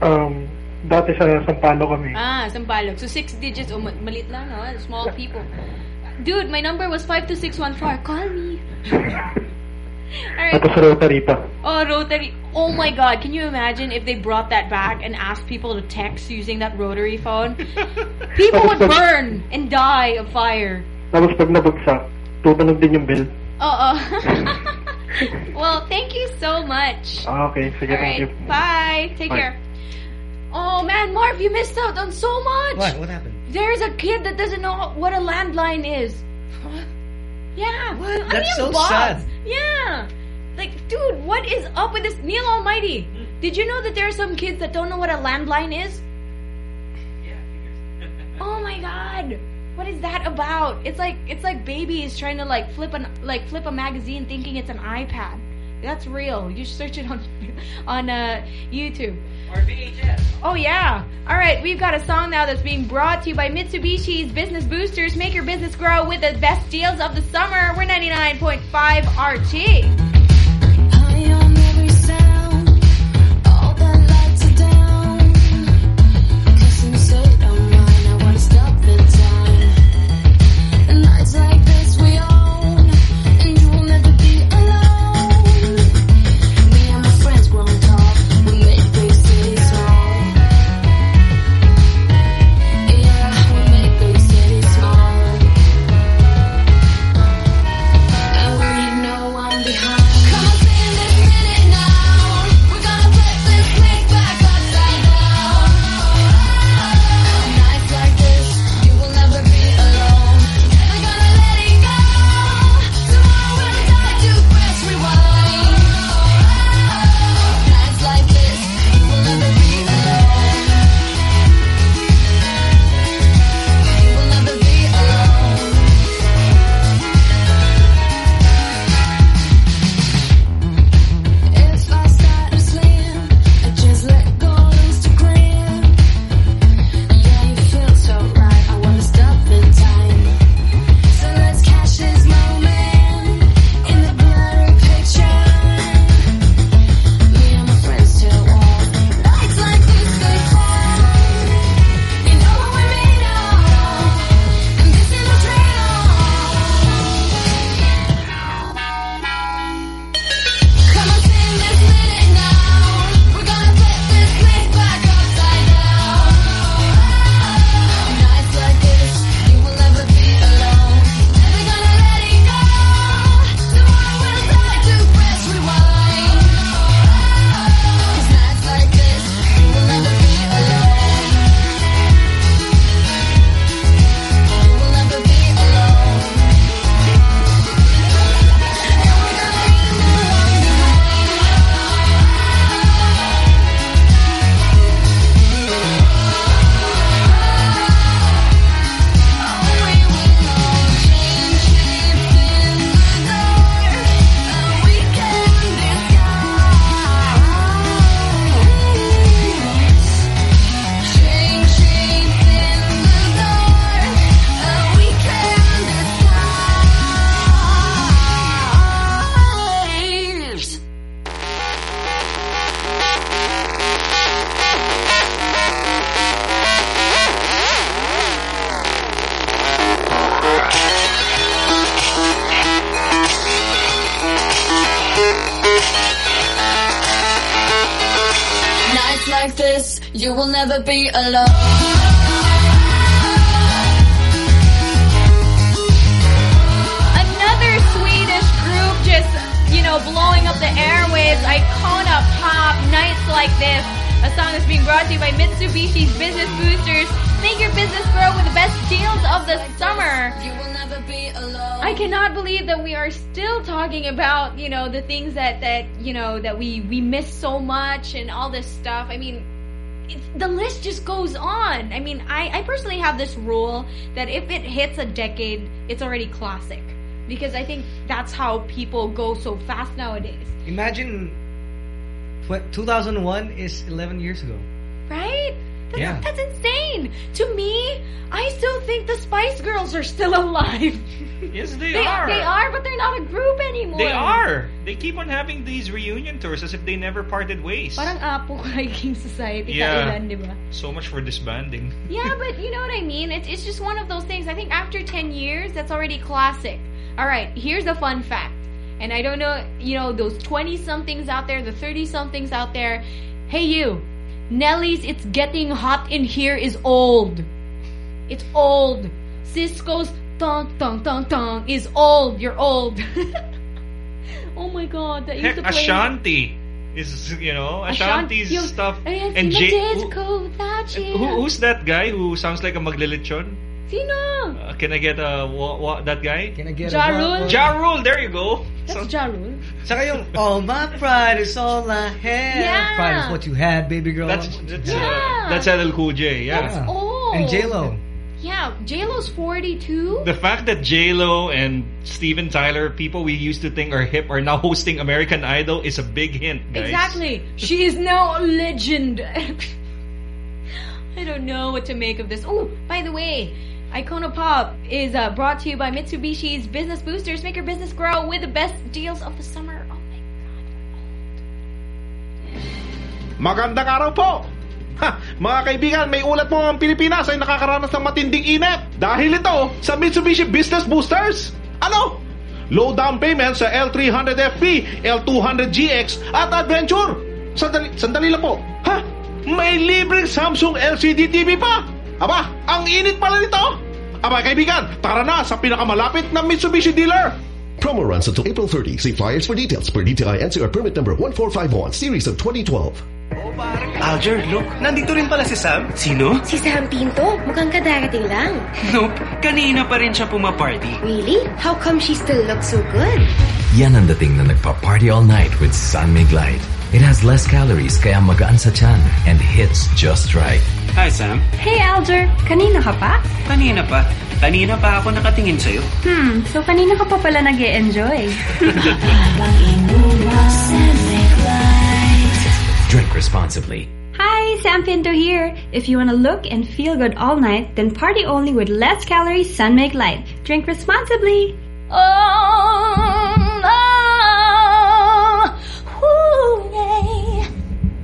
[SPEAKER 52] Um, dati sa Sampalo kami.
[SPEAKER 2] Ah, Sampaloc. So six digits. Oh, ma- malit lang, no? Small people. Dude, my number was five two six one four. Call me. [laughs] Alright.
[SPEAKER 52] Tapos rotary pa.
[SPEAKER 2] Oh, rotary. Oh my god, can you imagine if they brought that back and asked people to text using that rotary phone? [laughs] People would burn and die of fire.
[SPEAKER 52] Tapos pag nabagsak, tutunog din yung bell.
[SPEAKER 2] Oo. [laughs] well, thank you so much.
[SPEAKER 52] Ah, okay. Sige,
[SPEAKER 2] All
[SPEAKER 52] thank you.
[SPEAKER 2] Bye. Take
[SPEAKER 52] Bye.
[SPEAKER 2] care. Oh man, Marv, you missed out on so much.
[SPEAKER 3] What? What happened?
[SPEAKER 2] There's a kid that doesn't know what a landline is. Yeah. What?
[SPEAKER 3] That's so sad.
[SPEAKER 2] Yeah. Like, dude, what is up with this? Neil Almighty, did you know that there are some kids that don't know what a landline is? Yeah, Oh my god. What is that about? It's like it's like babies trying to like flip an like flip a magazine thinking it's an iPad. That's real. You search it on [laughs] on uh, YouTube.
[SPEAKER 53] Or VHS.
[SPEAKER 2] Oh yeah. All right, we've got a song now that's being brought to you by Mitsubishi's Business Boosters. Make your business grow with the best deals of the summer. We're 99.5 RT.
[SPEAKER 54] Never be alone.
[SPEAKER 2] Another Swedish group just, you know, know, blowing up the airwaves, Icona Pop, Nights Like This. A song that's being brought to you by Mitsubishi's Business Boosters. Make your business grow with the best deals of the summer. I cannot believe that we are still talking about, you know, the things that, that you know, that we, we miss so much and all this stuff. I mean, the list just goes on. I mean, I, I personally have this rule that if it hits a decade, it's already classic. Because I think that's how people go so fast nowadays.
[SPEAKER 3] Imagine, 2001 is 11 years ago.
[SPEAKER 2] Right? That's,
[SPEAKER 3] Yeah.
[SPEAKER 2] that's insane. To me, I still think the Spice Girls are still [laughs] alive.
[SPEAKER 4] Yes, they,
[SPEAKER 2] They
[SPEAKER 4] are.
[SPEAKER 2] They are, but they're not a group anymore.
[SPEAKER 4] They are. They keep on having these reunion tours as if they never parted ways.
[SPEAKER 2] Parang Apo [laughs] Hiking Society
[SPEAKER 4] Yeah.
[SPEAKER 2] kailan, di ba?
[SPEAKER 4] So much for disbanding.
[SPEAKER 2] Yeah, [laughs] but you know what I mean? It's, it's just one of those things. I think after 10 years, that's already classic. Alright, here's a fun fact. And I don't know, you know, those 20-somethings out there, the 30-somethings out there. Hey you, Nelly's It's Getting Hot in Here is old. It's old. Sisqo's Tong Tong Tong Tong is old. You're old. [laughs] oh my god, that used to play...
[SPEAKER 4] Ashanti is, you know, Ashanti's
[SPEAKER 2] Yung-
[SPEAKER 4] stuff. And Jay, who,
[SPEAKER 2] disco without you.
[SPEAKER 4] who, who's that guy who sounds like a maglilitsyon?
[SPEAKER 2] Sino?
[SPEAKER 4] Uh, can I get a, wa, wa, that guy?
[SPEAKER 3] Can I get
[SPEAKER 2] Ja Rule?
[SPEAKER 4] Ja Rule, there you go.
[SPEAKER 2] That's Ja Rule.
[SPEAKER 3] Saka yung, oh, my pride is all I have.
[SPEAKER 2] Yeah.
[SPEAKER 3] Pride is what you had, baby girl.
[SPEAKER 4] That's, that's,
[SPEAKER 2] Yeah.
[SPEAKER 4] uh, that's LL Cool J, yeah.
[SPEAKER 2] That's old.
[SPEAKER 3] And J-Lo.
[SPEAKER 2] Yeah, J-Lo's 42.
[SPEAKER 4] The fact that J-Lo and Steven Tyler, people we used to think are hip, are now hosting American Idol is a big hint, guys.
[SPEAKER 2] Exactly. She is now a legend. [laughs] I don't know what to make of this. Oh, by the way, Icona Pop is uh, brought to you by Mitsubishi's Business Boosters. Make your business grow with the best deals of the summer. Oh my god!
[SPEAKER 23] Magandang araw po! Ha, mga kaibigan, may ulat po ang Pilipinas ay nakakaranas ng matinding init. Dahil ito sa Mitsubishi Business Boosters. Ano? Low down payment sa L300FP, L200GX at Adventure. Sandali, sandali lang po. Ha? May libreng Samsung LCD TV pa? Aba, ang init pala nito. Aba kaibigan, tara na sa pinakamalapit na Mitsubishi dealer.
[SPEAKER 24] Promo runs until April 30. See flyers for details per DTI NCR permit number 1451, series of 2012.
[SPEAKER 31] Alger, look, nandito rin pala si Sam. Sino?
[SPEAKER 55] Si Sam Pinto, mukhang kadarating lang.
[SPEAKER 31] Nope, kanina pa rin siya pumaparty.
[SPEAKER 55] Really? How come she still looks so good?
[SPEAKER 26] Yan ang dating na nagpa-party all night with San Mig Light. It has less calories kaya magaan sa tiyan and hits just right.
[SPEAKER 31] Hi, Sam.
[SPEAKER 8] Hey, Alger. Kanina ka pa?
[SPEAKER 31] Kanina pa. Kanina pa ako nakatingin sa'yo.
[SPEAKER 8] Hmm, so kanina ka pa pala nag enjoy [laughs]
[SPEAKER 26] Drink responsibly.
[SPEAKER 8] Hi, Sam Pinto here. If you want to look and feel good all night, then party only with less calories San Mig Light. Drink responsibly.
[SPEAKER 16] Oh,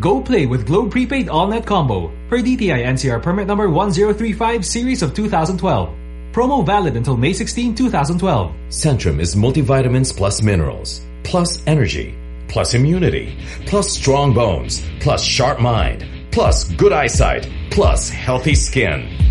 [SPEAKER 56] Go play with Globe Prepaid All-Net Combo per DTI NCR permit number 1035 series of 2012. Promo valid until May 16, 2012.
[SPEAKER 26] Centrum is multivitamins plus minerals, plus energy, plus immunity, plus strong bones, plus sharp mind, plus good eyesight, plus healthy skin.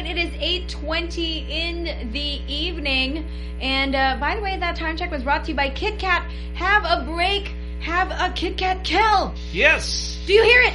[SPEAKER 2] Right, it is 8.20 in the evening. And uh, by the way, that time check was brought to you by Kit Kat. Have a break. Have a Kit Kat kill.
[SPEAKER 4] Yes.
[SPEAKER 2] Do you hear it?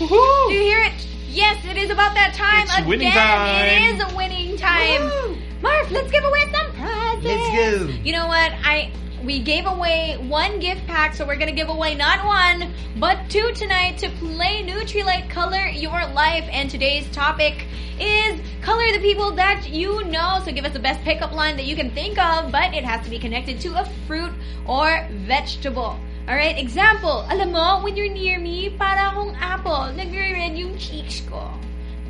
[SPEAKER 2] Do you hear it? Yes, it is about that time
[SPEAKER 4] It's
[SPEAKER 2] again.
[SPEAKER 4] winning time.
[SPEAKER 2] It is a winning time. Marv, let's give away some prizes.
[SPEAKER 3] Let's go.
[SPEAKER 2] You know what? I we gave away one gift pack, so we're gonna give away not one, but two tonight to play Nutrilite Color Your Life. And today's topic is color the people that you know. So give us the best pickup line that you can think of, but it has to be connected to a fruit or vegetable. Alright, example, alam mo, when you're near me, para akong apple, nagre-red yung cheeks ko.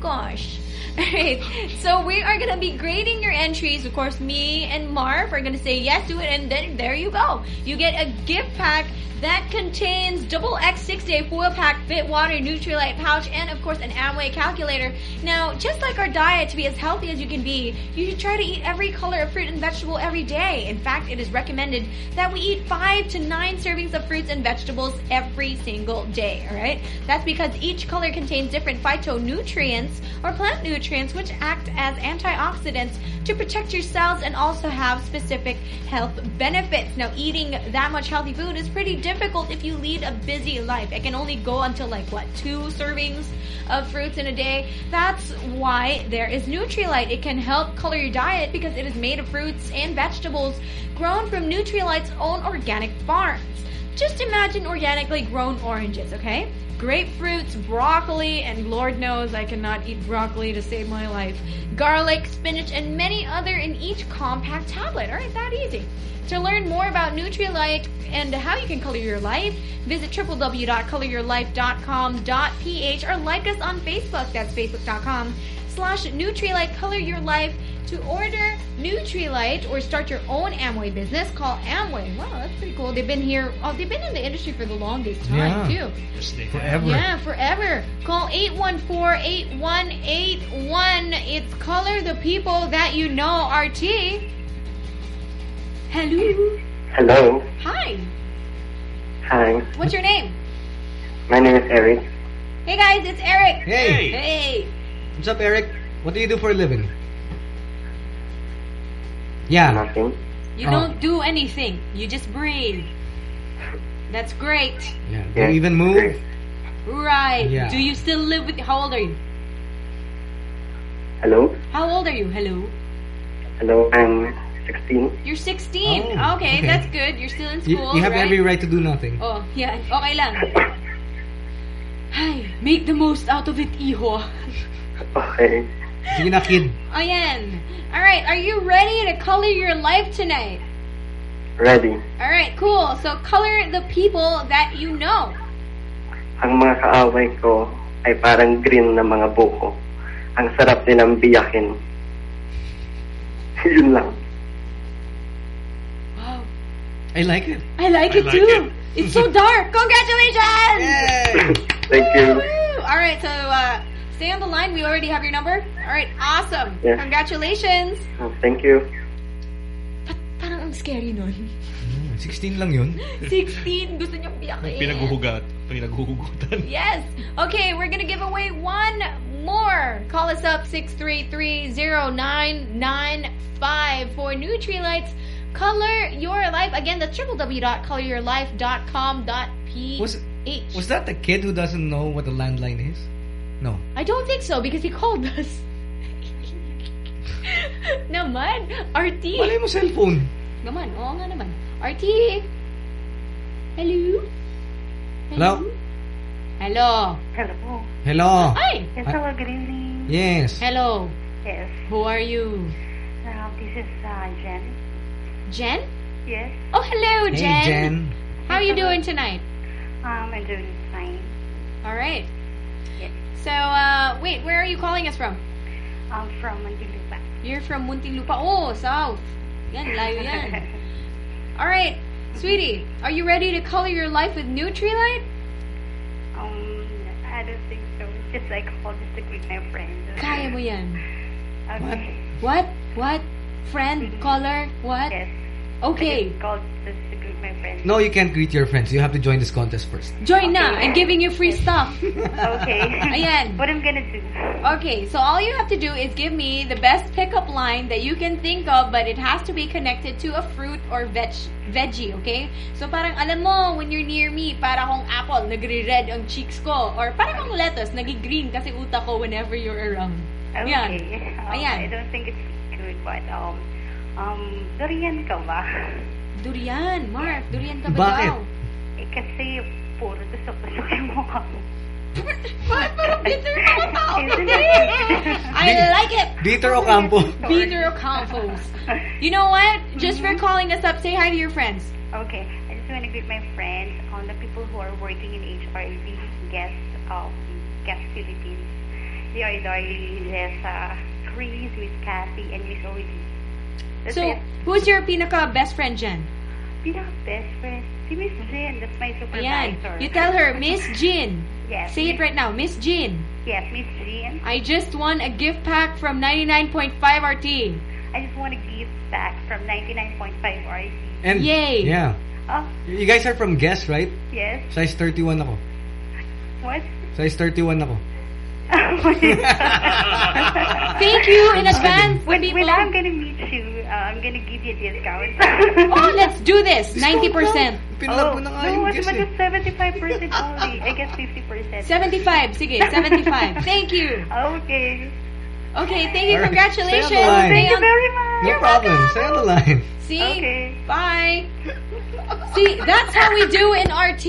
[SPEAKER 2] Gosh. [laughs] Alright, so we are gonna be grading your entries. Of course, me and Marv are gonna say yes to it, and then there you go. You get a gift pack that contains double X six day foil pack, fit water, Nutrilite pouch, and of course an Amway calculator. Now, just like our diet to be as healthy as you can be, you should try to eat every color of fruit and vegetable every day. In fact, it is recommended that we eat five to nine servings of fruits and vegetables every single day. All right, that's because each color contains different phytonutrients or plant nutrients which act as antioxidants to protect your cells and also have specific health benefits. Now, eating that much healthy food is pretty difficult if you lead a busy life. It can only go until like what two servings of fruits in a day. That's why there is Nutrilite. It can help color your diet because it is made of fruits and vegetables grown from Nutrilite's own organic farms. Just imagine organically grown oranges, okay? Grapefruits, broccoli, and Lord knows I cannot eat broccoli to save my life. Garlic, spinach, and many other in each compact tablet. Alright, that easy. To learn more about Nutrilite and how you can color your life, visit www.coloryourlife.com.ph or like us on Facebook. That's facebook.com slash Nutrilite Color Your Life. To order Nutrilite or start your own Amway business, call Amway. Wow, that's pretty cool. They've been here, oh, they've been in the industry for the longest time,
[SPEAKER 3] Yeah.
[SPEAKER 2] too.
[SPEAKER 3] Forever.
[SPEAKER 2] Yeah, forever. Call 814-8181. It's Color the People That You Know, RT. Hello.
[SPEAKER 51] Hello.
[SPEAKER 2] Hi.
[SPEAKER 51] Hi.
[SPEAKER 2] What's your name?
[SPEAKER 51] My name is Eric.
[SPEAKER 2] Hey guys, it's Eric.
[SPEAKER 3] Hey.
[SPEAKER 2] Hey.
[SPEAKER 3] What's up, Eric? What do you do for a living? Yeah.
[SPEAKER 51] Nothing.
[SPEAKER 2] You
[SPEAKER 3] Oh.
[SPEAKER 2] don't do anything. You just breathe. That's great.
[SPEAKER 3] Yeah. Do you even move?
[SPEAKER 2] Right.
[SPEAKER 3] Yeah.
[SPEAKER 2] Do you still live with how old are you?
[SPEAKER 51] Hello.
[SPEAKER 2] How old are you? Hello.
[SPEAKER 51] Hello. I'm 16.
[SPEAKER 2] You're 16.
[SPEAKER 3] Oh,
[SPEAKER 2] okay,
[SPEAKER 3] okay.
[SPEAKER 2] that's good. You're still in school,
[SPEAKER 3] you have
[SPEAKER 2] right?
[SPEAKER 3] every right to do nothing.
[SPEAKER 2] Oh, yeah. Okay lang. [coughs] Ay, make the most out of it, iho.
[SPEAKER 51] Okay.
[SPEAKER 3] Sige na, kid.
[SPEAKER 2] Ayan. Alright, are you ready to color your life tonight?
[SPEAKER 51] Ready.
[SPEAKER 2] Alright, cool. So color the people that you know.
[SPEAKER 51] Ang mga kaaway ko ay parang green na mga buko. Ang sarap din ang biyakin. [laughs] Yun lang.
[SPEAKER 2] Wow.
[SPEAKER 3] I like it.
[SPEAKER 2] I like
[SPEAKER 51] I
[SPEAKER 2] it
[SPEAKER 51] like
[SPEAKER 2] too.
[SPEAKER 51] it.
[SPEAKER 2] It's so dark. [laughs] Congratulations!
[SPEAKER 51] Thank you.
[SPEAKER 2] Alright, so uh, stay on the line. We already have your number. Alright, awesome.
[SPEAKER 51] Yes.
[SPEAKER 2] Congratulations.
[SPEAKER 51] Oh, Thank you.
[SPEAKER 2] Parang ang scary nun.
[SPEAKER 3] Hmm, 16 lang yun. [laughs]
[SPEAKER 2] 16. Gusto niyong biyakin.
[SPEAKER 4] Pinaghuhugat. Pinaghuhugutan. [laughs]
[SPEAKER 2] Yes. Okay, we're gonna give away one more. Call us up 633-0995 for Nutrilite's. Color your life. Again, that's www.coloryourlife.com.ph.
[SPEAKER 3] Was, was that the kid who doesn't know what a landline is? No.
[SPEAKER 2] I don't think so because he called us. naman. RT.
[SPEAKER 3] Malay mo cellphone.
[SPEAKER 2] Naman. Oo nga naman. RT. Hello?
[SPEAKER 3] Hello?
[SPEAKER 2] Hello.
[SPEAKER 52] Hello.
[SPEAKER 3] Hello.
[SPEAKER 2] Hi.
[SPEAKER 52] Yes, hello, good evening.
[SPEAKER 3] Yes.
[SPEAKER 2] Hello.
[SPEAKER 52] Yes.
[SPEAKER 2] Who are you?
[SPEAKER 52] Uh, this is uh, Jen.
[SPEAKER 2] Jen?
[SPEAKER 52] Yes.
[SPEAKER 2] Oh, hello,
[SPEAKER 3] Hey,
[SPEAKER 2] Jen.
[SPEAKER 3] Jen.
[SPEAKER 2] How are you doing tonight?
[SPEAKER 52] Um, I'm doing fine.
[SPEAKER 2] All right.
[SPEAKER 52] Yes.
[SPEAKER 2] So, uh, wait, where are you calling us from?
[SPEAKER 52] I'm from Mandilupa.
[SPEAKER 2] You're from Muntinlupa. Oh, south. Yan, layo yan. [laughs] All right, sweetie, are you ready to color your life with Nutrilite?
[SPEAKER 52] um, I don't think so. Just like just to greet my friend.
[SPEAKER 2] Kaya mo yan.
[SPEAKER 52] Okay.
[SPEAKER 2] What? What? Friend? Color? What?
[SPEAKER 52] Yes.
[SPEAKER 2] Okay.
[SPEAKER 52] Called just to greet my friend.
[SPEAKER 3] No, you can't greet your friends. You have to join this contest first.
[SPEAKER 2] Join now I'm giving you free stuff. [laughs]
[SPEAKER 52] Okay.
[SPEAKER 2] Ayan.
[SPEAKER 52] What I'm gonna do?
[SPEAKER 2] Okay, so all you have to do is give me the best pickup line that you can think of, but it has to be connected to a fruit or veg veggie, okay? So parang alam mo, when you're near me, para akong apple, nagre-red ang cheeks ko. Or parang akong lettuce, nagi-green kasi utak ko whenever you're around.
[SPEAKER 52] Okay.
[SPEAKER 2] Yan.
[SPEAKER 52] Um,
[SPEAKER 2] Ayan. [laughs]
[SPEAKER 52] I don't think it's good, but um, um, durian ka ba?
[SPEAKER 2] Durian. Mark, durian ka ba
[SPEAKER 3] Bakit?
[SPEAKER 2] daw?
[SPEAKER 57] Eh, kasi puro tusok-tusok yung mukha mo.
[SPEAKER 2] Bakit parang bitter Ocampo?
[SPEAKER 57] Isn't it?
[SPEAKER 2] I like it.
[SPEAKER 3] Bitter Ocampo.
[SPEAKER 2] Bitter Ocampos. You know what? Just for calling us up, say hi to your friends.
[SPEAKER 57] Okay, I just want to greet my friends, on the people who are working in HRV, guest, um, Guess Philippines. They are Darlie, Lesa, Chris, Miss Kathy, and Miss Odie.
[SPEAKER 2] So, who's your pinaka best friend dyan?
[SPEAKER 57] Pinaka best friend, si Miss Jen, that's my supervisor.
[SPEAKER 2] Ayan. You tell her, Miss Jin.
[SPEAKER 57] Yes.
[SPEAKER 2] Say it right now, Miss Jin.
[SPEAKER 57] Yes, Miss Jen.
[SPEAKER 2] I just won a gift pack from 99.5 RT.
[SPEAKER 57] I just won a gift pack from 99.5 RT.
[SPEAKER 3] And
[SPEAKER 2] Yay.
[SPEAKER 3] Yeah.
[SPEAKER 57] Oh,
[SPEAKER 3] You guys are from Guess, right?
[SPEAKER 57] yes.
[SPEAKER 3] Size 31 ako.
[SPEAKER 57] What?
[SPEAKER 3] Size 31 ako. [laughs]
[SPEAKER 2] Thank you in [laughs] advance,
[SPEAKER 57] When,
[SPEAKER 2] people.
[SPEAKER 57] when I'm gonna meet you, uh, I'm gonna give you a discount.
[SPEAKER 2] Oh, let's do this. [laughs] 90%.
[SPEAKER 57] oh, no, what's about the 75% only? I guess 50%.
[SPEAKER 2] 75. Sige, 75. [laughs] Thank you.
[SPEAKER 57] Okay.
[SPEAKER 2] Okay, thank you.
[SPEAKER 3] All right.
[SPEAKER 2] Congratulations.
[SPEAKER 3] Stay on the line.
[SPEAKER 57] Thank you very much.
[SPEAKER 3] No problem. Stay on the line. [laughs]
[SPEAKER 2] See?
[SPEAKER 57] Okay.
[SPEAKER 2] Bye. See, that's how we do in RT.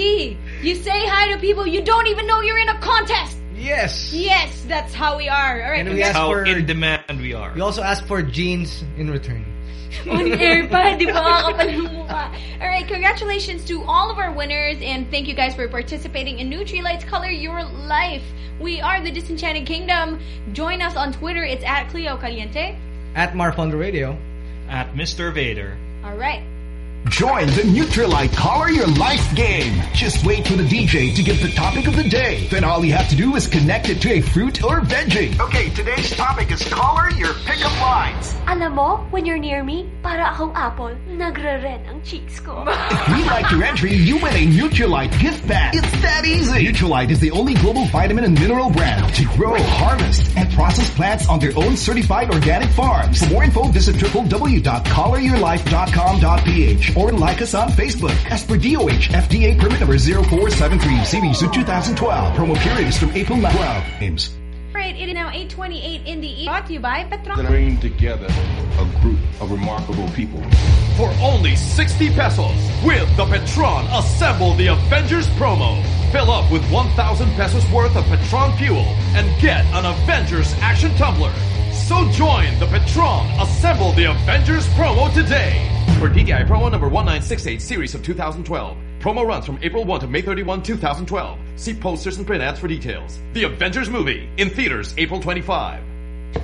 [SPEAKER 2] You say hi to people you don't even know you're in a contest.
[SPEAKER 3] Yes.
[SPEAKER 2] Yes, that's how we are. All right,
[SPEAKER 3] And we
[SPEAKER 2] congrats.
[SPEAKER 3] ask
[SPEAKER 4] How
[SPEAKER 3] for
[SPEAKER 4] in demand we are.
[SPEAKER 3] we also ask for jeans in return. [laughs]
[SPEAKER 2] On air pa, di ba? Kakapal ng mukha. All right, congratulations to all of our winners and thank you guys for participating in Nutrilite's Color Your Life. We are the Disenchanted Kingdom. Join us on Twitter. It's at Cleo Caliente.
[SPEAKER 3] At Marv on the radio.
[SPEAKER 4] At Mr. Vader.
[SPEAKER 2] All right.
[SPEAKER 25] Join the Nutrilite Color Your Life game. Just wait for the DJ to give the topic of the day. Then all you have to do is connect it to a fruit or veggie.
[SPEAKER 55] Okay, today's topic is color your pickup lines.
[SPEAKER 58] Alam mo, when you're near me, para akong apple, nagre-red ang cheeks ko. [laughs]
[SPEAKER 25] If we like your entry, you win a Nutrilite gift bag. It's that easy. Nutrilite is the only global vitamin and mineral brand to grow, harvest, and process plants on their own certified organic farms. For more info, visit www.coloryourlife.com.ph or like us on Facebook. As per DOH, FDA permit number 0473, series of 2012. Promo period is from April 9. 12. Names.
[SPEAKER 2] All right, it is now 8.28 in the evening. Brought to you by Petron.
[SPEAKER 59] bring together a group of remarkable people.
[SPEAKER 26] For only 60 pesos, with the Petron Assemble the Avengers promo. Fill up with 1,000 pesos worth of Petron fuel and get an Avengers action tumbler. So join the Petron Assemble the Avengers promo today. For DTI promo number 1968 series of 2012. Promo runs from April 1 to May 31, 2012. See posters and print ads for details. The Avengers movie in theaters April 25.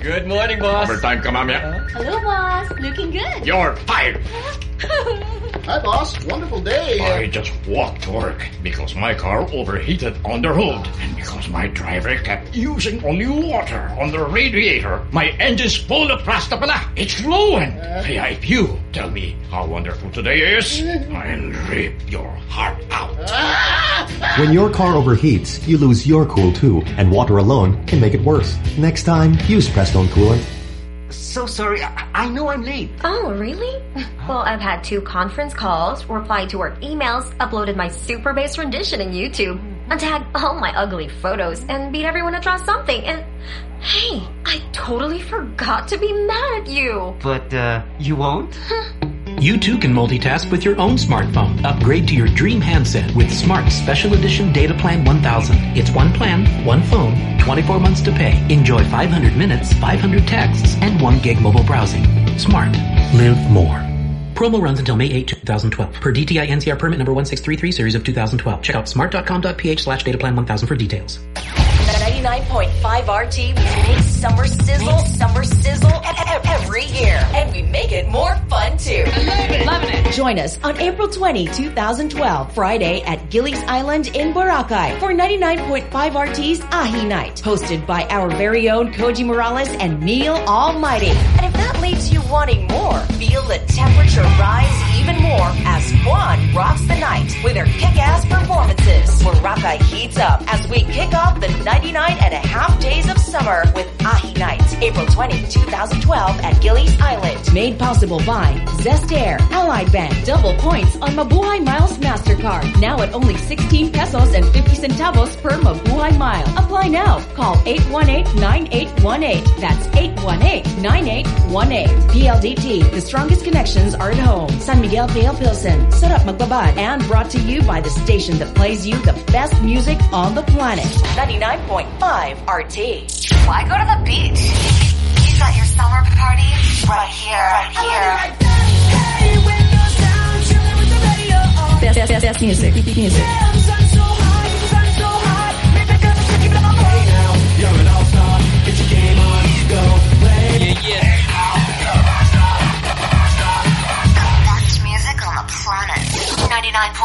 [SPEAKER 31] Good morning, boss.
[SPEAKER 55] Overtime ka, mamaya.
[SPEAKER 60] Hello, boss. Looking good.
[SPEAKER 55] You're fired. [laughs]
[SPEAKER 61] Hi, boss. Wonderful day.
[SPEAKER 55] I just walked to work because my car overheated on the road. And because my driver kept using only water on the radiator, my engine's full of plastic pala. It's fluent. Kaya if you tell me how wonderful today is, mm-hmm. I'll rip your heart out. Ah!
[SPEAKER 62] When your car overheats, you lose your cool too, and water alone can make it worse. Next time, use Prestone Coolant.
[SPEAKER 55] So sorry, I, I know I'm late.
[SPEAKER 49] Oh, really? [laughs] Well, I've had two conference calls, replied to work emails, uploaded my super bass rendition in YouTube, untagged all my ugly photos, and beat everyone to draw something. And hey, I totally forgot to be mad at you.
[SPEAKER 31] But, uh, you won't? [laughs]
[SPEAKER 46] You too can multitask with your own smartphone. Upgrade to your dream handset with Smart Special Edition Data Plan 1000. It's one plan, one phone, 24 months to pay. Enjoy 500 minutes, 500 texts, and 1 gig mobile browsing. Smart. Live more. Promo runs until May 8, 2012. Per DTI NCR permit number 1633 series of 2012. Check out smart.com.ph slash dataplan 1000 for details.
[SPEAKER 15] 99.5 RT, we make summer sizzle, summer sizzle every year. And we make it more fun too.
[SPEAKER 2] Loving it.
[SPEAKER 15] Join us on April 20, 2012, Friday at Guilly's Island in Boracay for 99.5 RT's Ahi Night, hosted by our very own Koji Morales and Neil Almighty. And if that leaves you wanting more, feel the temperature rise even more as Juan rocks the night with her kick-ass performances. Boracay heats up as we kick off the 99 and a half days of summer with Ahi Night, April 20, 2012 at Guilly's Island. Made possible by Zest Air, Allied Bank, double points on Mabuhay Miles MasterCard. Now at only 16 pesos and 50 centavos per Mabuhay Mile. Apply now. Call 818-9818. That's 818-9818. PLDT, the strongest connections are Hard Home, San Miguel Pale Pilsen, my Magbabat, and brought to you by the station that plays you the best music on the planet, 99.5 RT.
[SPEAKER 18] Why go to the beach? You got your summer party right here, right here.
[SPEAKER 15] Best, best, best music, music.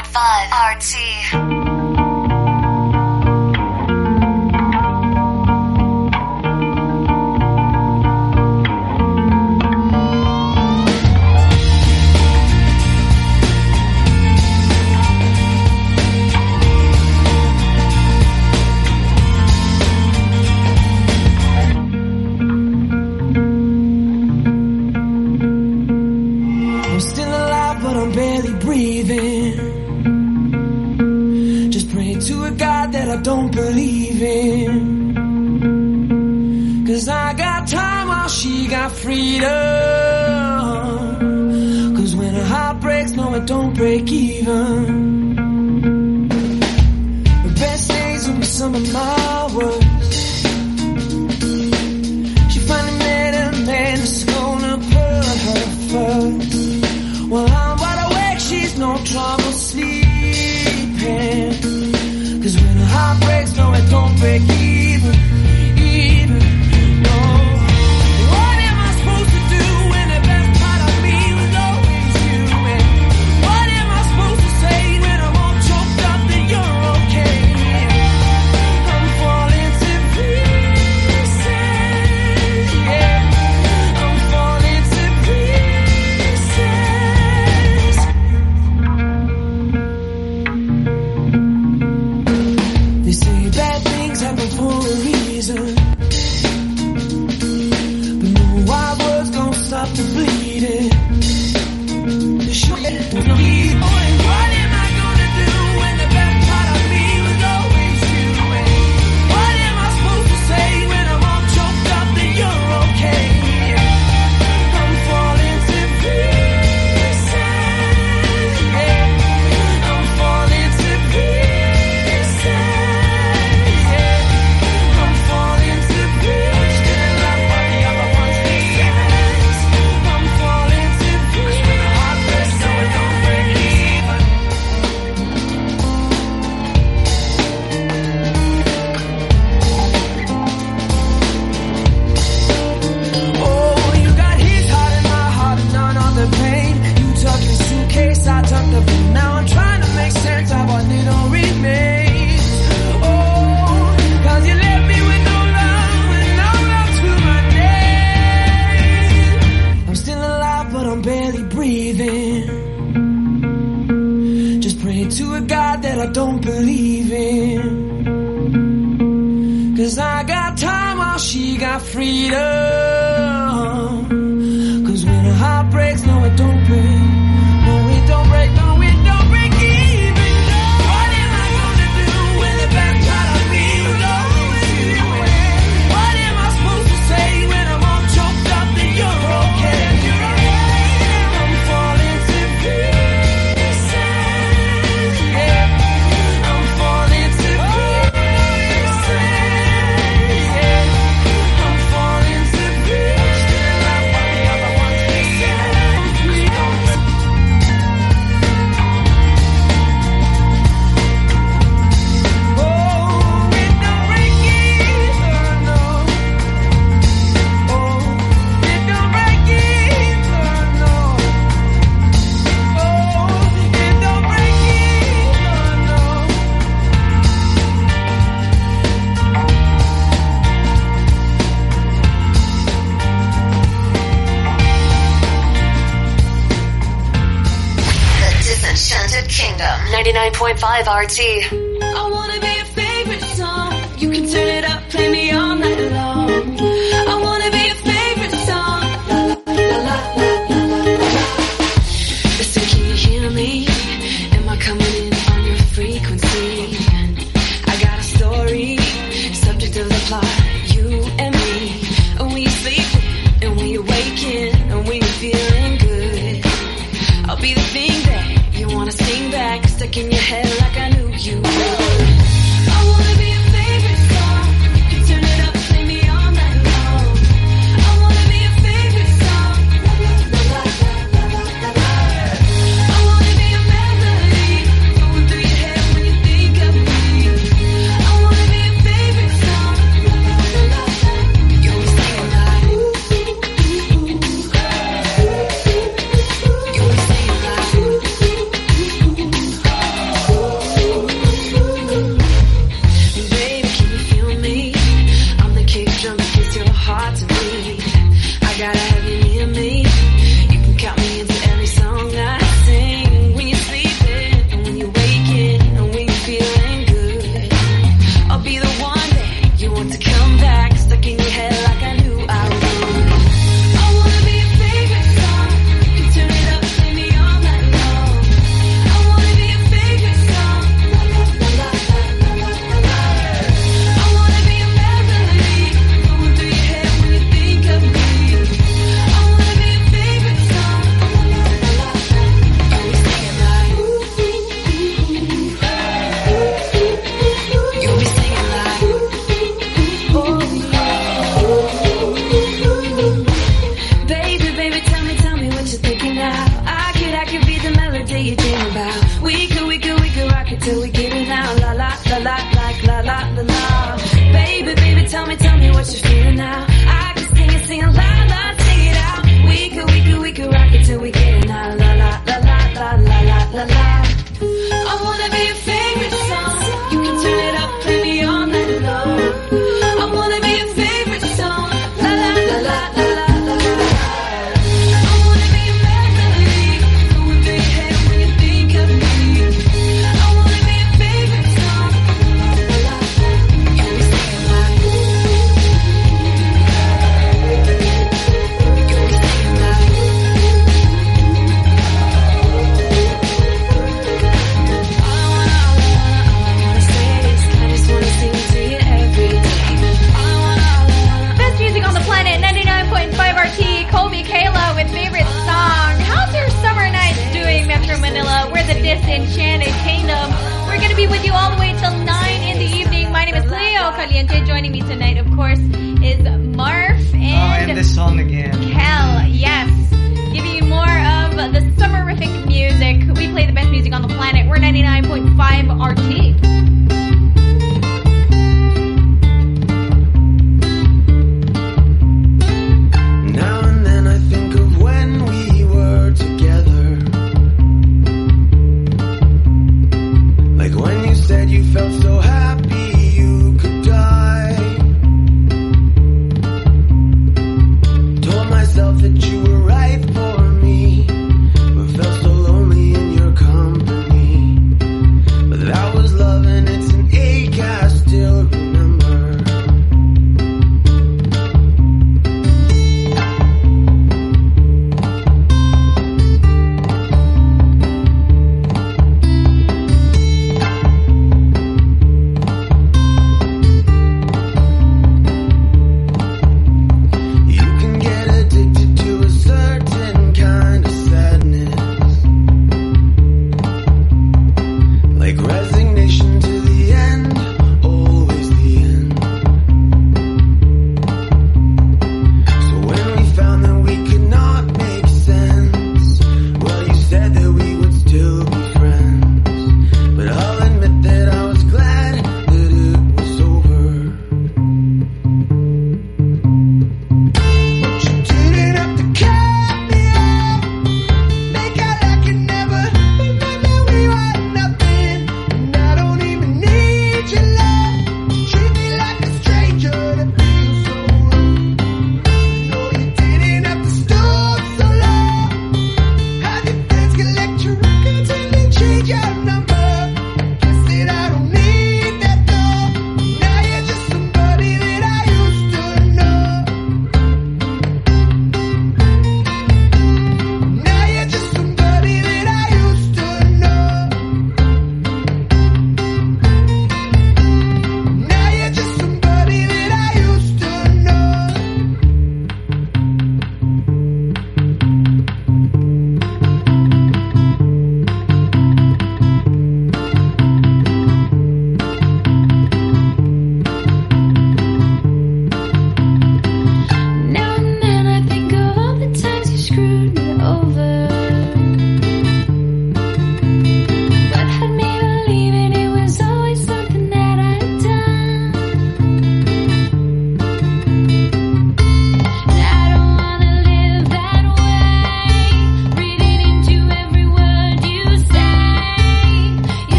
[SPEAKER 18] five RT.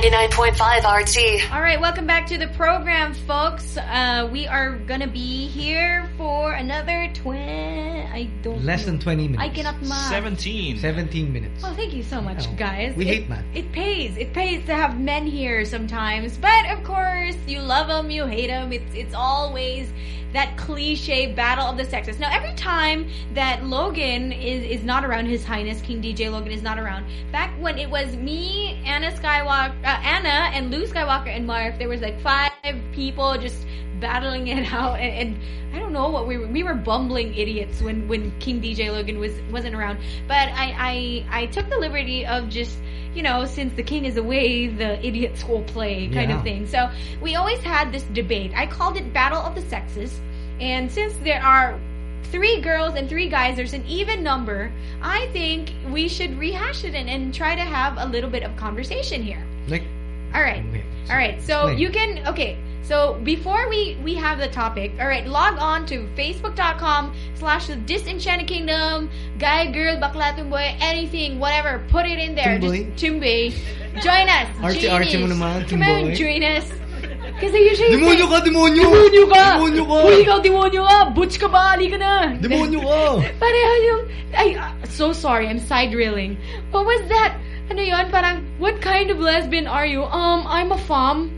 [SPEAKER 18] 99.5 RT.
[SPEAKER 63] All right,
[SPEAKER 2] welcome back to the program, folks. Uh, we are gonna be here for another twen. I don't
[SPEAKER 3] Less
[SPEAKER 2] know.
[SPEAKER 3] than 20 minutes.
[SPEAKER 2] I cannot math.
[SPEAKER 4] 17.
[SPEAKER 3] 17 minutes.
[SPEAKER 2] Well, thank you so much,
[SPEAKER 3] Oh,
[SPEAKER 2] guys.
[SPEAKER 3] we
[SPEAKER 2] It-
[SPEAKER 3] hate math.
[SPEAKER 2] It pays. It pays to have men here sometimes, but of course, you love them, you hate them. It's it's always that cliche battle of the sexes. Now, every time that Logan is is not around, His Highness King DJ Logan is not around. Back when it was me, Anna Skywalker, uh, Anna, and Luke Skywalker and Mark, there was like five people just battling it [laughs] out, and, and I don't know what we were. We were bumbling idiots when when King DJ Logan was wasn't around. But I I I took the liberty of just you know since the king is away, the idiots will play kind
[SPEAKER 64] Yeah.
[SPEAKER 2] of thing. So we always had this debate. I called it Battle of the Sexes. And since there are three girls and three guys, there's an even number. I think we should rehash it and, and try to have a little bit of conversation here.
[SPEAKER 3] Like,
[SPEAKER 2] All right. All right. So
[SPEAKER 3] explain.
[SPEAKER 2] you can okay. So before we we have the topic, all right, log on to facebook.com slash the disenchanted kingdom, guy, girl, bakla, tumboy, anything, whatever, put it in there.
[SPEAKER 3] Tumboy?
[SPEAKER 2] Just tumboy. Join us.
[SPEAKER 3] Artsy-artsy mo naman,
[SPEAKER 2] Come on, join us. Kasi usually
[SPEAKER 3] Demonyo ka, demonyo!
[SPEAKER 2] Demonyo ka!
[SPEAKER 3] Demonyo ka!
[SPEAKER 2] Uy, ikaw, demonyo ka! Butch ka ba? Ali ka na!
[SPEAKER 3] Demonyo ka! [laughs]
[SPEAKER 2] Pareho yung... Ay, ah, so sorry, I'm side drilling. What was that? Ano yun? Parang, what kind of lesbian are you? Um, I'm a femme.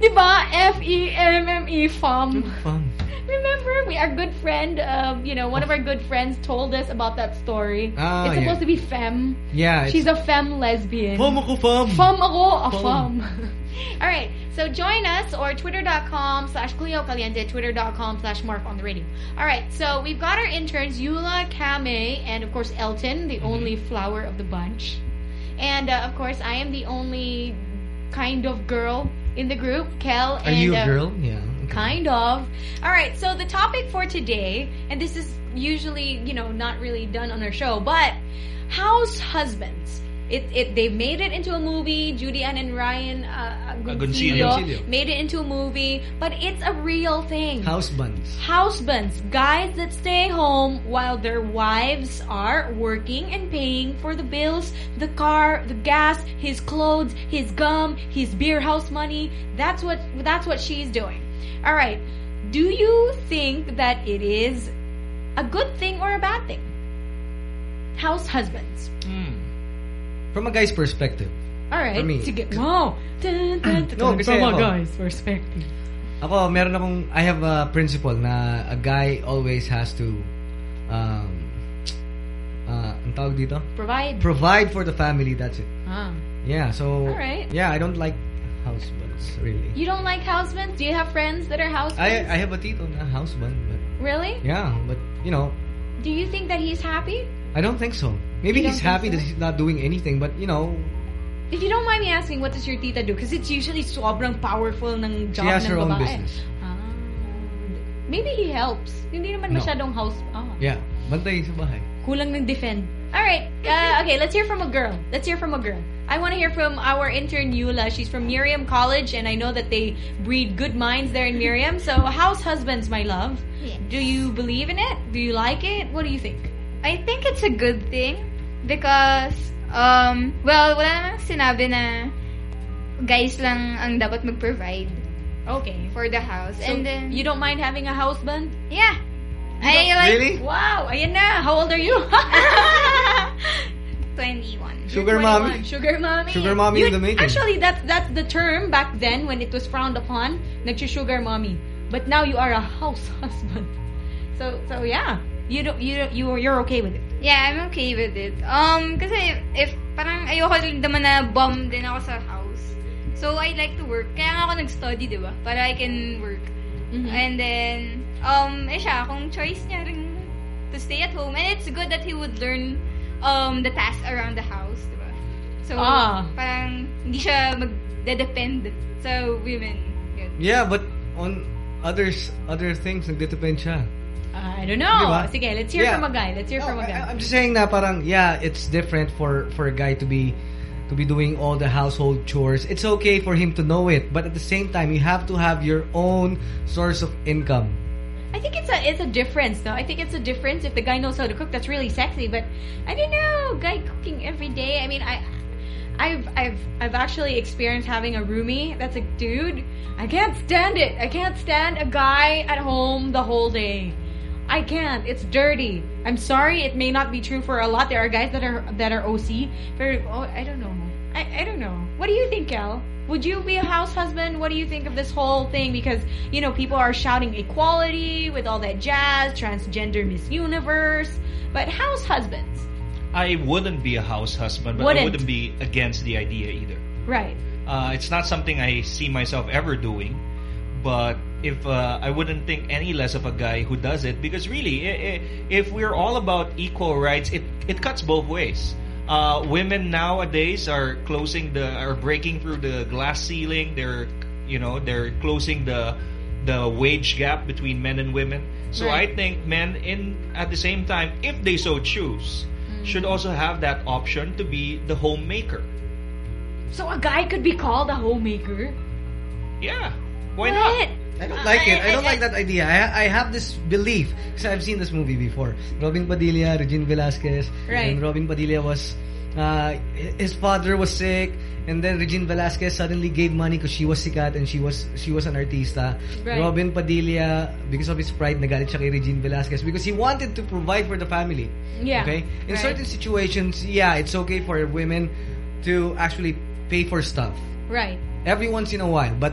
[SPEAKER 2] Diba? F-E-M-M-E, femme.
[SPEAKER 3] Femme.
[SPEAKER 2] Remember, we our good friend, uh, you know, one of our good friends told us about that story.
[SPEAKER 3] Ah,
[SPEAKER 2] it's
[SPEAKER 3] yeah.
[SPEAKER 2] supposed to be femme.
[SPEAKER 3] Yeah,
[SPEAKER 2] She's a femme lesbian.
[SPEAKER 3] Femme ako, femme.
[SPEAKER 2] Femme ako, a
[SPEAKER 3] Femme. [laughs]
[SPEAKER 2] All right, so join us or twitter.com slash Cleo Caliente, twitter.com slash Mark on the radio. All right, so we've got our interns, Eula, Kame, and of course Elton, the only flower of the bunch. And uh, of course, I am the only kind of girl in the group, Kel.
[SPEAKER 3] Are
[SPEAKER 2] and,
[SPEAKER 3] you a
[SPEAKER 2] uh,
[SPEAKER 3] girl? Yeah.
[SPEAKER 2] Kind of. All right, so the topic for today, and this is usually, you know, not really done on our show, but house husbands. It, it they made it into a movie. Judy Ann and Ryan uh,
[SPEAKER 4] Agoncillo.
[SPEAKER 2] Agoncillo made it into a movie, but it's a real thing.
[SPEAKER 3] House buns.
[SPEAKER 2] Husbands, guys that stay home while their wives are working and paying for the bills, the car, the gas, his clothes, his gum, his beer house money. That's what that's what she's doing. All right. Do you think that it is a good thing or a bad thing? House husbands.
[SPEAKER 3] From a guy's perspective.
[SPEAKER 2] All right.
[SPEAKER 3] For me.
[SPEAKER 2] Sige. Wow. Dun, dun, dun,
[SPEAKER 3] No, kasi
[SPEAKER 2] From a guy's perspective.
[SPEAKER 3] Ako, meron akong, I have a principle na a guy always has to, um, uh, ang tawag dito?
[SPEAKER 2] Provide.
[SPEAKER 3] Provide for the family, that's it.
[SPEAKER 2] Ah.
[SPEAKER 3] Yeah, so,
[SPEAKER 2] Alright.
[SPEAKER 3] yeah, I don't like husbands, really.
[SPEAKER 2] You don't like husbands? Do you have friends that are husbands?
[SPEAKER 3] I I have a tito na husband, but,
[SPEAKER 2] Really?
[SPEAKER 3] yeah, but, you know,
[SPEAKER 2] Do you think that he's happy?
[SPEAKER 3] I don't think so. Maybe he's happy
[SPEAKER 2] so?
[SPEAKER 3] that he's not doing anything, but, you know,
[SPEAKER 2] If you don't mind me asking, what does your tita do? Because it's usually sobrang powerful ng job
[SPEAKER 3] she
[SPEAKER 2] job
[SPEAKER 3] has
[SPEAKER 2] ng
[SPEAKER 3] her own
[SPEAKER 2] babae.
[SPEAKER 3] business.
[SPEAKER 2] Ah. Maybe he helps. Hindi naman
[SPEAKER 3] No.
[SPEAKER 2] masyadong house. Ah.
[SPEAKER 3] Yeah, bantay sa bahay.
[SPEAKER 2] Kulang ng defend. Alright, uh, okay, let's hear from a girl. Let's hear from a girl. I want to hear from our intern, Eula. She's from Miriam College, and I know that they breed good minds there in Miriam. So, house husbands, my love.
[SPEAKER 65] Yes.
[SPEAKER 2] Do you believe in it? Do you like it? What do you think?
[SPEAKER 65] I think it's a good thing because, um, well, wala namang sinabi na guys lang ang dapat mag-provide.
[SPEAKER 2] Okay.
[SPEAKER 65] For the house.
[SPEAKER 2] So,
[SPEAKER 65] and then,
[SPEAKER 2] you don't mind having a husband?
[SPEAKER 65] Yeah.
[SPEAKER 2] You
[SPEAKER 65] I
[SPEAKER 2] don't-
[SPEAKER 65] like...
[SPEAKER 2] Wow, ayan na. How old are you? [laughs] [laughs]
[SPEAKER 65] 21.
[SPEAKER 3] Sugar
[SPEAKER 2] 21.
[SPEAKER 3] mommy.
[SPEAKER 2] Sugar mommy.
[SPEAKER 3] Sugar mommy in the making.
[SPEAKER 2] Actually, that's that's the term back then when it was frowned upon. Nagsusugar mommy. But now you are a house [laughs] husband. So so yeah, you don't you don't, you you're okay with it.
[SPEAKER 65] Yeah, I'm okay with it. Um, kasi if parang ayoko din naman na bum din ako sa house. So, I like to work. Kaya nga ako nag-study, di ba? Para I can work.
[SPEAKER 2] Mm-hmm.
[SPEAKER 65] And then, um, eh siya, kung choice niya rin to stay at home. And it's good that he would learn um the tasks around the house, di ba? So,
[SPEAKER 2] Ah.
[SPEAKER 65] parang hindi siya mag-depend sa women. Yun.
[SPEAKER 3] Yeah, but on others other things, nagdepend siya.
[SPEAKER 2] I don't know.
[SPEAKER 3] Diba?
[SPEAKER 2] Sige, let's hear
[SPEAKER 3] Yeah.
[SPEAKER 2] from a guy. Let's hear from a guy.
[SPEAKER 3] I'm just saying na parang, yeah, it's different for, for a guy to be to be doing all the household chores. It's okay for him to know it, but at the same time, you have to have your own source of income.
[SPEAKER 2] I think it's a it's a difference, though. I think it's a difference if the guy knows how to cook. That's really sexy. But I don't know, guy cooking every day. I mean, I, I've I've I've actually experienced having a roomie that's a dude. I can't stand it. I can't stand a guy at home the whole day. I can't. It's dirty. I'm sorry. It may not be true for a lot. There are guys that are that are OC. Very. Oh, I don't know. I I don't know. What do you think, Kel? Would you be a house husband? What do you think of this whole thing? Because you know people are shouting equality with all that jazz, transgender Miss Universe, but house husbands,
[SPEAKER 4] I wouldn't be a house husband, but I
[SPEAKER 2] Wouldn't.
[SPEAKER 4] wouldn't be against the idea either.
[SPEAKER 2] right?
[SPEAKER 4] Uh, it's not something I see myself ever doing, but if uh, I wouldn't think any less of a guy who does it because really, if we're all about equal rights, it it cuts both ways. Uh, women nowadays are closing the are breaking through the glass ceiling. They're you know they're closing the the wage gap between men and women. So
[SPEAKER 2] Right.
[SPEAKER 4] I think men in at the same time, if they so choose, should also have that option to be the homemaker.
[SPEAKER 2] So a guy could be called a homemaker.
[SPEAKER 4] Yeah, why
[SPEAKER 2] What?
[SPEAKER 4] not?
[SPEAKER 3] I don't like it. I don't like that idea. I I have this belief because I've seen this movie before. Robin Padilla, Regine Velasquez,
[SPEAKER 2] Right.
[SPEAKER 3] and Robin Padilla was uh, his father was sick, and then Regine Velasquez suddenly gave money because she was sikat and she was she was an artista.
[SPEAKER 2] Right.
[SPEAKER 3] Robin Padilla, because of his pride, nagalit siya kay Regine Velasquez because he wanted to provide for the family.
[SPEAKER 2] Yeah.
[SPEAKER 3] Okay. In
[SPEAKER 2] Right.
[SPEAKER 3] certain situations, yeah, it's okay for women to actually pay for stuff
[SPEAKER 2] Right.
[SPEAKER 3] every once in a while, but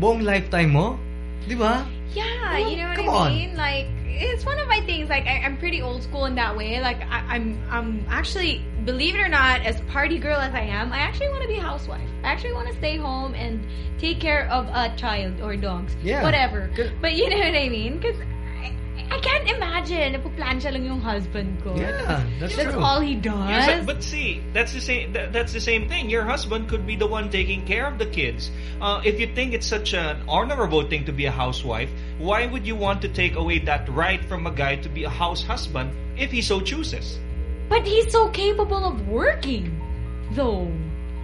[SPEAKER 3] buong lifetime mo, di ba?
[SPEAKER 2] Yeah, you know what
[SPEAKER 3] come
[SPEAKER 2] I
[SPEAKER 3] on.
[SPEAKER 2] mean? Like it's one of my things. Like I, I'm pretty old school in that way. Like I, I'm, I'm actually, believe it or not, as party girl as I am, I actually want to be a housewife. I actually want to stay home and take care of a child or dogs,
[SPEAKER 3] Yeah.
[SPEAKER 2] whatever. But you know what I mean? Because I, I can't imagine if plansya lang yung husband ko.
[SPEAKER 3] Yeah, that's
[SPEAKER 2] That's
[SPEAKER 3] true.
[SPEAKER 2] all he does.
[SPEAKER 4] Yeah, but, but see, that's the same. That, that's the same thing. Your husband could be the one taking care of the kids. Uh, if you think it's such an honorable thing to be a housewife, why would you want to take away that right from a guy to be a house husband if he so chooses?
[SPEAKER 2] But he's so capable of working, though.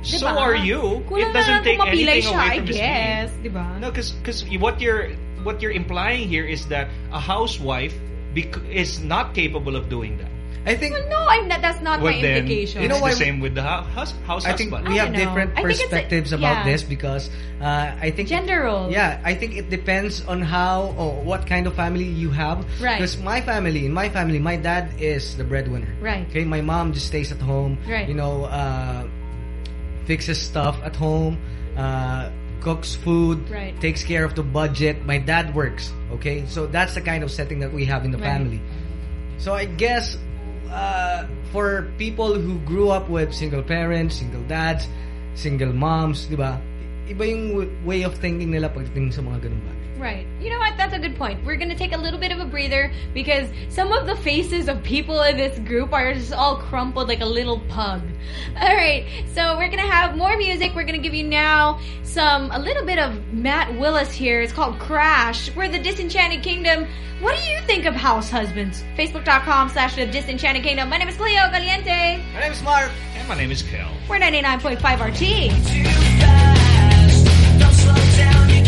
[SPEAKER 4] So
[SPEAKER 2] Diba?
[SPEAKER 4] are you.
[SPEAKER 2] Kulang
[SPEAKER 4] it doesn't take anything
[SPEAKER 2] siya,
[SPEAKER 4] away
[SPEAKER 2] I
[SPEAKER 4] from his
[SPEAKER 2] guess,
[SPEAKER 4] being.
[SPEAKER 2] diba?
[SPEAKER 4] No, because what you're what you're implying here is that a housewife bec- is not capable of doing that.
[SPEAKER 3] I think
[SPEAKER 2] Well, no, I'm not, that's not
[SPEAKER 4] Well,
[SPEAKER 2] my
[SPEAKER 4] then,
[SPEAKER 2] implication.
[SPEAKER 3] You know
[SPEAKER 4] it's
[SPEAKER 3] why-
[SPEAKER 4] the same with the hou- house, house
[SPEAKER 3] I think
[SPEAKER 4] husband.
[SPEAKER 3] we
[SPEAKER 2] I
[SPEAKER 3] have
[SPEAKER 2] don't know.
[SPEAKER 3] different
[SPEAKER 2] I think it's a-
[SPEAKER 3] perspectives about
[SPEAKER 2] yeah.
[SPEAKER 3] this because uh, I think
[SPEAKER 2] Gender roles.
[SPEAKER 3] Yeah, I think it depends on how or what kind of family you have.
[SPEAKER 2] Right.
[SPEAKER 3] Because my family, in my family, my dad is the breadwinner.
[SPEAKER 2] Right.
[SPEAKER 3] Okay, my mom just stays at home.
[SPEAKER 2] Right.
[SPEAKER 3] You know, uh, fixes stuff at home, uh, cooks food,
[SPEAKER 2] Right.
[SPEAKER 3] takes care of the budget. My dad works. Okay, so that's the kind of setting that we have in the
[SPEAKER 2] Right.
[SPEAKER 3] family. So I guess uh, for people who grew up with single parents, single dads, single moms, di ba? Iba yung way of thinking nila pagdating sa mga ganun bagay.
[SPEAKER 2] Right. You know what? That's a good point. We're gonna take a little bit of a breather because some of the faces of people in this group are just all crumpled like a little pug. [laughs] All right. So we're gonna have more music. We're gonna give you now some a little bit of Matt Willis here. It's called Crash. We're the Disenchanted Kingdom. What do you think of house husbands? Facebook.com slash the Disenchanted Kingdom. My name is Cleo Caliente.
[SPEAKER 3] My name is Marv.
[SPEAKER 4] And my name is Kel.
[SPEAKER 2] We're 99.5 RT.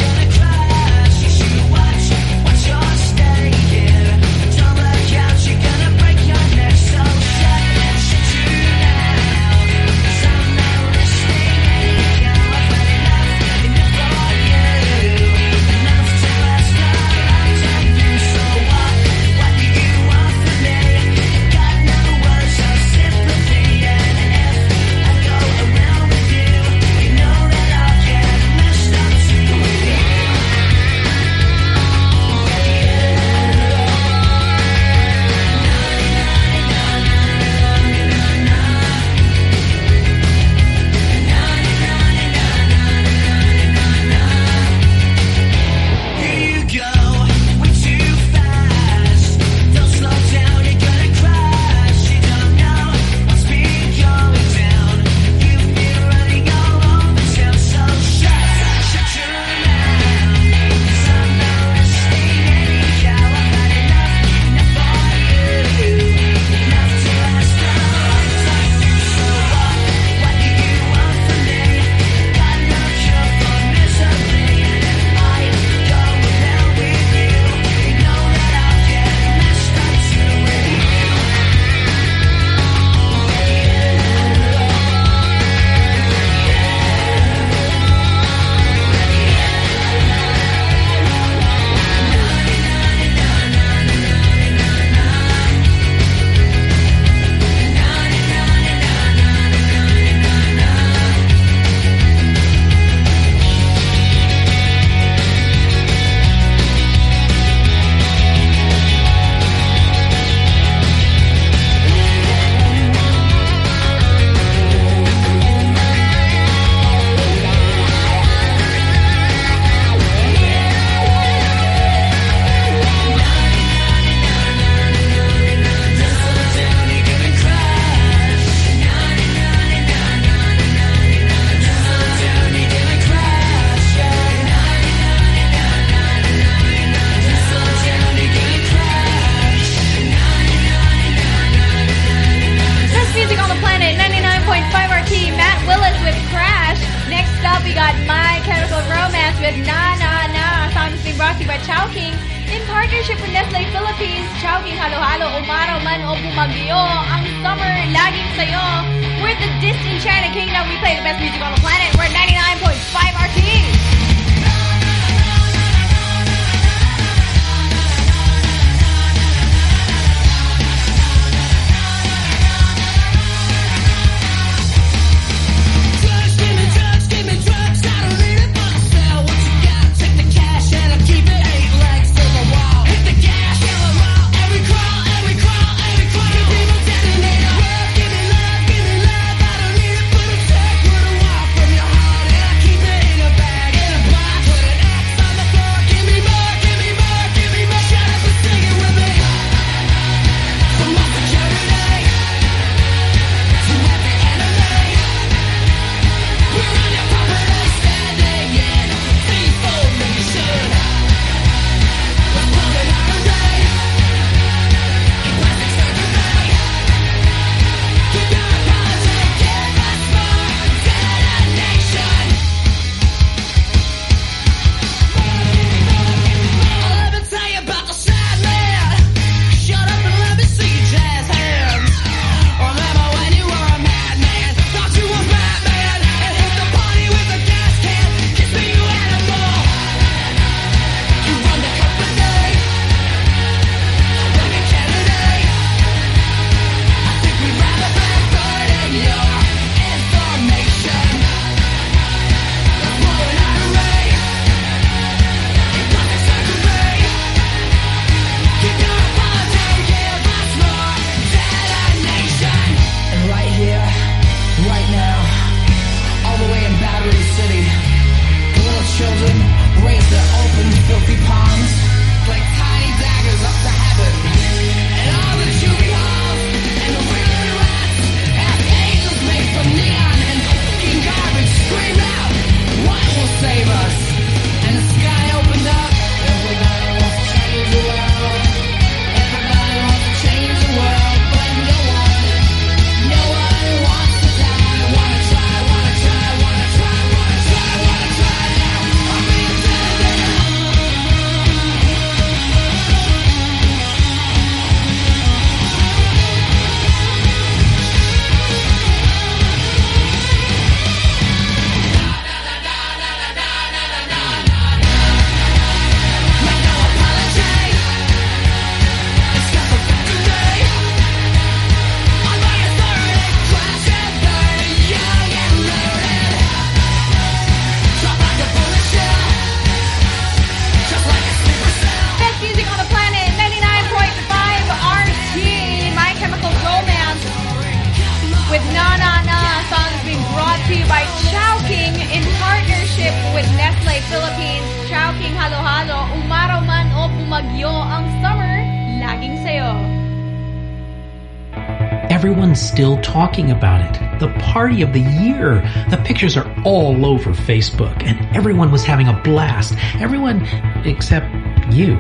[SPEAKER 63] Party of the
[SPEAKER 46] year. The pictures are all over Facebook, and everyone was having a blast. Everyone except you.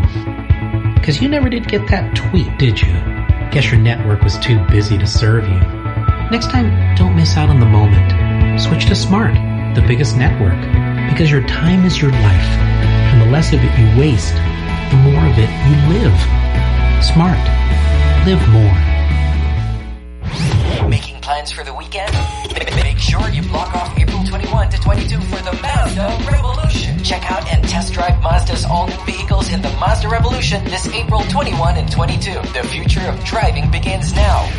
[SPEAKER 46] Because you never did get that tweet, did you? Guess your network was too busy to serve you. Next time, don't miss out on the moment. Switch to Smart, the biggest network. Because your time is your life. And the less of it you waste, the more of it you live. Smart. Live more.
[SPEAKER 66] Sure you block off April 21 to 22 for the Mazda Revolution. Check out and test drive Mazda's all-new vehicles in the Mazda Revolution this April 21 and 22. The future of driving begins now.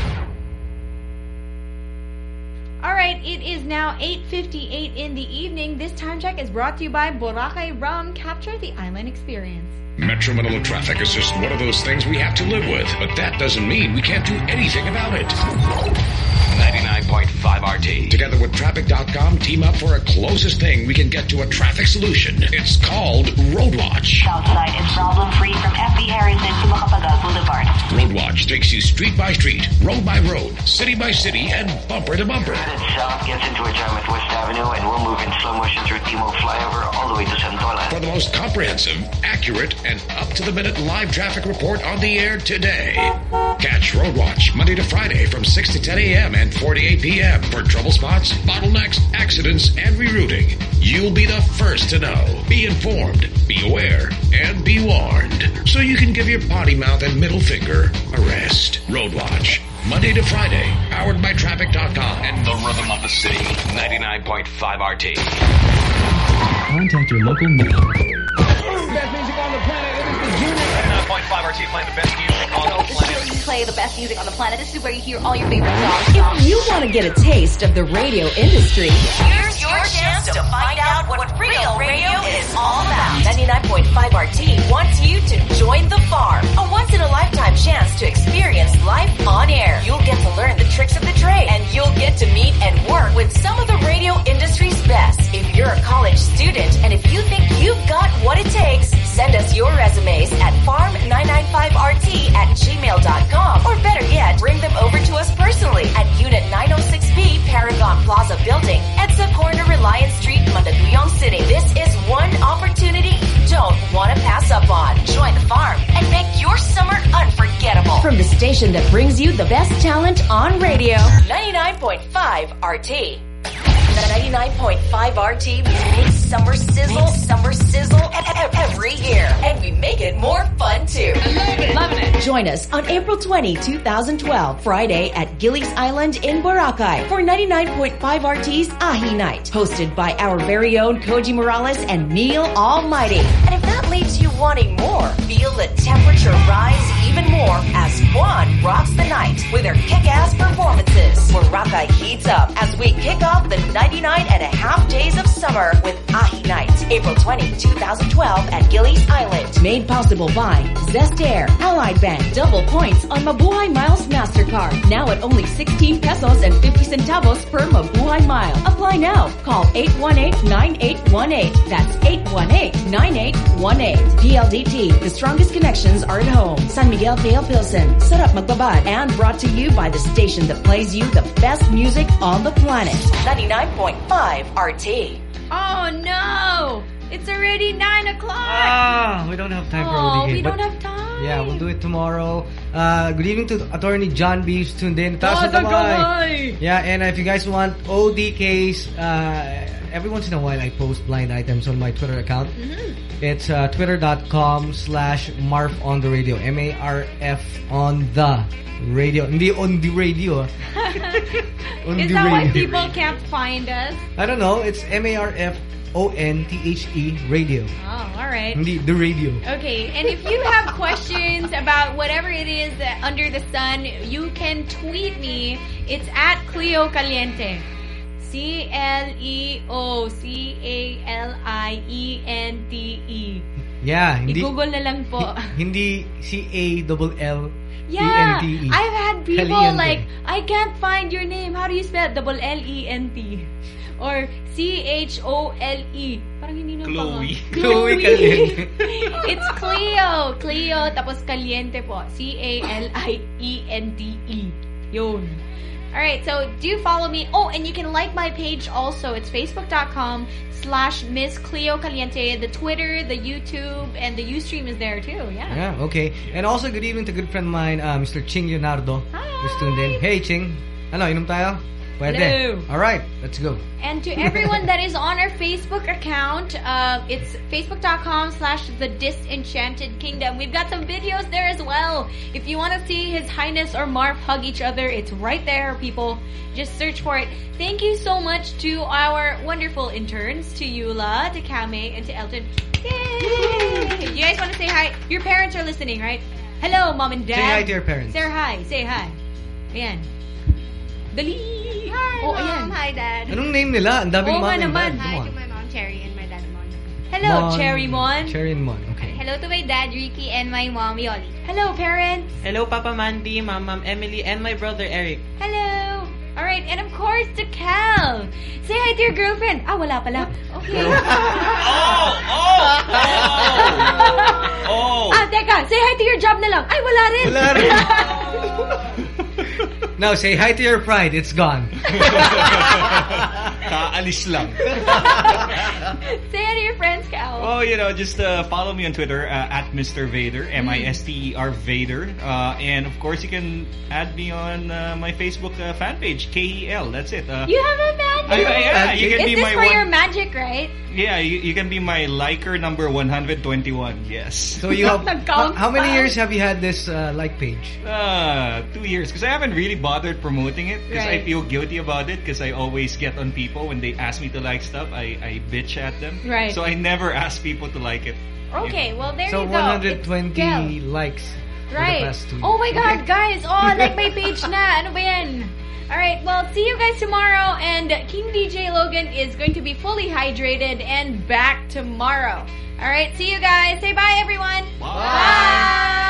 [SPEAKER 2] All right, it is now 8.58 in the evening. This time check is brought to you by Boracay Rum. Capture the island experience.
[SPEAKER 64] Metro Manila traffic is just one of those things we have to live with, but that doesn't mean we can't do anything about it. 99.5 RT. Together with Traffic.com, team up for a closest thing we can get to a traffic solution. It's called Roadwatch.
[SPEAKER 18] Southside is problem-free from FB Harrison to Macapagal Boulevard.
[SPEAKER 64] Roadwatch takes you street by street, road by road, city by city, and bumper to bumper.
[SPEAKER 67] South gets into a jam at West Avenue and we'll move in slow motion through Timog Flyover all the way to Santolan.
[SPEAKER 64] For the most comprehensive, accurate, and up-to-the-minute live traffic report on the air today. Catch Roadwatch Monday to Friday from 6 to 10 a.m. and 4 to 8 p.m. for trouble spots, bottlenecks, accidents, and rerouting. You'll be the first to know. Be informed, be aware, and be warned. So you can give your potty mouth and middle finger a rest. Road Watch. Monday to Friday. Powered by Traffic.com. And the rhythm of the city. 99.5 RT.
[SPEAKER 68] Contact your local news.
[SPEAKER 63] Best music on the planet. It is the Junior.
[SPEAKER 66] 99.5 RT playing the best music on the planet.
[SPEAKER 16] You play the best music on the planet. This is where you hear all your favorite songs.
[SPEAKER 15] If you want to get a taste of the radio industry,
[SPEAKER 16] Here's your chance to find out what real radio is all about. 99.5 RT wants you to join the farm. A once in a lifetime chance to experience life on air. You'll get to learn the tricks of the trade and you'll get to meet and work with some of the radio industry's best. If you're a college student and if you think you've got what it takes, send us your resumes at farm995rt at gmail.com or better yet, bring them over to us personally at Unit 906B Paragon Plaza Building, at the Corner Reliance Street, Mandaluyong City. This is one opportunity you don't want to pass up on. Join the farm and make your summer unforgettable.
[SPEAKER 15] from the station that brings you the best talent on radio.
[SPEAKER 16] 99.5 RT. 99.5 RT makes summer sizzle, summer sizzle every year. And we make it more fun too. Loving it.
[SPEAKER 15] Join us on April 20, 2012, Friday at Guilly's Island in Boracay for 99.5 RT's Ahi Night, hosted by our very own Koji Morales and Neil Almighty.
[SPEAKER 16] And if that leaves you wanting more, feel the temperature rise even more as Juan rocks the night with her kick-ass performances. Boracay heats up as we kick off the 99 and a half days of summer with Ahi Night, April 20, 2012 at Guilly's Island.
[SPEAKER 15] Made possible by Zest Air, Allied Bank, double points on Mabuhay Miles MasterCard. Now at only 16 pesos and 50 centavos per Mabuhay Mile. Apply now. Call 818-9818. That's 818-9818. PLDT, the strongest connections are at home. San Miguel Pale Pilsen, up Magbabad, and brought to you by the station that plays you the best music on the planet.
[SPEAKER 16] 99.5 RT.
[SPEAKER 2] Oh no! It's already 9 o'clock!
[SPEAKER 3] Ah, we don't have time for
[SPEAKER 2] Oh,
[SPEAKER 3] ODK.
[SPEAKER 2] we don't have time.
[SPEAKER 3] Yeah, we'll do it tomorrow. Uh, good evening to Attorney John Beeves tuned in. Taas
[SPEAKER 2] Taas
[SPEAKER 3] na
[SPEAKER 2] ang
[SPEAKER 3] kamay.
[SPEAKER 2] kamay.
[SPEAKER 3] Yeah, and if you guys want ODKs, uh, every once in a while I post blind items on my Twitter account.
[SPEAKER 2] Mm-hmm.
[SPEAKER 3] It's uh, twitter.com slash marf on the radio. M-A-R-F on the radio. Hindi on the radio. [laughs] on
[SPEAKER 2] Is
[SPEAKER 3] the
[SPEAKER 2] that why people can't find us?
[SPEAKER 3] I don't know. It's M-A-R-F O-N-T-H-E radio.
[SPEAKER 2] Oh, alright.
[SPEAKER 3] Hindi the radio.
[SPEAKER 2] Okay, and if you have questions about whatever it is that under the sun, you can tweet me. It's at Cleo Caliente. C L E O C A L I E N T E.
[SPEAKER 3] Yeah, hindi
[SPEAKER 2] I-google na lang po.
[SPEAKER 3] hindi C A double L E
[SPEAKER 2] Yeah,
[SPEAKER 3] N T E.
[SPEAKER 2] I've had people
[SPEAKER 3] Caliente.
[SPEAKER 2] like, I can't find your name. How do you spell it? Double L-E-N-T. Or C-H-O-L-E. Parang hindi na
[SPEAKER 4] Chloe.
[SPEAKER 3] Chloe Caliente. [laughs]
[SPEAKER 2] It's Cleo. Cleo, tapos Caliente po. C-A-L-I-E-N-T-E. Yun. Alright, so do follow me. Oh, and you can like my page also. It's facebook.com slash Miss Cleo Caliente. The Twitter, the YouTube, and the Ustream is there too. Yeah.
[SPEAKER 3] Yeah, okay. And also, good evening to good friend of mine, uh, Mr. Ching Leonardo. Who's tuned in. Hey, Ching. Ano, inom tayo?
[SPEAKER 2] Hello.
[SPEAKER 3] Alright, let's go.
[SPEAKER 2] And to everyone that is on our Facebook account, uh, it's facebook.com slash the disenchanted kingdom. We've got some videos there as well. If you want to see His Highness or Marv hug each other, it's right there, people. Just search for it. Thank you so much to our wonderful interns, to Eula, to Kame, and to Elton. Yay! You guys want to say hi? Your parents are listening, right? Hello, mom and dad.
[SPEAKER 3] Say hi to your parents.
[SPEAKER 2] Say hi. Say hi. Ayan. Dali!
[SPEAKER 65] Hi,
[SPEAKER 2] Oh,
[SPEAKER 65] Mom.
[SPEAKER 2] ayan.
[SPEAKER 65] Hi, Dad.
[SPEAKER 3] Anong name nila? Ang daming
[SPEAKER 2] Oo
[SPEAKER 3] mom and
[SPEAKER 2] naman.
[SPEAKER 3] dad.
[SPEAKER 65] Hi to my mom, Cherry, and my dad, Mon.
[SPEAKER 2] Hello,
[SPEAKER 3] Mon.
[SPEAKER 2] Cherry Mon.
[SPEAKER 3] Cherry and Mon, okay.
[SPEAKER 65] Hello to my dad, Ricky, and my mom, Yoli.
[SPEAKER 2] Hello, parents.
[SPEAKER 69] Hello, Papa Mandy, Mom, Mom Emily, and my brother Eric.
[SPEAKER 2] Hello. All right, and of course to Kel. Say hi to your girlfriend. Ah, wala pala. Okay. [laughs]
[SPEAKER 4] Oh!
[SPEAKER 2] Ah, teka. Say hi to your job na lang. Ay, wala rin.
[SPEAKER 3] Wala rin. [laughs] Now, say hi to your pride. It's gone. [laughs]
[SPEAKER 4] Kaalis lang. [laughs]
[SPEAKER 2] Say hi to your friends, Kel.
[SPEAKER 4] Oh, you know, just uh, follow me on Twitter uh, at Mr. Vader, M-I-S-T-E-R Vader. Uh, and of course, you can add me on uh, my Facebook uh, fan page, K-E-L. That's it. Uh,
[SPEAKER 2] You have a fan that?
[SPEAKER 4] I- I- yeah, you can
[SPEAKER 2] Is
[SPEAKER 4] be
[SPEAKER 2] this
[SPEAKER 4] my
[SPEAKER 2] for
[SPEAKER 4] one-
[SPEAKER 2] your magic, right?
[SPEAKER 4] Yeah, you, you can be my liker number 121. Yes.
[SPEAKER 3] So you have [laughs] how, how many years have you had this uh, like page?
[SPEAKER 4] Uh, two years. Because I haven't really bothered promoting it. Because I feel guilty about it. Because I always get on people when they ask me to like stuff. I, I bitch at them.
[SPEAKER 2] Right.
[SPEAKER 4] So I never ask people to like it.
[SPEAKER 2] Okay, well there
[SPEAKER 3] so
[SPEAKER 2] you go.
[SPEAKER 3] So 120
[SPEAKER 2] It's Kel.
[SPEAKER 3] likes for
[SPEAKER 2] Right.
[SPEAKER 3] the past two
[SPEAKER 2] Oh my
[SPEAKER 3] years.
[SPEAKER 2] God, guys! Oh, like my [laughs] page na. Ano ba yan? Alright, well, see you guys tomorrow. And King DJ Logan is going to be fully hydrated and back tomorrow. Alright, see you guys. Say bye, everyone. Bye.